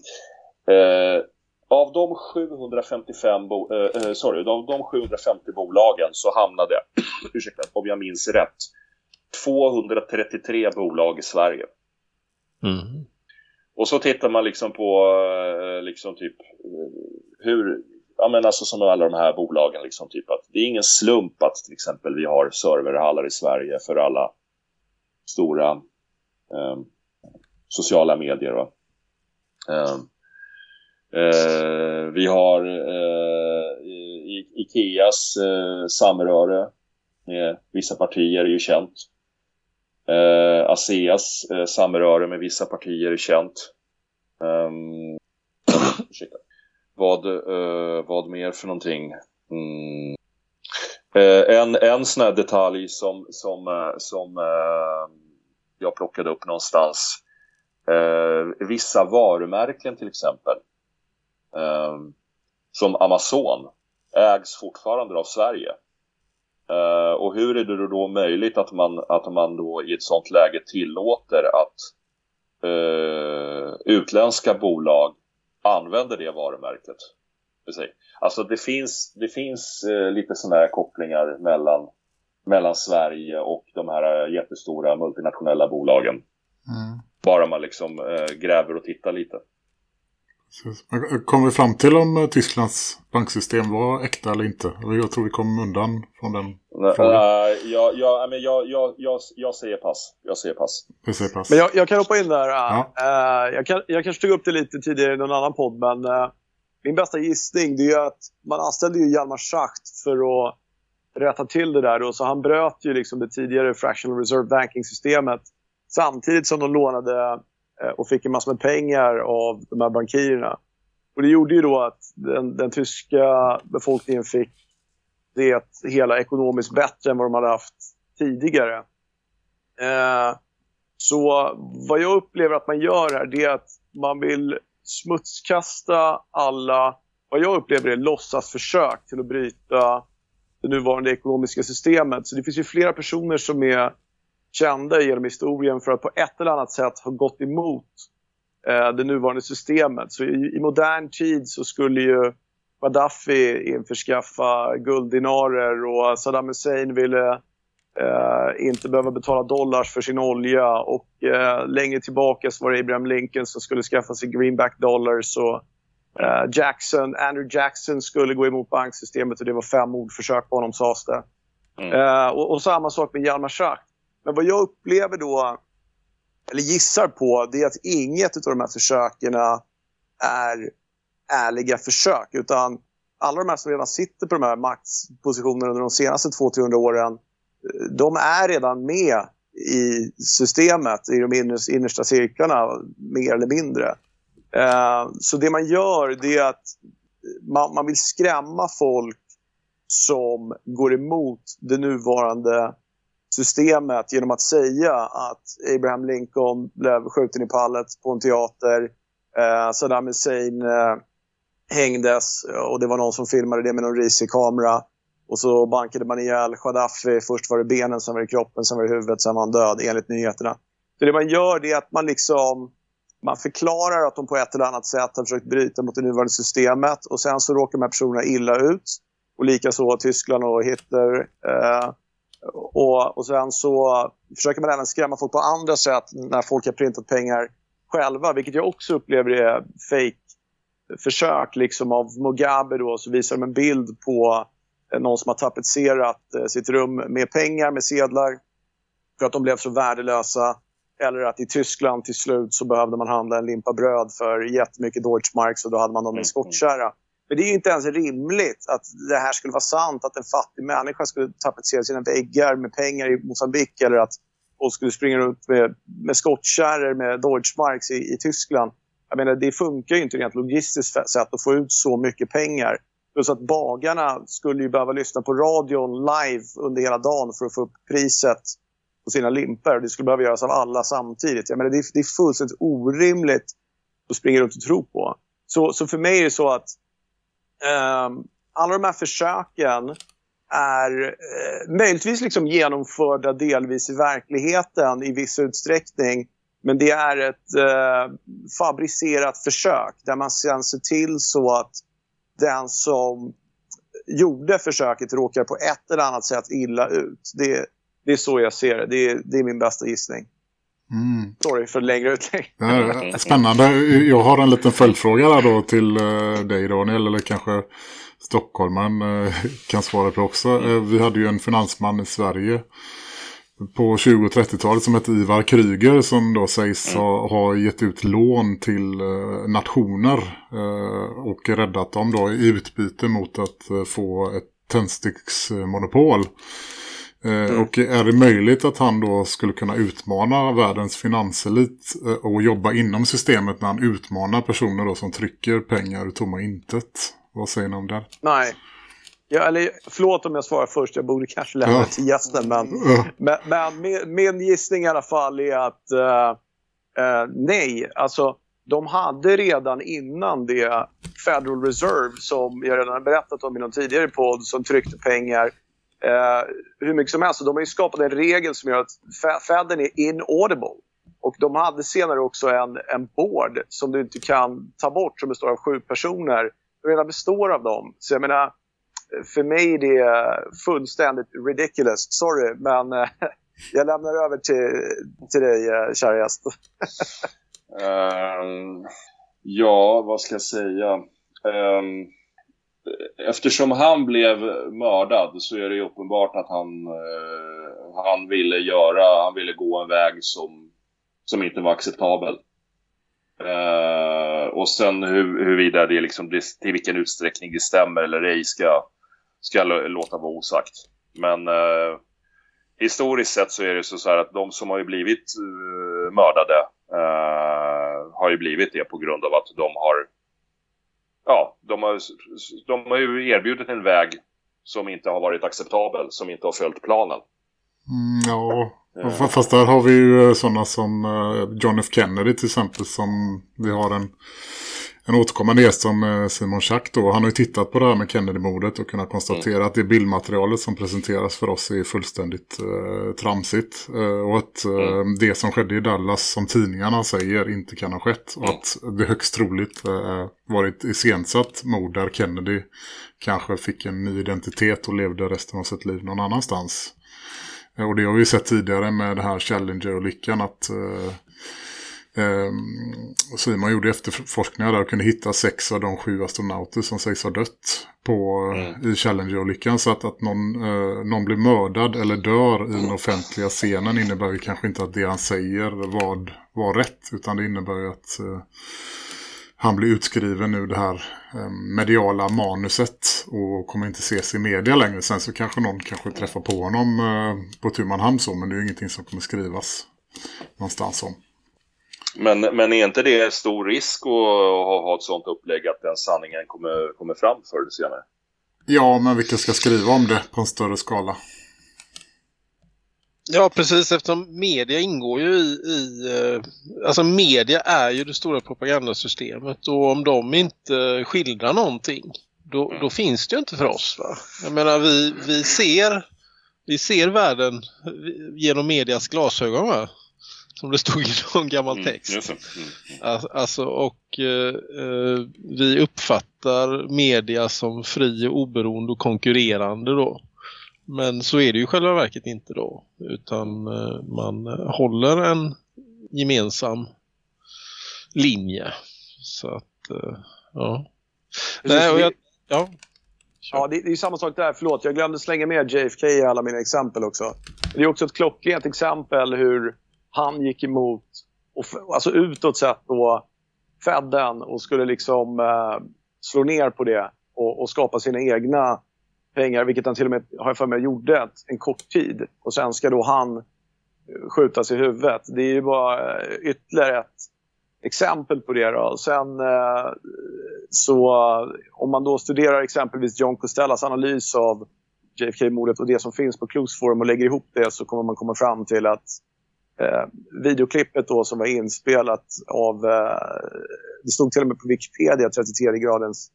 [SPEAKER 3] uh, av de 755 bo uh, sorry, av de 750 bolagen så hamnade, ursäkta, om jag minns rätt, 233 bolag i Sverige. Mm. Och så tittar man liksom på eh, liksom typ eh, hur, ja men alltså som alla de här bolagen liksom typ att det är ingen slump att till exempel vi har serverhallar i Sverige för alla stora eh, sociala medier va? Eh, eh, vi har eh, Ikeas eh, samröre med vissa partier är ju känt. Eh, ASEAs eh, samröre med vissa partier är känt. Um, vad, eh, vad mer för någonting? Mm. Eh, en, en sån här detalj som, som, eh, som eh, jag plockade upp någonstans. Eh, vissa varumärken till exempel. Ehm, som Amazon ägs fortfarande av Sverige och hur är det då möjligt att man, att man då i ett sånt läge tillåter att utländska bolag använder det varumärket. Alltså det finns, det finns eh, lite sådana här kopplingar mellan, mellan Sverige och de här jättestora multinationella bolagen. Mm. Bara man liksom eh, gräver och tittar lite.
[SPEAKER 2] Kommer vi fram till om eh, Tysklands banksystem var äkta eller inte? Jag tror vi kom undan från den
[SPEAKER 3] frågan. Uh, jag, jag, men jag, jag, jag, jag säger pass. Jag säger pass.
[SPEAKER 2] Jag säger pass.
[SPEAKER 5] Men jag, jag kan hoppa in där. Ja. Uh, jag, kan, jag kanske tog upp det lite tidigare i någon annan podd, men uh, min bästa gissning det är att man anställde ju Hjalmar Schacht för att rätta till det där. Då. Så han bröt ju liksom det tidigare fractional reserve banking-systemet samtidigt som de lånade Eh, Eh, och fick en massa med pengar av de här bankirerna. Och det gjorde ju då att den, den tyska befolkningen fick det hela ekonomiskt bättre än vad de hade haft tidigare. Eh, så vad jag upplever att man gör här det är att man vill smutskasta alla, vad jag upplever är låtsasförsök till att bryta det nuvarande ekonomiska systemet. Så det finns ju flera personer som är kända genom historien för att på ett eller annat sätt ha gått emot eh, det nuvarande systemet. Så i, i, modern tid så skulle ju Gaddafi införskaffa gulddinarer och Saddam Hussein ville eh, inte behöva betala dollars för sin olja och eh, längre tillbaka så var det Abraham Lincoln som skulle skaffa sig greenback dollars och eh, Jackson, Andrew Jackson skulle gå emot banksystemet och det var fem mordförsök på honom sades det. Mm. Eh, och, och, samma sak med Hjalmar Schacht. Men vad jag upplever då, eller gissar på, det är att inget av de här försöken är ärliga försök. Utan alla de här som redan sitter på de här maktpositionerna under de senaste 200-300 åren, de är redan med i systemet, i de innersta cirklarna, mer eller mindre. Eh, så det man gör det är att man vill skrämma folk som går emot det nuvarande systemet genom att säga att Abraham Lincoln blev skjuten i pallet på en teater. Eh, Saddam Hussein eh, hängdes eh, och det var någon som filmade det med någon risig kamera. Och så bankade man ihjäl Gaddafi. Först var det benen, sen var det kroppen, sen var det huvudet, sen var han död enligt nyheterna. Så det man gör det är att man liksom man förklarar att de på ett eller annat sätt har försökt bryta mot det nuvarande systemet och sen så råkar de här personerna illa ut. Och likaså Tyskland och Hitler. Eh, och, och sen så försöker man även skrämma folk på andra sätt när folk har printat pengar själva, vilket jag också upplever är fake försök liksom av Mugabe då, så visar de en bild på någon som har tapetserat eh, sitt rum med pengar, med sedlar för att de blev så värdelösa. Eller att i Tyskland till slut så behövde man handla en limpa bröd för jättemycket Deutschmarks och då hade man dem i mm, skottkärra. Men det är ju inte ens rimligt att det här skulle vara sant, att en fattig människa skulle tapetsera sina väggar med pengar i Mosambik eller att folk skulle springa runt med, med skottkärror med Deutschmarks i, i Tyskland. Jag menar, det funkar ju inte rent logistiskt sätt att få ut så mycket pengar. Plus att bagarna skulle ju behöva lyssna på radion live under hela dagen för att få upp priset på sina limper. Det skulle behöva göras av alla samtidigt. Jag menar, det, är, det är fullständigt orimligt att springa runt och tro på. Så, så för mig är det så att Ehm, alla de här försöken är eh, möjligtvis liksom genomförda delvis i verkligheten i viss utsträckning. Men det är ett eh, fabricerat försök där man sen ser till så att den som gjorde försöket råkar på ett eller annat sätt illa ut. Det, det är så jag ser det. Det är, det är min bästa gissning. Mm. Sorry för längre utläggning.
[SPEAKER 2] Spännande. Jag har en liten följdfråga där då till uh, dig Daniel. Eller kanske Stockholman uh, kan svara på också. Uh, vi hade ju en finansman i Sverige på 20- och 30-talet som hette Ivar Kryger som då sägs mm. ha, ha gett ut lån till nationer och räddat dem då i utbyte mot att få ett tändsticksmonopol. Mm. Och är det möjligt att han då skulle kunna utmana världens finanselit och jobba inom systemet när han utmanar personer då som trycker pengar ur tomma intet? Vad säger ni om det?
[SPEAKER 5] Nej, Ja, eller, förlåt om jag svarar först, jag borde kanske lämna det till gästen. Men, men, men min, min, gissning i alla fall är att uh, uh, nej, alltså de hade redan innan det Federal Reserve som jag redan har berättat om i någon tidigare podd som tryckte pengar eh, hur mycket som helst. de har ju skapat en regel som gör att Fedden är inaudible. Och de hade senare också en, en board som du inte kan ta bort som består av sju personer. Redan består av dem. Så jag menar, för mig är det fullständigt ridiculous. Sorry, men eh, jag lämnar över till, till dig, eh, kära gäst.
[SPEAKER 3] um, ja, vad ska jag säga? Um, eftersom han blev mördad så är det uppenbart att han, eh, han ville göra, han ville gå en väg som, som inte var acceptabel. Uh, och sen hur, huruvida det liksom, till vilken utsträckning det stämmer eller ej ska, ska jag låta vara osagt. Men eh, historiskt sett så är det så, här att de som har blivit uh, mördade uh, har ju blivit det på grund av att de har ja, de har, de har ju erbjudit en väg som inte har varit acceptabel, som inte har följt planen.
[SPEAKER 2] Mm, ja, uh. fast där har vi ju sådana som John F. Kennedy till exempel som vi har en en återkommande gäst som eh, Simon Schack då. Han har ju tittat på det här med Kennedy-mordet och kunnat konstatera mm. att det bildmaterialet som presenteras för oss är fullständigt eh, tramsigt. Eh, och att eh, mm. det som skedde i Dallas som tidningarna säger inte kan ha skett. Och att det högst troligt eh, varit iscensatt mord där Kennedy kanske fick en ny identitet och levde resten av sitt liv någon annanstans. Eh, och det har vi sett tidigare med det här Challenger-olyckan att Eh, Simon gjorde efterforskningar där och kunde hitta sex av de sju astronauter som sägs ha dött på, mm. i Challenger-olyckan. Så att, att någon, eh, någon blir mördad eller dör i den offentliga scenen innebär ju kanske inte att det han säger var, var rätt. Utan det innebär ju att eh, han blir utskriven ur det här eh, mediala manuset och kommer inte ses i media längre. Sen så kanske någon kanske träffar på honom eh, på tu man hand så, men det är ju ingenting som kommer skrivas någonstans om.
[SPEAKER 3] Men, men är inte det stor risk att ha, ha ett sånt upplägg att den sanningen kommer, kommer fram förr eller senare?
[SPEAKER 2] Ja, men vilka ska skriva om det på en större skala?
[SPEAKER 4] Ja, precis. Eftersom media ingår ju i, i... Eh, alltså media är ju det stora propagandasystemet. Och om de inte skildrar någonting, då, mm. då finns det ju inte för oss. Va? Jag menar, vi, vi, ser, vi ser världen genom medias glasögon. Va? Som det stod i någon gammal mm, text. Mm, mm, alltså, och eh, eh, vi uppfattar media som fri och oberoende och konkurrerande då. Men så är det ju själva verket inte då. Utan eh, man håller en gemensam linje. Så att, eh, ja.
[SPEAKER 5] Nej, och jag, ja. Ja, det, det är samma sak där. Förlåt, jag glömde slänga med JFK i alla mina exempel också. Det är också ett klockrent exempel hur han gick emot, och, alltså utåt sett då, Fedden och skulle liksom eh, slå ner på det och, och, skapa sina egna pengar, vilket han till och med, har jag för mig, gjorde en kort tid. Och sen ska då han eh, skjutas i huvudet. Det är ju bara eh, ytterligare ett exempel på det. Då. Sen eh, så om man då studerar exempelvis John Costellas analys av JFK-mordet och det som finns på Clues Forum och lägger ihop det så kommer man komma fram till att eh, videoklippet då som var inspelat av, eh, det stod till och med på Wikipedia, 33 gradens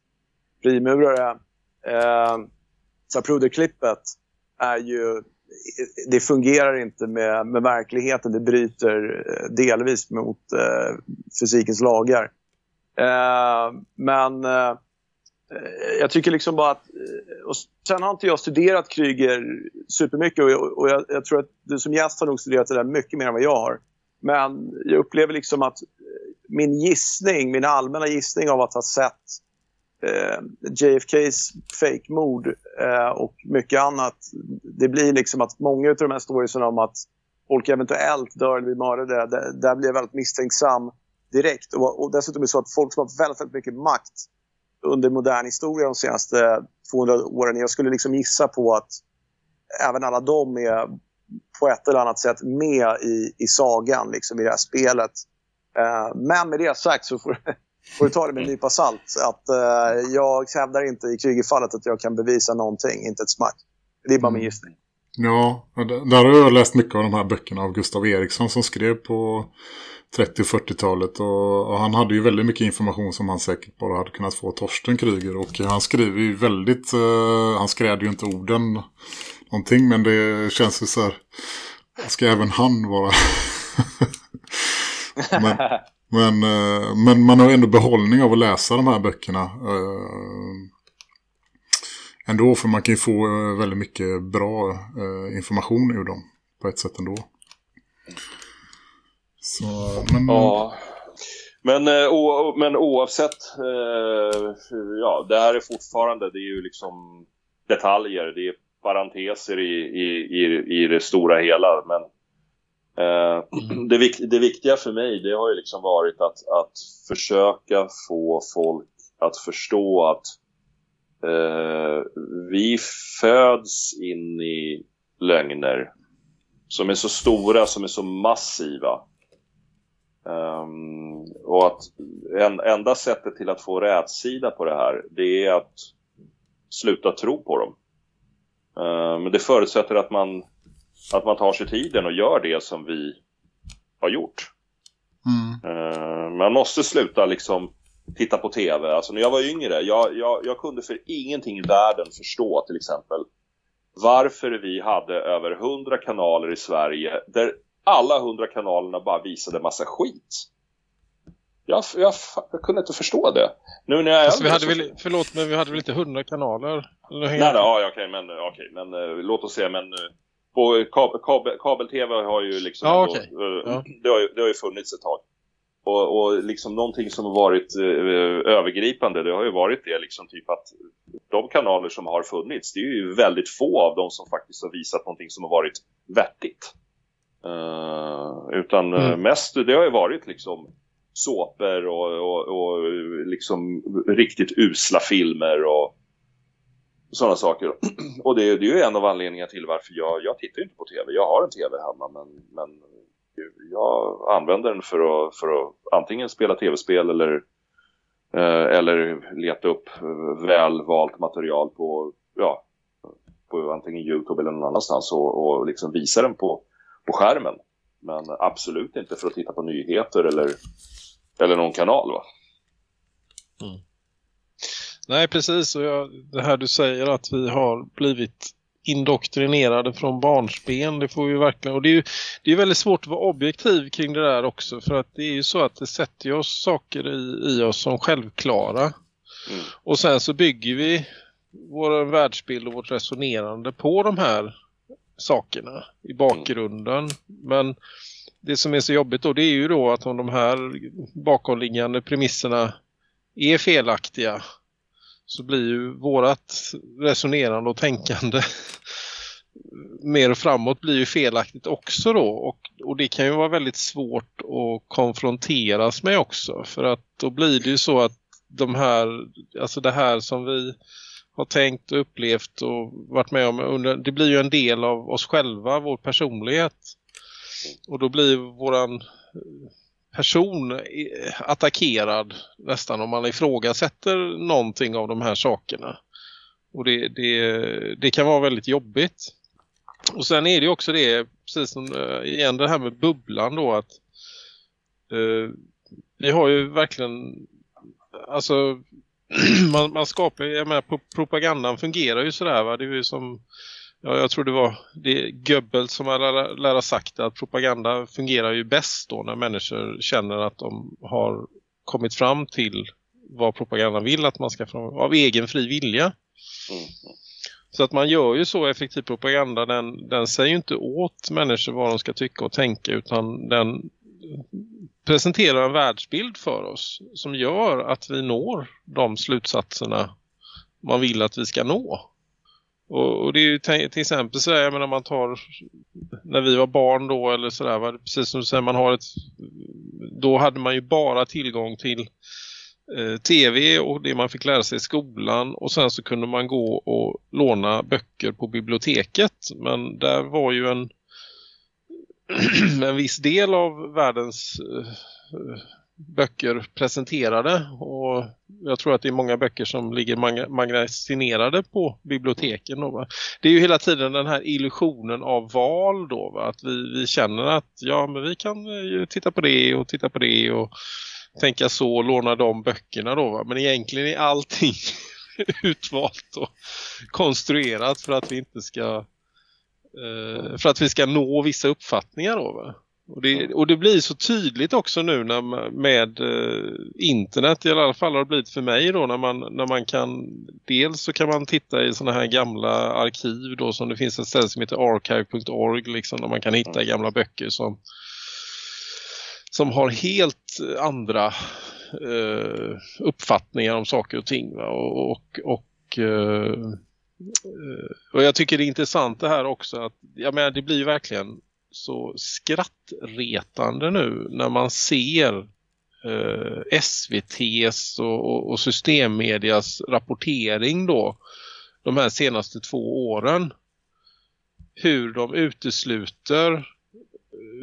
[SPEAKER 5] frimurare, eh, Zapruder-klippet är ju det fungerar inte med, med verkligheten. Det bryter eh, delvis mot eh, fysikens lagar. Eh, men eh, Eh, jag tycker liksom bara att... Eh, och sen har inte jag studerat Kryger supermycket och, jag, och jag, jag, tror att du som gäst har nog studerat det där mycket mer än vad jag har. Men jag upplever liksom att eh, min gissning, min allmänna gissning av att ha sett eh, JFKs fake-mord eh, och mycket annat. Det blir liksom att många av de här storiesen om att folk eventuellt dör eller blir mördade, där, där blir jag väldigt misstänksam direkt. Och, och dessutom är det så att folk som har väldigt, väldigt mycket makt under modern historia de senaste 200 åren, jag skulle liksom gissa på att även alla de är på ett eller annat sätt med i, i sagan, liksom i det här spelet. Eh, men med det sagt så får, får du ta det med en nypa salt. Att, uh, jag hävdar inte i krigerfallet att jag kan bevisa någonting, inte ett smack. Det är bara min mm. gissning.
[SPEAKER 2] Ja, där har jag läst mycket av de här böckerna av Gustav Eriksson som skrev på 30- och 40-talet. Och, och, han hade ju väldigt mycket information som han säkert bara hade kunnat få Torsten Kryger. Och han skriver ju väldigt, uh, han skrev ju inte orden någonting men det känns ju så här, ska även han vara... men, men, uh, men man har ändå behållning av att läsa de här böckerna. uh, ändå, för man kan ju få eh, väldigt mycket bra information ur dem på ett sätt ändå.
[SPEAKER 3] Så, men... Ja. Men, o, men oavsett, ja, det här är fortfarande, det är ju liksom detaljer, det är parenteser i, i, i, det stora hela. Men Eh, det, det, viktiga för mig det har ju liksom varit att, att försöka få folk att förstå att eh, vi föds in i lögner som är så stora, som är så massiva. Um, och att en, enda sättet till att få rätsida på det här det är att sluta tro på dem. Uh, men det förutsätter att man att man tar sig tiden och gör det som vi har gjort. Mm. Uh, man måste sluta liksom titta på tv. Alltså när jag var yngre, jag, jag, jag kunde för ingenting i världen förstå till exempel varför vi hade över hundra kanaler i Sverige där alla hundra kanalerna bara visade massa skit. Jag, jag, jag, kunde inte förstå det. Nu när jag
[SPEAKER 4] alltså, vi hade väl, förlåt, men vi hade väl inte hundra kanaler?
[SPEAKER 3] Nej, nej, ja, okej, men, okej, men uh, låt oss se, men uh, på kabel, kabel, kabel-tv har ju liksom
[SPEAKER 4] ja, okay.
[SPEAKER 3] uh, ja. det, har ju, det har ju funnits ett tag. Och, och liksom någonting som har varit uh, övergripande det har ju varit det liksom typ att de kanaler som har funnits det är ju väldigt få av dem som faktiskt har visat någonting som har varit vettigt. Uh, utan mm. mest det har ju varit liksom såper och, och, och liksom riktigt usla filmer och sådana saker. Och det, det, är ju en av anledningarna till varför jag, jag tittar inte på tv. Jag har en tv hemma men, men jag använder den för att, för att antingen spela tv-spel eller, eh, eller leta upp väl valt material på, ja, på antingen Youtube eller någon annanstans och, och liksom visa den på, på skärmen. Men absolut inte för att titta på nyheter eller, eller någon kanal va.
[SPEAKER 4] Mm. Nej, precis. Och jag, det här du säger att vi har blivit indoktrinerade från barnsben. Det får vi verkligen. Och det är ju det är väldigt svårt att vara objektiv kring det där också. För att det är ju så att det sätter oss saker i, i oss som självklara. Mm. Och sen så bygger vi vår världsbild och vårt resonerande på de här sakerna i bakgrunden. Men det som är så jobbigt då det är ju då att om de här bakomliggande premisserna är felaktiga så blir ju vårat resonerande och tänkande mer framåt blir ju felaktigt också då. Och, och det kan ju vara väldigt svårt att konfronteras med också. För att då blir det ju så att de här, alltså det här som vi har tänkt och upplevt och varit med om under, det blir ju en del av oss själva, vår personlighet. Och då blir våran person attackerad nästan om man ifrågasätter någonting av de här sakerna. Och det, det, det kan vara väldigt jobbigt. Och sen är det också det, precis som eh, igen det här med bubblan då att eh, vi har ju verkligen alltså man, man skapar, jag menar propagandan fungerar ju sådär va, det är ju som ja, jag tror det var det Goebbels som har lär ha sagt att propaganda fungerar ju bäst då när människor känner att de har kommit fram till vad propagandan vill att man ska fram, av egen fri vilja. Mm. Så att man gör ju så effektiv propaganda, den, den säger ju inte åt människor vad de ska tycka och tänka utan den presenterar en världsbild för oss som gör att vi når de slutsatserna man vill att vi ska nå. Och, och det är ju till exempel så här, menar man tar när vi var barn då eller sådär, precis som du säger man har ett då hade man ju bara tillgång till eh, tv och det man fick lära sig i skolan och sen så kunde man gå och låna böcker på biblioteket. Men där var ju en en viss del av världens eh, böcker presenterade och jag tror att det är många böcker som ligger mag magasinerade på biblioteken. Då, det är ju hela tiden den här illusionen av val då va? att vi, vi känner att ja men vi kan eh, ju titta på det och titta på det och tänka så och låna de böckerna då va? men egentligen är allting utvalt och konstruerat för att vi inte ska eh, för att vi ska nå vissa uppfattningar då va? Och det, och det blir så tydligt också nu när, med eh, internet i alla fall har det blivit för mig då när man, när man kan dels så kan man titta i såna här gamla arkiv då som det finns ett ställe som heter archive.org liksom där man kan hitta gamla böcker som som har helt andra eh, uppfattningar om saker och ting va? och, och, och eh, och jag tycker det är intressant det här också att jag menar, det blir verkligen så skrattretande nu när man ser eh, SVTs och, och systemmedias rapportering då de här senaste två åren hur de utesluter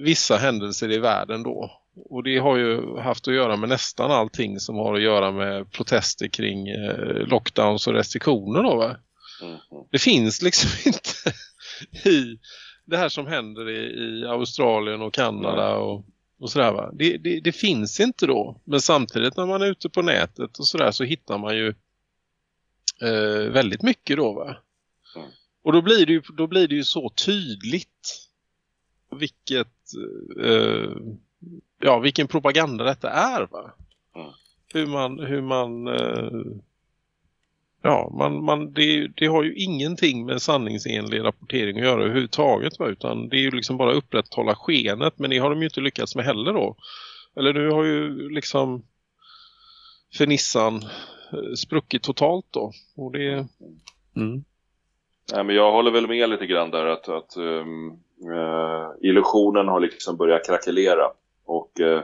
[SPEAKER 4] vissa händelser i världen då. Och det har ju haft att göra med nästan allting som har att göra med protester kring eh, lockdowns och restriktioner då va? Mm. Det finns liksom inte i det här som händer i, i Australien och Kanada och, och sådär va. Det, det, det, finns inte då. Men samtidigt när man är ute på nätet och sådär så hittar man ju eh, väldigt mycket då va. Mm. Och då blir, det ju, då blir det ju så tydligt vilket eh, ja, vilken propaganda detta är va. Mm. Hur man, hur man eh, ja, man, man, det, det, har ju ingenting med sanningsenlig rapportering att göra överhuvudtaget. Va? Utan det är ju liksom bara upprätthålla skenet. Men det har de ju inte lyckats med heller då. Eller nu har ju liksom fernissan eh, spruckit totalt då. Och det... Mm.
[SPEAKER 3] Nej, men jag håller väl med lite grann där att, att um, uh, illusionen har liksom börjat krackelera. Och uh,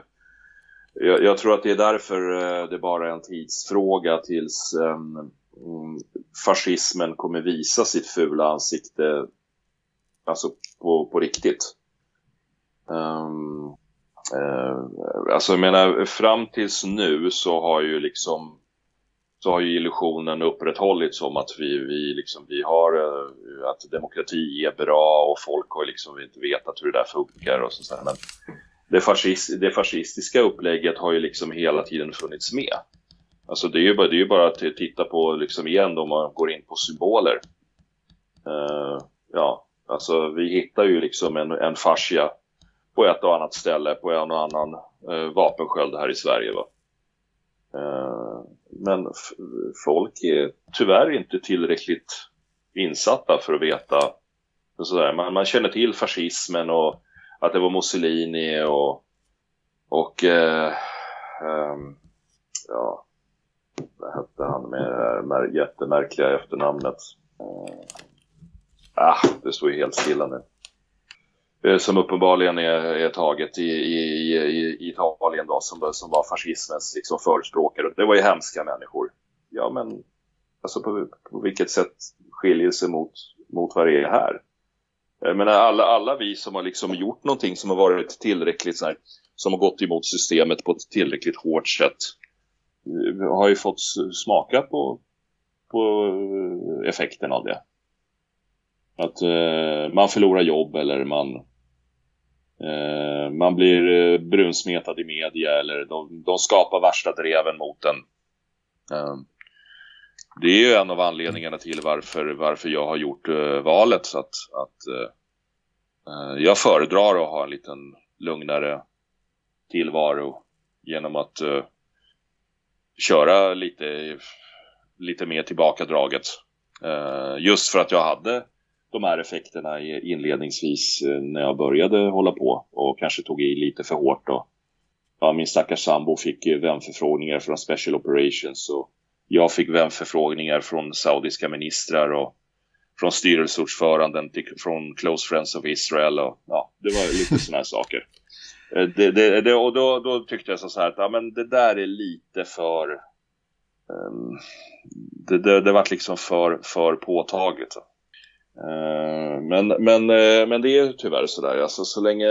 [SPEAKER 3] jag, jag, tror att det är därför uh, det bara är en tidsfråga tills um, Mm, Mm. fascismen kommer visa sitt fula ansikte alltså på, på riktigt. Um, uh, alltså jag menar, fram tills nu så har ju liksom så har ju illusionen upprätthållits om att vi, vi, liksom, vi har uh, att demokrati är bra och folk har liksom inte vetat hur det där funkar och så Men det, fascist, det fascistiska upplägget har ju liksom hela tiden funnits med. Alltså det är ju bara, det är bara att titta på liksom igen om man går in på symboler. Uh, ja, alltså vi hittar ju liksom en, en fascia på ett och annat ställe på en och annan uh, vapensköld här i Sverige. Va? Uh, men folk är tyvärr inte tillräckligt insatta för att veta. Sådär. Man, man känner till fascismen och att det var Mussolini och, och eh, ehm, ja, hette han med det här jättemärkliga efternamnet? Eh, ah, det står ju helt stilla nu. Eh, som uppenbarligen är, är taget i, i, i, i Italien då, som, som var fascismens liksom, förespråkare. Det var ju hemska människor. Ja, men alltså på, på vilket sätt skiljer sig mot, mot vad det är här? Jag menar, alla, alla vi som har liksom gjort någonting som har varit tillräckligt så här, som har gått emot systemet på ett tillräckligt hårt sätt har ju fått smaka på, på effekten av det. Att eh, man förlorar jobb eller man eh, man blir eh, brunsmetad i media eller de, de skapar värsta dreven mot en. Eh, det är ju en av anledningarna till varför, varför jag har gjort eh, valet. Så att, att eh, eh jag föredrar att ha en liten lugnare tillvaro genom att eh, köra lite, lite mer tillbakadraget. Eh, just för att jag hade de här effekterna inledningsvis eh, när jag började hålla på och kanske tog i lite för hårt. Och, ja, min stackars sambo fick vänförfrågningar från Special Operations och jag fick vänförfrågningar från saudiska ministrar och från styrelseordföranden till, från Close Friends of Israel och ja, det var lite sådana här saker. Eh, det, det, det, och då, då, tyckte jag så här att ja, men det där är lite för um, det, det, det var liksom för, för påtagligt. Uh, men, men, uh, men det är tyvärr sådär. Alltså, så länge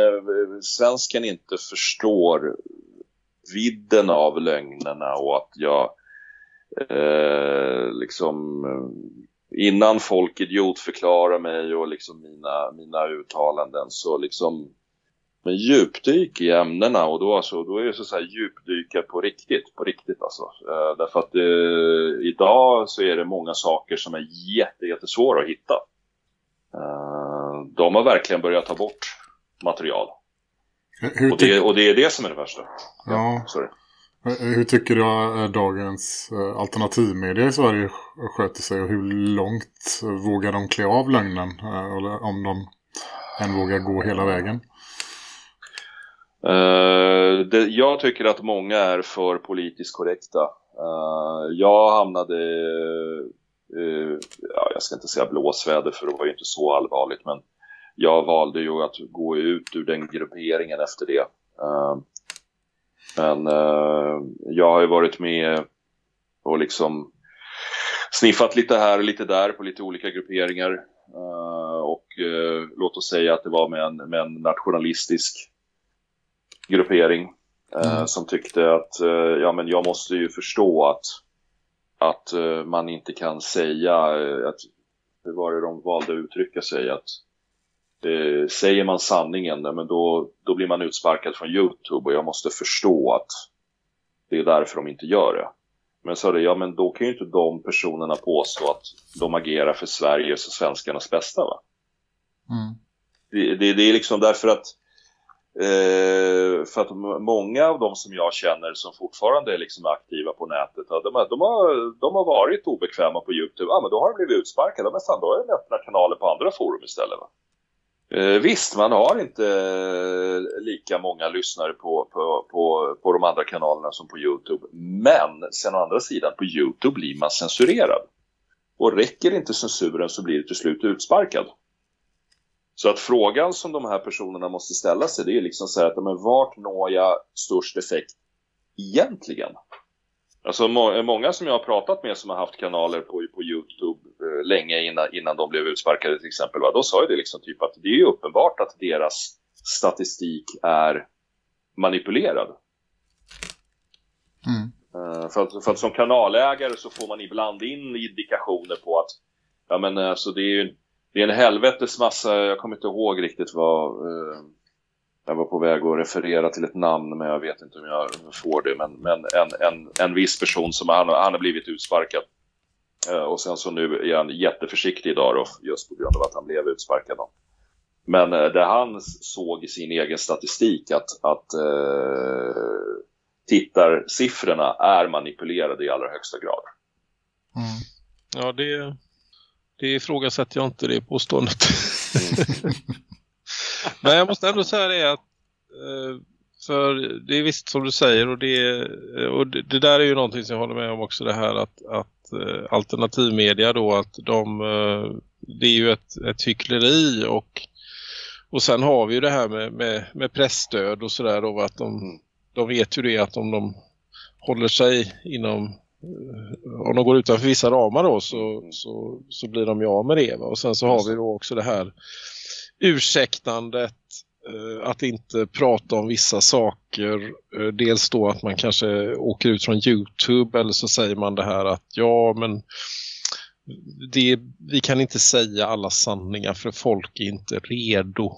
[SPEAKER 3] svensken inte förstår vidden av lögnerna och att jag uh, liksom innan folk idiotförklarar mig och liksom mina, mina uttalanden så liksom men djupdyk i ämnena och då, alltså, då är det så, här djupdyka på riktigt, på riktigt alltså. Eh, därför att eh, idag så är det många saker som är jätte, jättesvåra att hitta. Eh, de har verkligen börjat ta bort material. Och det, och det är det som är det värsta.
[SPEAKER 2] Ja, sorry. Hur tycker du att dagens eh, alternativmedia i Sverige sköter sig och hur långt vågar de klä av lögnen? Eh, eller om de än vågar gå hela vägen?
[SPEAKER 3] Uh, det, jag tycker att många är för politiskt korrekta. Uh, jag hamnade, uh, ja, jag ska inte säga blåsväder för det var ju inte så allvarligt, men jag valde ju att gå ut ur den grupperingen efter det. men jag har ju varit med och liksom sniffat lite här och lite där på lite olika grupperingar. och låt oss säga att det var med en, med en nationalistisk gruppering eh, mm. som tyckte att eh, ja, men jag måste ju förstå att, att eh, man inte kan säga att, hur var det de valde att uttrycka sig att eh, säger man sanningen men då, då blir man utsparkad från Youtube och jag måste förstå att det är därför de inte gör det. Men sa det, ja men då kan ju inte de personerna påstå att de agerar för Sveriges och svenskarnas bästa va? Mm. Det, det, det, är liksom därför att Eh, för att många av de som jag känner som fortfarande är liksom aktiva på nätet, de, de, har, de har varit obekväma på Youtube. Ja, men då har de blivit utsparkade. Men sen då är det öppna kanaler på andra forum istället. Va? Eh, visst, man har inte eh, lika många lyssnare på, på, på, på de andra kanalerna som på Youtube. Men sen å andra sidan, på Youtube blir man censurerad. Och räcker inte censuren så blir du till slut utsparkad. Så att frågan som de här personerna måste ställa sig det är liksom så här att men vart når jag störst effekt egentligen? Alltså må många som jag har pratat med som har haft kanaler på, på Youtube eh, länge innan, innan de blev utsparkade till exempel, va? då sa ju det liksom typ att det är ju uppenbart att deras statistik är manipulerad. Mm. Uh, för, att, för att som kanalägare så får man ibland in indikationer på att ja men alltså det är ju det är en helvetes massa, jag kommer inte ihåg riktigt vad... Eh, jag var på väg att referera till ett namn men jag vet inte om jag får det. Men, men en, en, en viss person som han, han har blivit utsparkad. Eh, och sen så nu är han jätteförsiktig idag då, just på grund av att han blev utsparkad. Då. Men eh, det han såg i sin egen statistik att, att eh, tittarsiffrorna är manipulerade i allra högsta grad.
[SPEAKER 4] Mm. Ja, det, det ifrågasätter jag inte det påståendet. Mm. Men jag måste ändå säga det att eh, för det är visst som du säger och det, och det, det, där är ju någonting som jag håller med om också det här att, att eh, alternativmedia då att de eh, det är ju ett, ett hyckleri och och sen har vi ju det här med, med, med pressstöd och sådär då att de, de vet ju det att om de håller sig inom om de går utanför vissa ramar då så, mm. så, så blir de ju av med det. Va? Och sen så har vi då också det här ursäktandet eh, att inte prata om vissa saker. Eh, dels då att man kanske åker ut från Youtube eller så säger man det här att ja men det, vi kan inte säga alla sanningar för folk är inte redo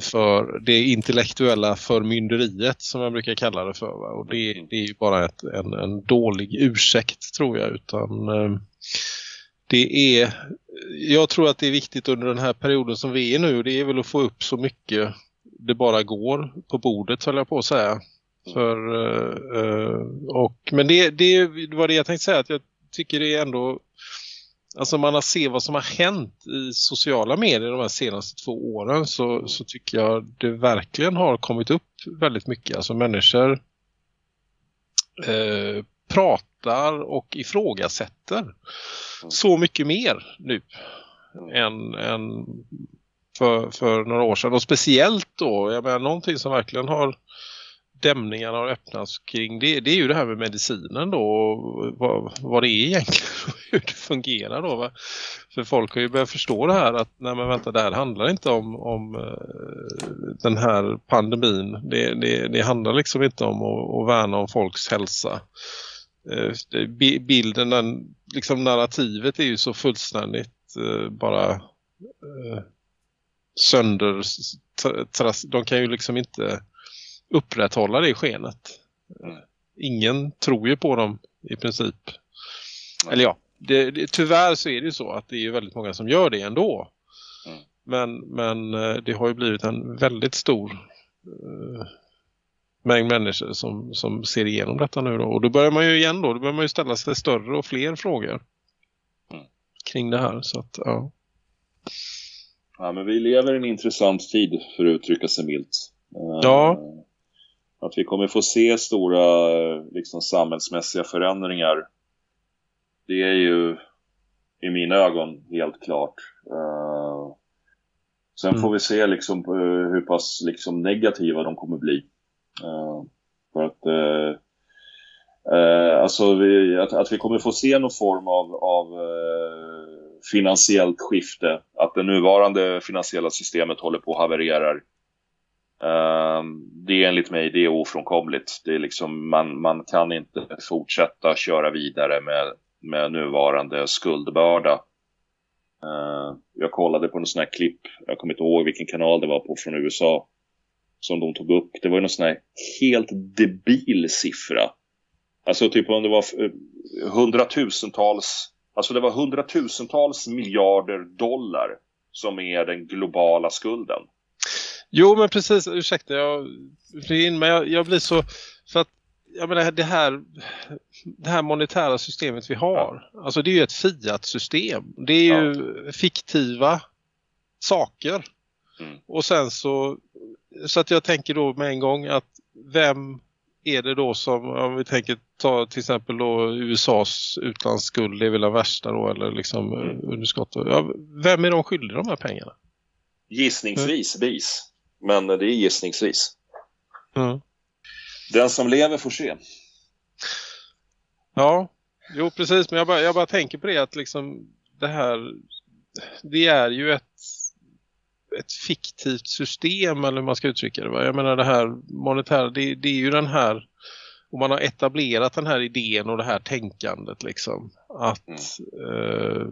[SPEAKER 4] för det intellektuella förmynderiet som man brukar kalla det för. Va? Och det, det, är ju bara ett, en, en dålig ursäkt tror jag utan eh, det är jag tror att det är viktigt under den här perioden som vi är nu det är väl att få upp så mycket det bara går på bordet höll jag på att säga. För, eh, eh, och, men det, det var det jag tänkte säga att jag tycker det är ändå alltså man har sett vad som har hänt i sociala medier de här senaste två åren så, så tycker jag det verkligen har kommit upp väldigt mycket. Alltså människor eh, pratar och ifrågasätter mm. så mycket mer nu än, än för, för några år sedan. Och speciellt då, jag menar någonting som verkligen har dämningarna har öppnats kring det, det är ju det här med medicinen då och vad, vad det är egentligen och hur det fungerar då va? För folk har ju börjat förstå det här att nej men vänta det här handlar inte om, om eh, den här pandemin det, det, det, handlar liksom inte om att, att värna om folks hälsa eh, bilden, den, liksom narrativet är ju så fullständigt eh, bara sönder de kan ju liksom inte upprätthålla det skenet. Mm. Ingen tror ju på dem i princip. Mm. Eller ja, det, det, tyvärr så är det ju så att det är väldigt många som gör det ändå. Mm. Men, men eh, det har ju blivit en väldigt stor uh, mängd människor som, som ser igenom detta nu då. Och då börjar man ju igen då, då börjar man ju ställa sig större och fler frågor mm. kring det här. Så att, ja.
[SPEAKER 3] Ja, men vi lever i en intressant tid för att uttrycka sig milt.
[SPEAKER 4] Ja.
[SPEAKER 3] Att vi kommer få se stora liksom, samhällsmässiga förändringar. Det är ju i mina ögon helt klart. Uh, sen mm. får vi se liksom, hur pass liksom, negativa de kommer bli. Uh, för att uh, alltså vi, att, att, vi kommer få se någon form av, av finansiellt skifte. Att det nuvarande finansiella systemet håller på att havererar. Ehm, det är enligt mig det är ofrånkomligt. Det är liksom, man, man kan inte fortsätta köra vidare med, med nuvarande skuldbörda. Uh, jag kollade på en sån här klipp, jag kommer inte ihåg vilken kanal det var på från USA som de tog upp. Det var ju någon sån här helt debil siffra. Alltså typ om det var eh, hundratusentals, alltså det var hundratusentals miljarder dollar som är den globala skulden.
[SPEAKER 4] Jo, men precis. Ursäkta, jag in, men jag, jag, blir så... För att, jag menar, det här, det här monetära systemet vi har, alltså det är ju ett fiat-system. Det är ju ja. fiktiva saker. Mm. Och sen så, så att jag tänker då med en gång att vem är det då som, om vi tänker ta till exempel då USAs utlandsskuld, det är väl den värsta då, eller liksom mm. underskott. Ja, vem är de skyldiga de här pengarna?
[SPEAKER 3] Gissningsvis, mm. BIS. Men det är gissningsvis.
[SPEAKER 4] Mm.
[SPEAKER 3] Den som lever får se.
[SPEAKER 4] Ja, jo precis. Men jag bara, jag bara tänker på det att liksom det här, det är ju ett, ett fiktivt system eller hur man ska uttrycka det. Va? Jag menar det här monetära, det, det är ju den här och man har etablerat den här idén och det här tänkandet liksom. Att mm. eh,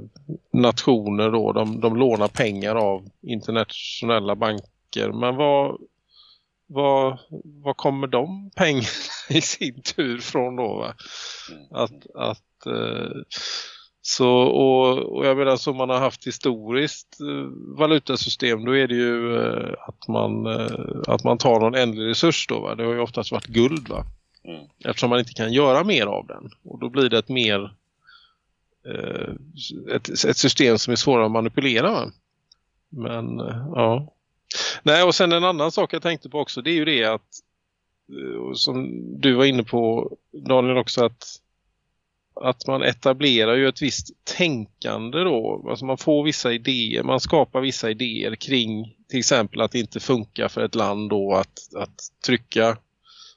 [SPEAKER 4] nationer då, de, de lånar pengar av internationella banker banker. Men vad, vad, vad kommer de pengarna i sin tur från då? Va? Mm. Att, att eh, så, och, och jag menar som man har haft historiskt eh, valutasystem då är det ju eh, att, man, att man tar någon ändlig resurs då va? Det har ju oftast varit guld va? Mm. Eftersom man inte kan göra mer av den. Och då blir det ett mer ett, ett system som är svårare att manipulera. Men ja. Nej och sen en annan sak jag tänkte på också det är ju det att eh, som du var inne på Daniel också att att man etablerar ju ett visst tänkande då. Alltså man får vissa idéer, man skapar vissa idéer kring till exempel att det inte funkar för ett land då att, att trycka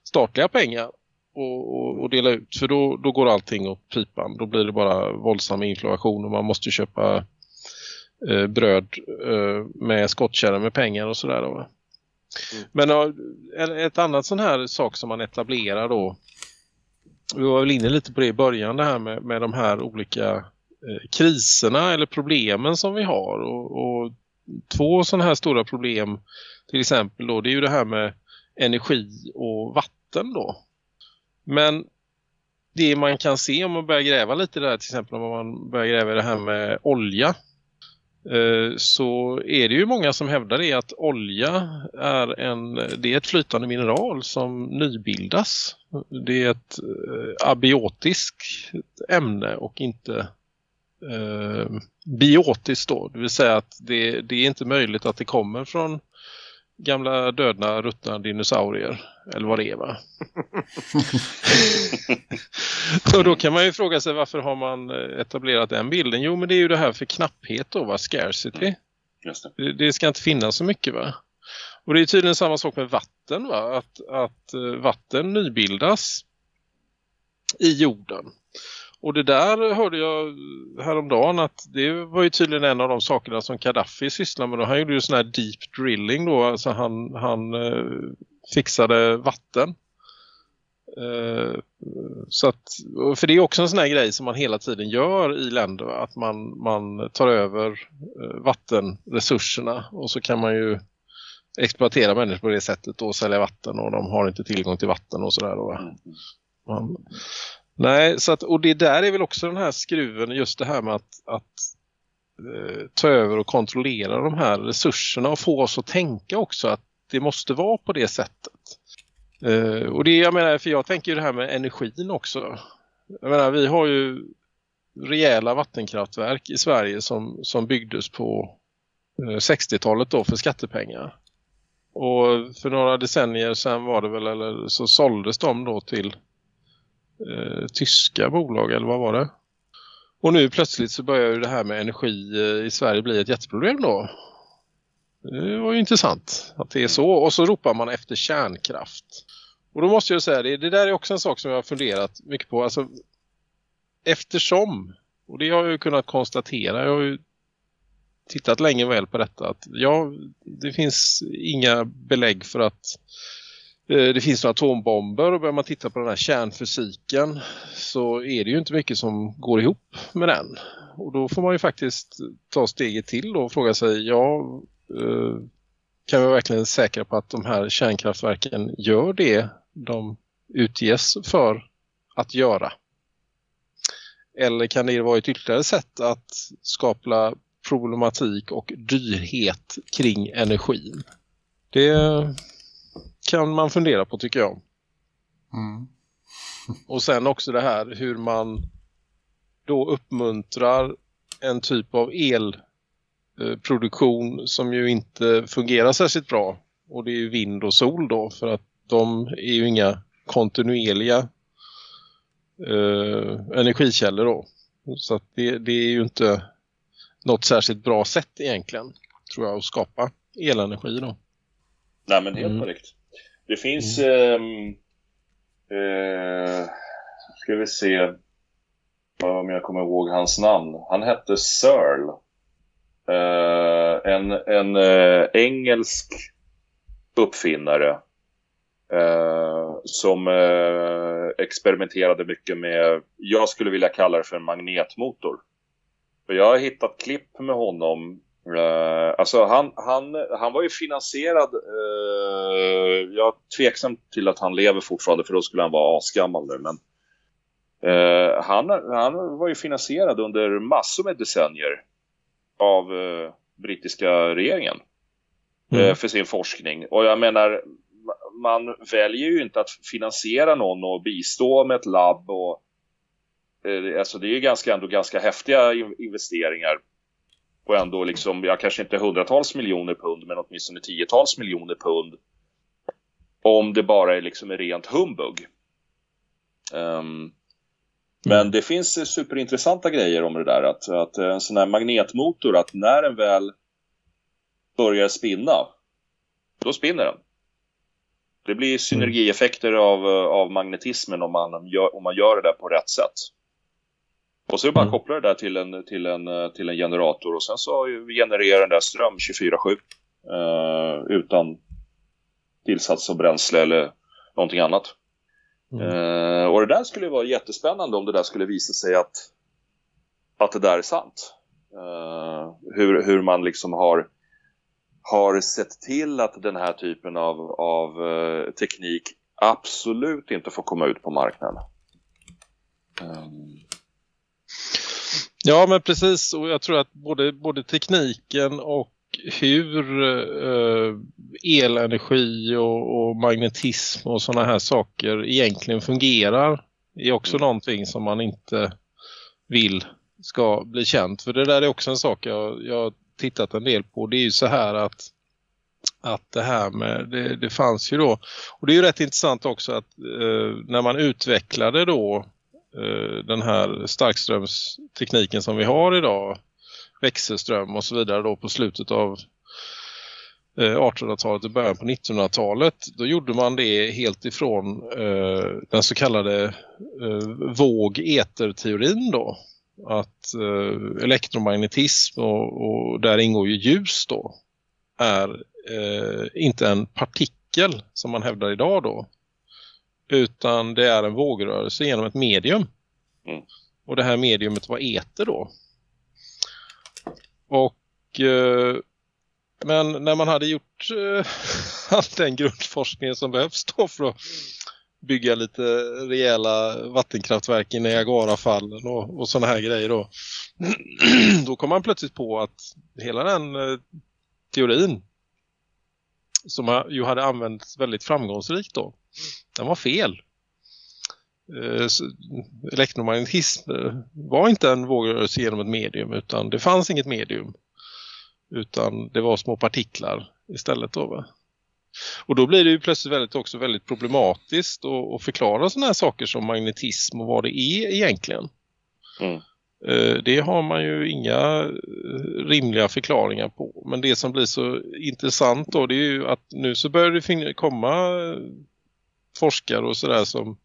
[SPEAKER 4] statliga pengar och, och, och, dela ut. För då, då går allting åt pipan. Då blir det bara våldsam inflation och man måste köpa eh, bröd eh, med skottkärra med pengar och sådär. Mm. Men uh, ett annat sån här sak som man etablerar då vi var väl inne lite på det i början det här med, med de här olika eh, kriserna eller problemen som vi har och, och två sådana här stora problem till exempel då det är ju det här med energi och vatten då. Men det man kan se om man börjar gräva lite där till exempel om man börjar gräva det här med olja eh, Eh, så är det ju många som hävdar det att olja är, en, det är ett flytande mineral som nybildas. Det är ett eh, abiotiskt ämne och inte eh, biotiskt då. Det vill säga att det, det är inte möjligt att det kommer från gamla dödna ruttna dinosaurier eller vad det är va? och då kan man ju fråga sig varför har man eh, etablerat den bilden? Jo men det är ju det här för knapphet då va? Scarcity. Det. det. ska inte finnas så mycket va? Och det är tydligen samma sak med vatten va? Att, att eh, vatten nybildas i jorden. Och det där hörde jag häromdagen att det var ju tydligen en av de sakerna som Gaddafi sysslar med. Han gjorde ju sån här deep drilling då. Alltså han, han eh, fixade vatten. Eh, så att, för det är också en sån här grej som man hela tiden gör i länder. Att man, man tar över eh, vattenresurserna och så kan man ju exploatera människor på det sättet och sälja vatten och de har inte tillgång till vatten och sådär. Mm. Man, Nej, så att, och det där är väl också den här skruven, just det här med att, att eh, ta över och kontrollera de här resurserna och få oss att tänka också att det måste vara på det sättet. Eh, och det jag menar, för jag tänker ju det här med energin också. Jag menar, vi har ju rejäla vattenkraftverk i Sverige som, som byggdes på eh, 60-talet då för skattepengar. Och för några decennier sedan var det väl, eller så såldes de då till eh, tyska bolag eller vad var det? Och nu plötsligt så börjar ju det här med energi eh, i Sverige bli ett jätteproblem då. Det var ju intressant att det är så. Och så ropar man efter kärnkraft. Och då måste jag säga, det, det där är också en sak som jag har funderat mycket på. Alltså, eftersom, och det har jag ju kunnat konstatera, jag har ju tittat länge väl på detta, att ja, det finns inga belägg för att Eh, det finns några atombomber och börjar man titta på den här kärnfysiken så är det ju inte mycket som går ihop med den. Och då får man ju faktiskt ta steget till och fråga sig, ja, eh, kan vi vara verkligen säkra på att de här kärnkraftverken gör det de utges för att göra? Eller kan det vara ett ytterligare sätt att skapa problematik och dyrhet kring energin? Det kan man fundera på tycker jag. Mm. Och sen också det här hur man då uppmuntrar en typ av elproduktion som ju inte fungerar särskilt bra. Och det är ju vind och sol då för att de är ju inga kontinuerliga eh, energikällor då. Så att det, det är ju inte något särskilt bra sätt egentligen tror jag att skapa elenergi då.
[SPEAKER 3] Nej men helt mm. Det finns... Mm. Eh, eh, ska vi se om jag kommer ihåg hans namn. Han hette Searle. Eh, en en eh, engelsk uppfinnare eh, som eh, experimenterade mycket med, jag skulle vilja kalla det för en magnetmotor. För jag har hittat klipp med honom Uh, alltså han, han, han var ju finansierad, uh, jag är tveksam till att han lever fortfarande för då skulle han vara asgammal nu. Men, uh, han, han var ju finansierad under massor med decennier av brittiska regeringen mm. för sin forskning. Och jag menar, man väljer ju inte att finansiera någon och bistå med ett labb och eh, alltså det är ju ganska, ändå ganska häftiga investeringar och ändå liksom, ja kanske inte hundratals miljoner pund men åtminstone tiotals miljoner pund om det bara är liksom är rent humbug. Um, men det finns superintressanta grejer om det där. Att, att en sån här magnetmotor, att när den väl börjar spinna, då spinner den. Det blir synergieffekter av, av magnetismen om man, gör, om man gör det där på rätt sätt. Och så är det bara mm. koppla det där till en, till, en, till en generator och sen så genererar den där ström 24-7 eh, utan tillsats av bränsle eller någonting annat. Mm. Eh, och det där skulle vara jättespännande om det där skulle visa sig att, att det där är sant. Eh, hur, hur man liksom har, har sett till att den här typen av, av eh, teknik absolut inte får komma ut på marknaden.
[SPEAKER 4] Um. Ja men precis och jag tror att både, både tekniken och hur eh, elenergi och, och, magnetism och sådana här saker egentligen fungerar är också mm. någonting som man inte vill ska bli känt. För det där är också en sak jag, jag tittat en del på. Det är ju så här att att det här med, det, det fanns ju då, och det är ju rätt intressant också att eh, när man utvecklade då Eh, den här starkströmstekniken som vi har idag växelström och så vidare då på slutet av eh, 1800-talet och början på 1900-talet då gjorde man det helt ifrån eh, den så kallade eh, våg-eterteorin då. Att eh, elektromagnetism och, och, där ingår ju ljus då är eh, inte en partikel som man hävdar idag då utan det är en vågrörelse genom ett medium. Mm. Och det här mediumet var eter då. Och eh, men när man hade gjort eh, all den grundforskningen som behövs då för att bygga lite rejäla vattenkraftverk i Niagarafallen och, och sådana här grejer då. då kom man plötsligt på att hela den eh, teorin som ju hade använts väldigt framgångsrikt då, den var fel. Eh, elektromagnetism eh, var inte en vågrörelse genom ett medium utan det fanns inget medium utan det var små partiklar istället då va? Och då blir det ju plötsligt väldigt, också väldigt problematiskt att, att förklara sådana här saker som magnetism och vad det är egentligen. Mm. Eh, det har man ju inga rimliga förklaringar på. Men det som blir så intressant då det är ju att nu så börjar det komma forskare och sådär som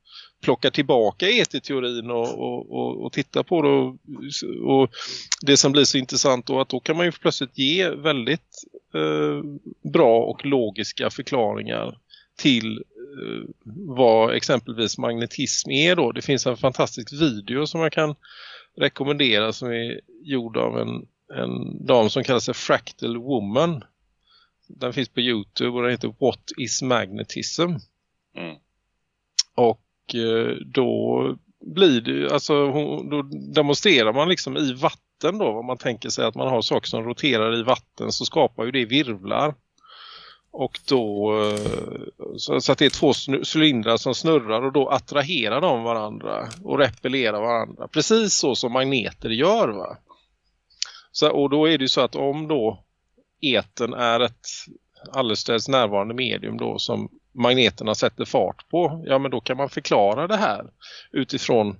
[SPEAKER 4] plockar tillbaka eterteorin och, och, och, och tittar på det och, och, det som blir så intressant då att då kan man ju plötsligt ge väldigt eh, bra och logiska förklaringar till eh, vad exempelvis magnetism är då. Det finns en fantastisk video som jag kan rekommendera som är gjord av en, en dam som kallar sig Fractal Woman. Den finns på Youtube och den heter What is Magnetism? Mm. Och eh, då blir det, alltså då demonstrerar man liksom i vatten då, om man tänker sig att man har saker som roterar i vatten så skapar ju det virvlar. Och då, eh, så att det är två cylindrar som snurrar och då attraherar de varandra och repellerar varandra. Precis så som magneter gör va. Så, och då är det ju så att om då eten är ett alldeles närvarande medium då som magneterna sätter fart på, ja men då kan man förklara det här utifrån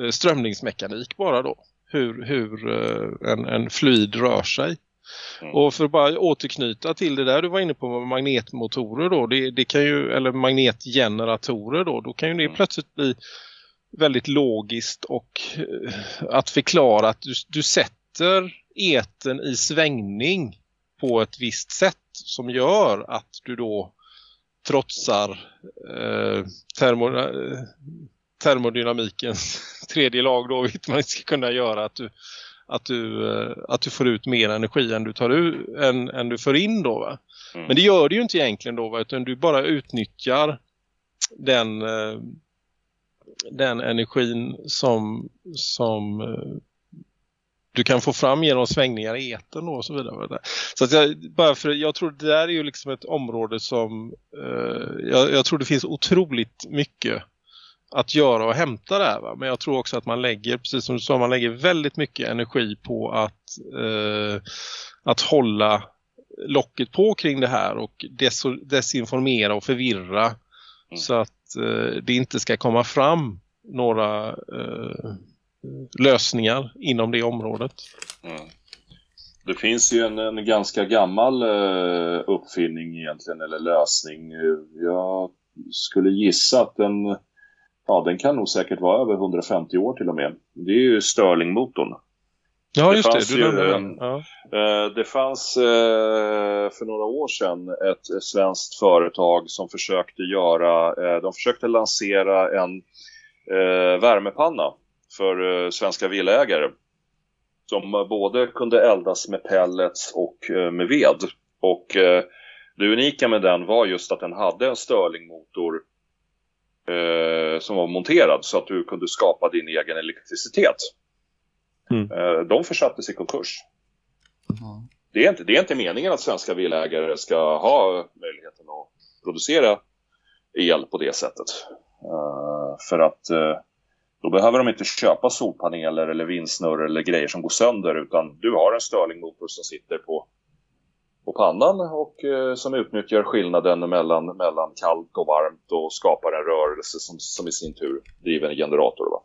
[SPEAKER 4] eh, strömningsmekanik bara då. Hur, hur eh, en, en fluid rör sig. Mm. Och för att bara återknyta till det där du var inne på med magnetmotorer då, det, det kan ju, eller magnetgeneratorer då, då kan ju det mm. plötsligt bli väldigt logiskt och eh, att förklara att du, du sätter eten i svängning på ett visst sätt som gör att du då trotsar eh, termo, eh, termodynamikens tredje lag då vet man inte ska kunna göra att du, att du, eh, att du får ut mer energi än du, tar ut, än, än du får in då va? Mm. Men det gör det ju inte egentligen då va? utan du bara utnyttjar den, eh, den energin som, som du kan få fram genom svängningar i eten och så vidare. Så att jag, bara för, jag tror det där är ju liksom ett område som eh, jag, jag, tror det finns otroligt mycket att göra och hämta där. Va? Men jag tror också att man lägger, precis som du sa, man lägger väldigt mycket energi på att, eh, att hålla locket på kring det här och des desinformera och förvirra mm. så att eh, det inte ska komma fram några eh, lösningar inom det området. Mm.
[SPEAKER 3] Det finns ju en, en ganska gammal uh, uppfinning egentligen, eller lösning. Jag skulle gissa att den, ja, den kan nog säkert vara över 150 år till och med. Det är ju Stirling-motorn.
[SPEAKER 4] Ja, just det. Du ju, den. Ja.
[SPEAKER 3] Uh, det fanns uh, för några år sedan ett svenskt företag som försökte göra, de försökte lansera en värmepanna för eh, svenska villaägare som eh, både kunde eldas med pellets och eh, med ved. Och det unika med den var just att den hade en Stirlingmotor eh, som var monterad så att du kunde skapa din egen elektricitet. Mm. Eh, de försattes i konkurs. Mm. Det, är inte, det är inte meningen att svenska villaägare ska ha möjligheten att producera el på det sättet. Eh, för att då behöver de inte köpa solpaneler eller vindsnurr eller grejer som går sönder utan du har en Stirlingmotor som sitter på, på pannan och eh, som utnyttjar skillnaden mellan, mellan kallt och varmt och skapar en rörelse som, som i sin tur driver en generator. Va?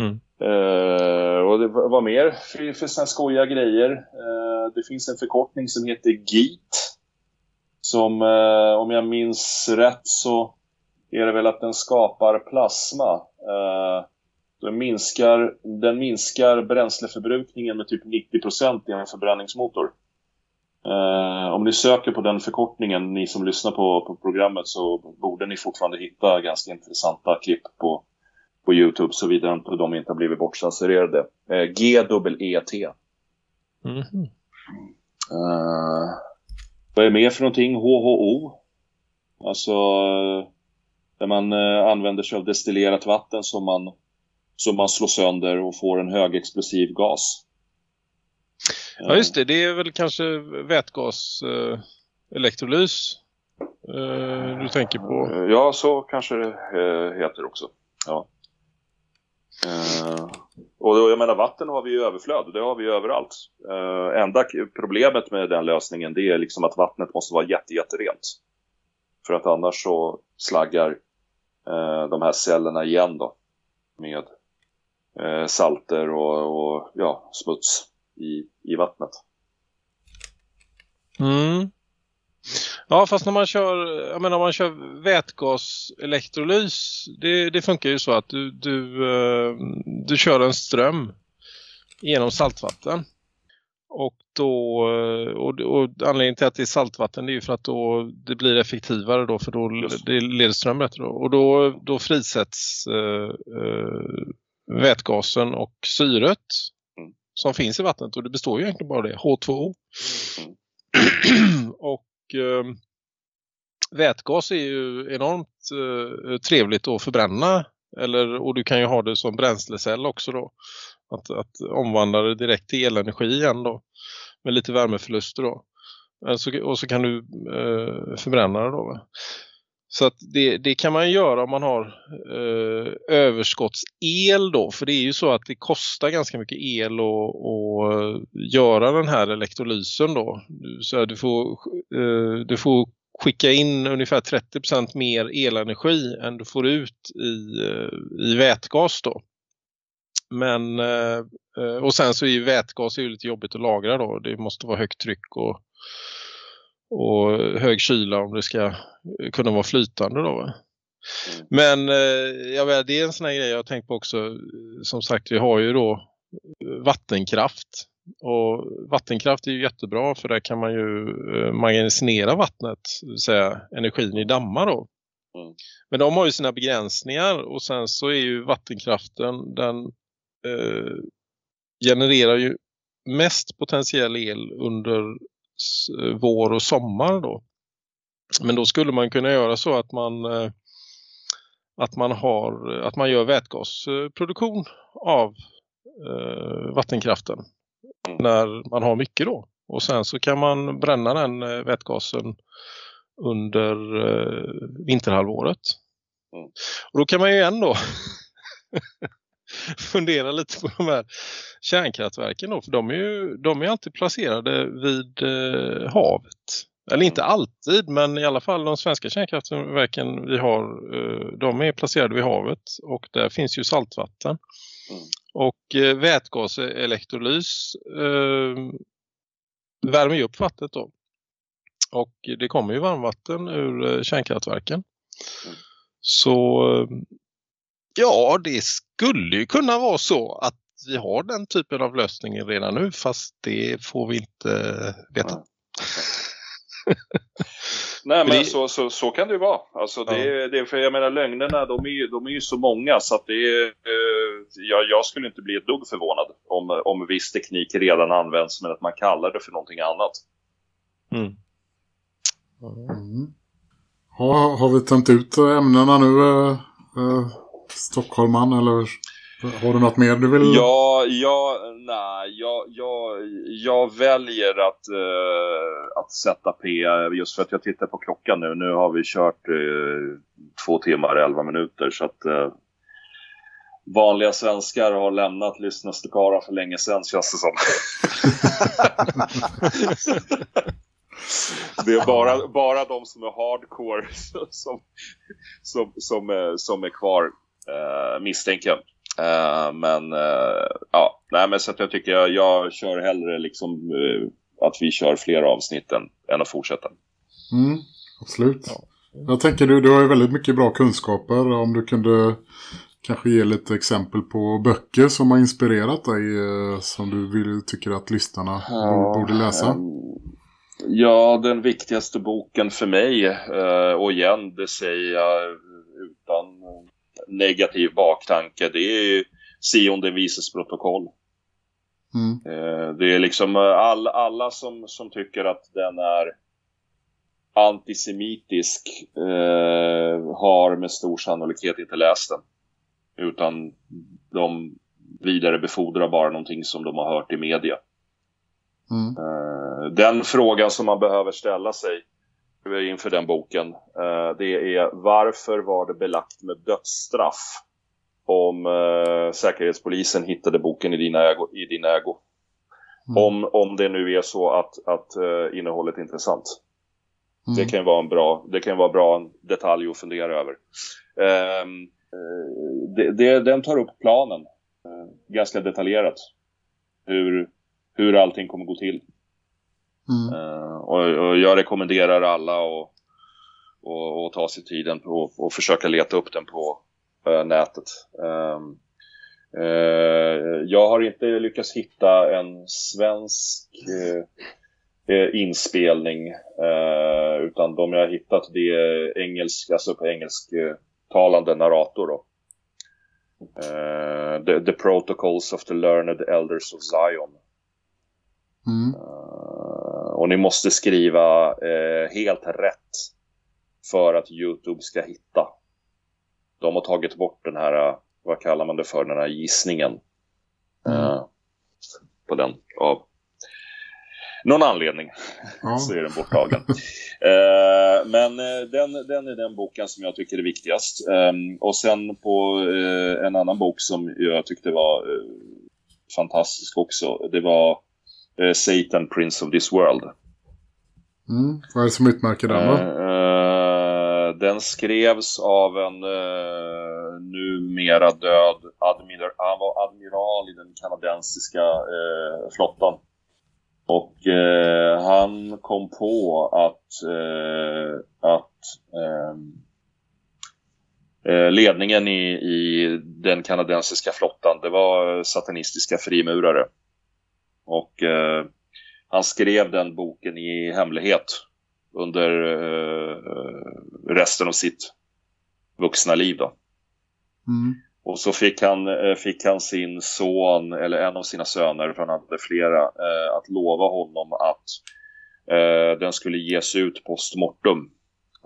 [SPEAKER 3] Mm. Eh, och det var mer för, för sådana skojiga grejer. Eh, det finns en förkortning som heter GEAT som eh, om jag minns rätt så är det väl att den skapar plasma. Eh, den, minskar, den minskar bränsleförbrukningen med typ 90% i en förbränningsmotor. Eh, om ni söker på den förkortningen, ni som lyssnar på, på programmet, så borde ni fortfarande hitta ganska intressanta klipp på, på Youtube, såvida inte de inte har blivit bortcensurerade. Eh, G-E-T. Mm -hmm. eh, vad är mer för någonting? HHO. Alltså där man eh, använder sig av destillerat vatten som man, som man slår sönder och får en högexplosiv gas.
[SPEAKER 4] Ja just det, det är väl kanske vätgas eh, elektrolys eh, du tänker på?
[SPEAKER 3] Eh, ja, så kanske det eh, heter också. Ja. Eh, och då, jag menar vatten har vi i överflöd, det har vi överallt. Eh, enda problemet med den lösningen det är liksom att vattnet måste vara jätte, jätterent. För att annars så slaggar Eh, de här cellerna igen då med eh, salter och, och, ja, smuts i, i vattnet.
[SPEAKER 4] Mm. Ja, fast när man kör, jag menar, man kör vätgaselektrolys, det, det funkar ju så att du, du, eh, du kör en ström genom saltvatten. Och, då, och, och anledningen till att det är saltvatten är ju för att då det blir effektivare då för då det leder ström bättre. Då. Och då, då frisätts eh, eh, vätgasen och syret mm. som finns i vattnet och det består ju egentligen bara det, H2O. Mm. och eh, vätgas är ju enormt eh, trevligt att förbränna eller, och du kan ju ha det som bränslecell också då. Att, att omvandla det direkt till elenergi igen då. Med lite värmeförluster då. Eh, så, och så kan du eh, förbränna det då. Va? Så att det, det, kan man göra om man har eh, överskottsel då. För det är ju så att det kostar ganska mycket el att, att göra den här elektrolysen då. Så du får, eh, du får skicka in ungefär 30% mer elenergi än du får ut i, eh, i vätgas då. Men eh, eh, och sen så är ju vätgas är ju lite jobbigt att lagra då. Det måste vara högt tryck och, och hög kyla om det ska kunna vara flytande då. Va? Men eh, jag vet, det är en sån här grej jag har tänkt på också. Som sagt, vi har ju då vattenkraft. Och vattenkraft är ju jättebra för där kan man ju magasinera vattnet, säga energin i dammar då. Mm. Men de har ju sina begränsningar och sen så är ju vattenkraften, den eh, genererar ju mest potentiell el under vår och sommar då. Men då skulle man kunna göra så att man eh, att man har att man gör vätgasproduktion av eh, vattenkraften när man har mycket då. Och sen så kan man bränna den eh, vätgasen under eh, vinterhalvåret. Mm. Och då kan man ju ändå fundera lite på de här kärnkraftverken då, för de är ju de är alltid placerade vid eh, havet. Eller inte mm. alltid, men i alla fall de svenska kärnkraftverken vi har, eh, de är placerade vid havet och där finns ju saltvatten. Mm. Och eh, vätgaselektrolys eh, värmer ju upp vattnet då. Och det kommer ju varmvatten ur eh, kärnkraftverken. Mm. Så eh, ja, det skulle ju kunna vara så att vi har den typen av lösning redan nu fast det får vi inte veta.
[SPEAKER 3] Nej men så, så, så kan det ju vara. Alltså det, ja. det, för jag menar lögnerna de är, ju, de är ju så många så att det är, eh, jag, jag skulle inte bli ett dugg förvånad om, om viss teknik redan används men att man kallar det för någonting annat. Mm.
[SPEAKER 2] Mm. Ha, har vi tömt ut ämnena nu eh, eh, Stockholman eller har du något mer du vill?
[SPEAKER 3] Ja, ja nej, jag, jag, jag väljer att, uh, att sätta P just för att jag tittar på klockan nu. Nu har vi kört uh, två timmar och elva minuter så att uh, vanliga svenskar har lämnat lyssnarstukaran för länge sedan känns det som. det är bara, bara de som är hardcore som, som, som, som är kvar uh, misstänker jag. Uh, men uh, ja, nej men så att jag tycker jag, jag kör hellre liksom uh, att vi kör fler avsnitt än, än att fortsätta.
[SPEAKER 2] Mm, absolut. Ja. Jag tänker du, du har ju väldigt mycket bra kunskaper. Om du kunde kanske ge lite exempel på böcker som har inspirerat dig som du vill, tycker att lyssnarna ja, borde läsa. Um,
[SPEAKER 3] ja, den viktigaste boken för mig och igen, det säger jag utan negativ baktanke. Det är ju Sion vises protokoll. Mm. Eh, det är liksom eh, all, alla som, som tycker att den är antisemitisk eh, har med stor sannolikhet inte läst den. Utan de vidarebefordrar bara någonting som de har hört i media. Mm. Eh, den frågan som man behöver ställa sig inför den boken. Eh, det är varför var det belagt med dödsstraff om eh, Säkerhetspolisen hittade boken i din ägo. I din ägo. Mm. Om, om det nu är så att, att uh, innehållet är intressant. Mm. Det kan vara en bra, det kan vara bra detalj att fundera över. Um, det, det, den tar upp planen ganska detaljerat. Hur, hur allting kommer gå till. Mm. Uh, och, och, jag rekommenderar alla att och, och ta sig tiden på och försöka leta upp den på uh, nätet. Um, uh, jag har inte lyckats hitta en svensk inspelning utan de jag har hittat det är engelsk, alltså på engelsktalande narrator då. The, the, Protocols of the Learned Elders of Zion. Mm. Och ni måste skriva eh, helt rätt för att Youtube ska hitta. De har tagit bort den här, eh, vad kallar man det för, den här gissningen. Mm. Eh, på den av någon anledning ja. så är den borttagen. eh, men eh, den, den är den boken som jag tycker är viktigast. Eh, och sen på eh, en annan bok som jag tyckte var fantastisk också. Det var Satan Prince of this World.
[SPEAKER 2] Mm. Vad är det som utmärker den då?
[SPEAKER 3] Eh, den skrevs av en eh, numera död admiral, han var admiral i den kanadensiska eh, flottan. Och eh, han kom på att, eh, att ehm, eh, ledningen i, i den kanadensiska flottan, det var satanistiska frimurare. Eh, han skrev den boken i hemlighet under eh, resten av sitt vuxna liv då. Mm. Och så fick han, eh, fick han sin son, eller en av sina söner, för han hade flera, eh, att lova honom att eh, den skulle ges ut postmortum.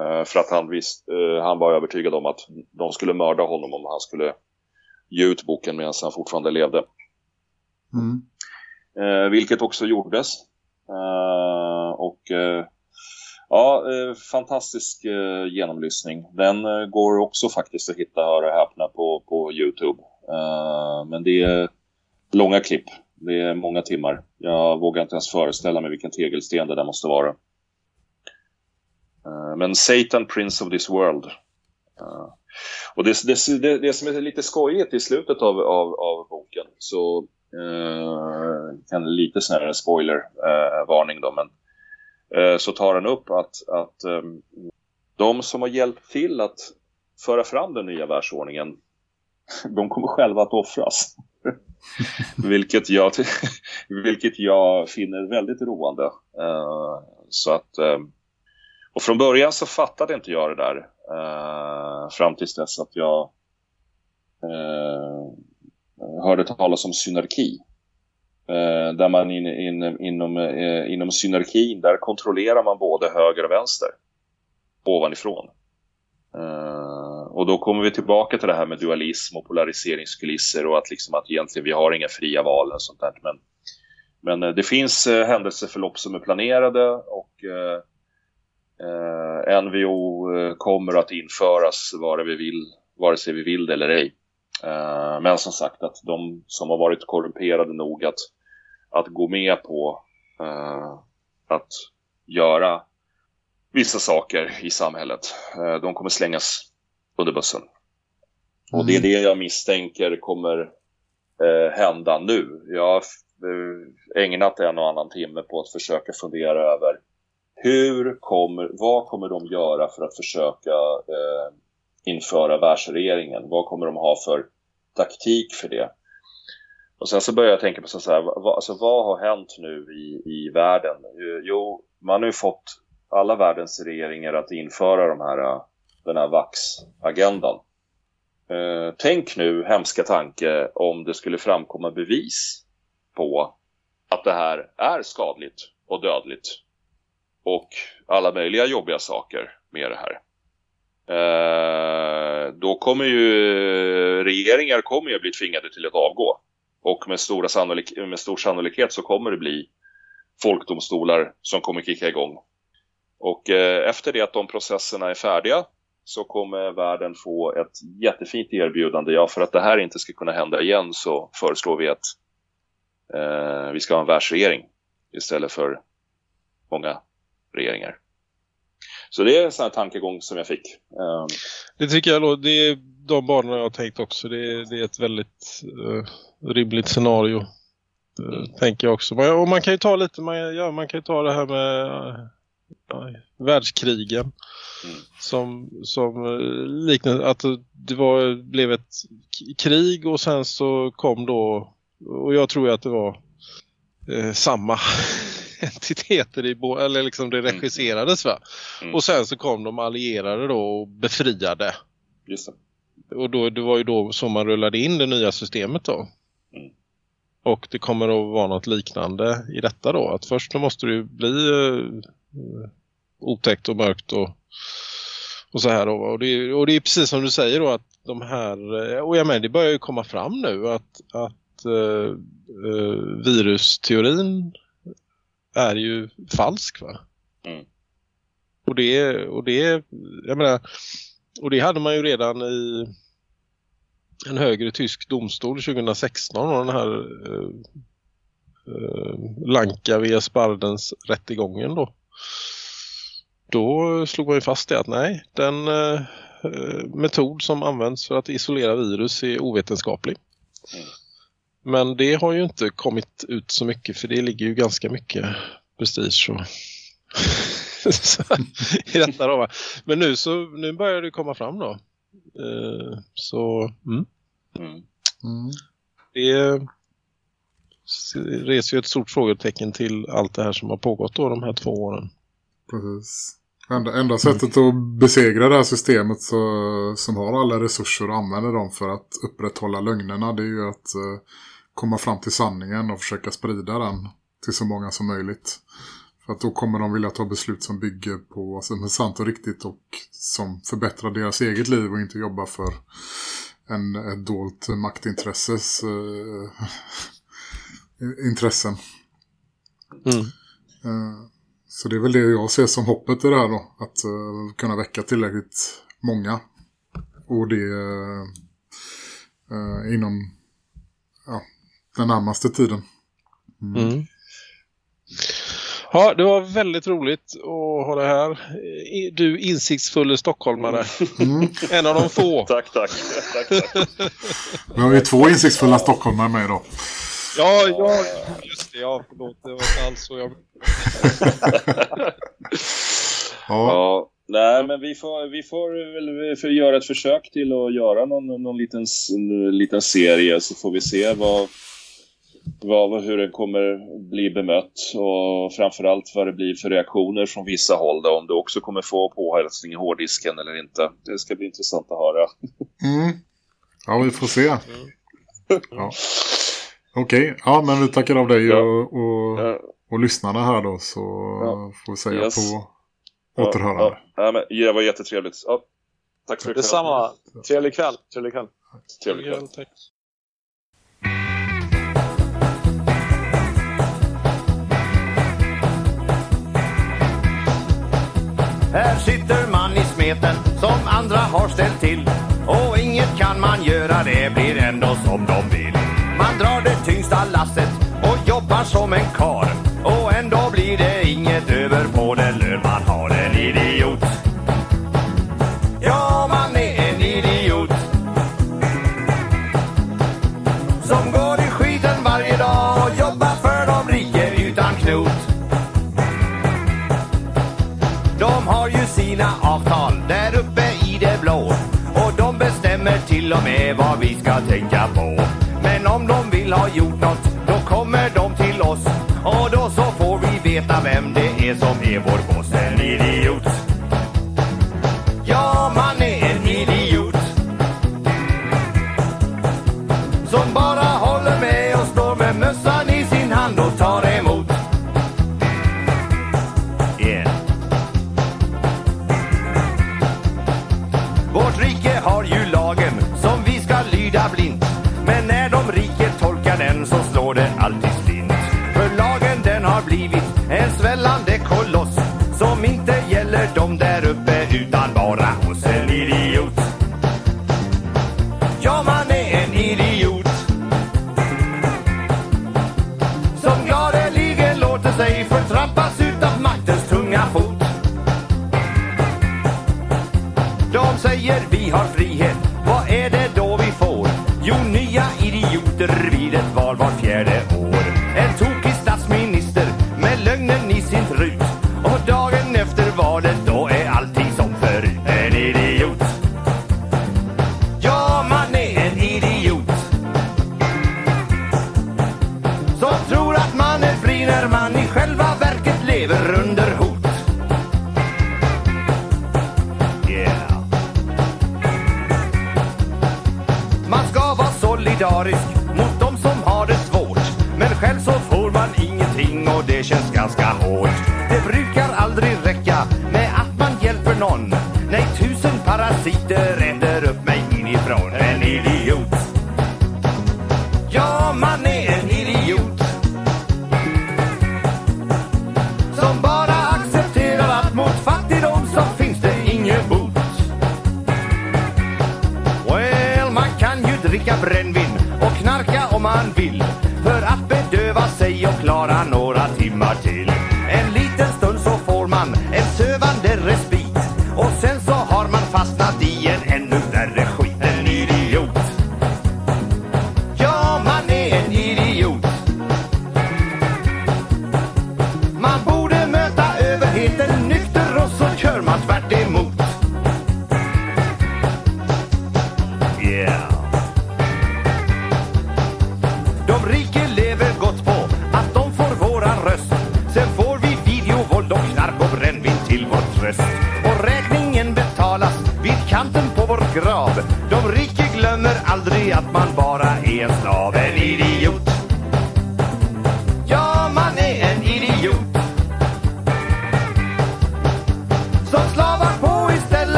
[SPEAKER 3] Eh, för att han, visst, eh, han var övertygad om att de skulle mörda honom om han skulle ge ut boken medan han fortfarande levde.
[SPEAKER 2] Mm.
[SPEAKER 3] Eh, vilket också gjordes. Eh, och eh, ja, eh, fantastisk eh, genomlyssning. Den eh, går också faktiskt att hitta, höra och häpna på, på Youtube. Eh, men det är långa klipp. Det är många timmar. Jag vågar inte ens föreställa mig vilken tegelsten det där måste vara. Eh, men Satan, Prince of this World. Eh, och det, det, det, det som är lite skojigt i slutet av, av, av boken så Eh, kan lite sån här spoiler-varning eh, då, men eh, så tar han upp att, att ehm, de som har hjälpt till att föra fram den nya världsordningen de kommer själva att offras. vilket, jag, vilket jag finner väldigt roande. Så att, ehm, och från början så fattade inte jag det där. Fram tills dess att jag Eh, hörde talas om synarki. Eh, där man in, in, inom, eh, inom synarkin, där kontrollerar man både höger och vänster. Ovanifrån. Eh, och då kommer vi tillbaka till det här med dualism och polariseringskulisser och att, liksom att egentligen vi har inga fria val och sånt där. Men, men eh, det finns eh, händelseförlopp som är planerade och eh, eh NVO kommer att införas vare, vi vill, vare sig vi vill det eller ej. Eh, men som sagt att de som har varit korrumperade nog att, att gå med på uh, att göra vissa saker i samhället, uh, de kommer slängas under bussen. Mm. Och det är mm. det jag misstänker kommer hända nu. Jag har ägnat en och annan timme på att försöka fundera över hur kommer, vad kommer de göra för att försöka införa världsregeringen? Vad kommer de ha för taktik för det? Och sen så börjar jag tänka på så här, vad, alltså vad har hänt nu i, i världen? Jo, man har ju fått alla världens regeringar att införa de här, äh, den här VAX-agendan. Eh, tänk nu, hemska tanke, om det skulle framkomma bevis på att det här är skadligt och dödligt. Och alla möjliga jobbiga saker med det här. Eh, då kommer ju regeringar kommer ju bli tvingade till att avgå. Och med, stora sannolik med stor sannolikhet så kommer det bli folkdomstolar som kommer kicka igång. Och eh, efter det att de processerna är färdiga så kommer världen få ett jättefint erbjudande. Ja, för att det här inte ska kunna hända igen så föreslår vi att eh, vi ska ha en världsregering istället för många regeringar. Så det är en sån här tankegång som jag fick. Um...
[SPEAKER 4] Det tycker jag det är de banorna jag har tänkt också. Det är, det är ett väldigt uh, rimligt scenario. Mm. Tänker jag också. Man, och man kan ju ta lite, man, ja, man kan ju ta det här med uh, världskrigen. Mm. Som, som uh, liknande, att det var, blev ett krig och sen så kom då, och jag tror att det var samma entiteter i eller liksom det mm. regisserades va. Mm. Och sen så kom de allierade då och befriade.
[SPEAKER 3] Just
[SPEAKER 4] det. Och då, det var ju då som man rullade in det nya systemet då. Mm. Och det kommer att vara något liknande i detta då. Att först då måste det ju bli uh, otäckt och mörkt och, och så här då. Och det, och det är precis som du säger då att de här, eh, och jag menar det börjar ju komma fram nu att, att uh, uh, virusteorin är ju falsk va? Mm. Och det, och det, jag menar, och det hade man ju redan i en högre tysk domstol 2016 och den här eh, eh, Lanka vs Bardens rättegången då. Då slog man ju fast det att nej, den eh, metod som används för att isolera virus är ovetenskaplig. Mm. Men det har ju inte kommit ut så mycket för det ligger ju ganska mycket prestige och i detta då. Va? Men nu så nu börjar det komma fram då. Uh, så mm. Mm. mm. Det reser ju ett stort frågetecken till allt det här som har pågått då de här två åren.
[SPEAKER 2] Precis. Enda, enda sättet att besegra det här systemet så, som har alla resurser och använder dem för att upprätthålla lögnerna det är ju att uh, komma fram till sanningen och försöka sprida den till så många som möjligt. För att då kommer de vilja ta beslut som bygger på vad som är sant och riktigt och som förbättrar deras eget liv och inte jobba för en, ett dolt maktintresses uh, intressen.
[SPEAKER 4] Mm.
[SPEAKER 2] Eh, så det är väl det jag ser som hoppet i det här då. Att uh, kunna väcka tillräckligt många. Och det uh, inom ja, den närmaste tiden.
[SPEAKER 4] Mm. Mm. Ja, det var väldigt roligt att ha det här. Du insiktsfulle stockholmare. Mm. En av de få.
[SPEAKER 3] tack, tack. tack, tack.
[SPEAKER 2] Vi har ju två insiktsfulla stockholmare med idag.
[SPEAKER 4] Ja, ja, just det. Ja, förlåt. Det var inte alls så jag...
[SPEAKER 3] ja. ja. Nej, men vi får, vi får väl för göra ett försök till att göra någon, någon liten, liten serie så får vi se vad, vad, hur den kommer bli bemött och framförallt vad det blir för reaktioner från vissa håll då, om du också kommer få påhälsning i hårddisken eller inte. Det ska bli intressant att höra.
[SPEAKER 2] Mm. Ja, vi får se. Mm. Ja. Okej, okay. ja men vi tackar av dig ja. och, och, ja. och lyssnarna här då så ja. får vi säga yes. på återhörande.
[SPEAKER 3] Ja, men det var jättetrevligt. Ja. Tack för
[SPEAKER 5] det. Detsamma. Trevlig kväll. Trevlig kväll.
[SPEAKER 3] Trevlig kväll. Tack.
[SPEAKER 6] Här sitter man i smeten som andra har ställt till och inget kan man göra, det blir ändå som de vill. Man drar det tyngsta lasset och jobbar som en kar och ändå blir det inget över på den lön man har. En idiot. Ja, man är en idiot. Som går i skiten varje dag och jobbar för de rike utan knot. De har ju sina avtal där uppe i det blå och de bestämmer till och med vad vi ska tänka på. Men om de vill ha gjort något, då kommer de till oss. Och då så får vi veta vem det är som är vår boss. En idiot. Vara hos en idiot. Ja, man är en idiot. Som gladeligen låter sig förtrampas utav maktens tunga fot. De säger vi har fri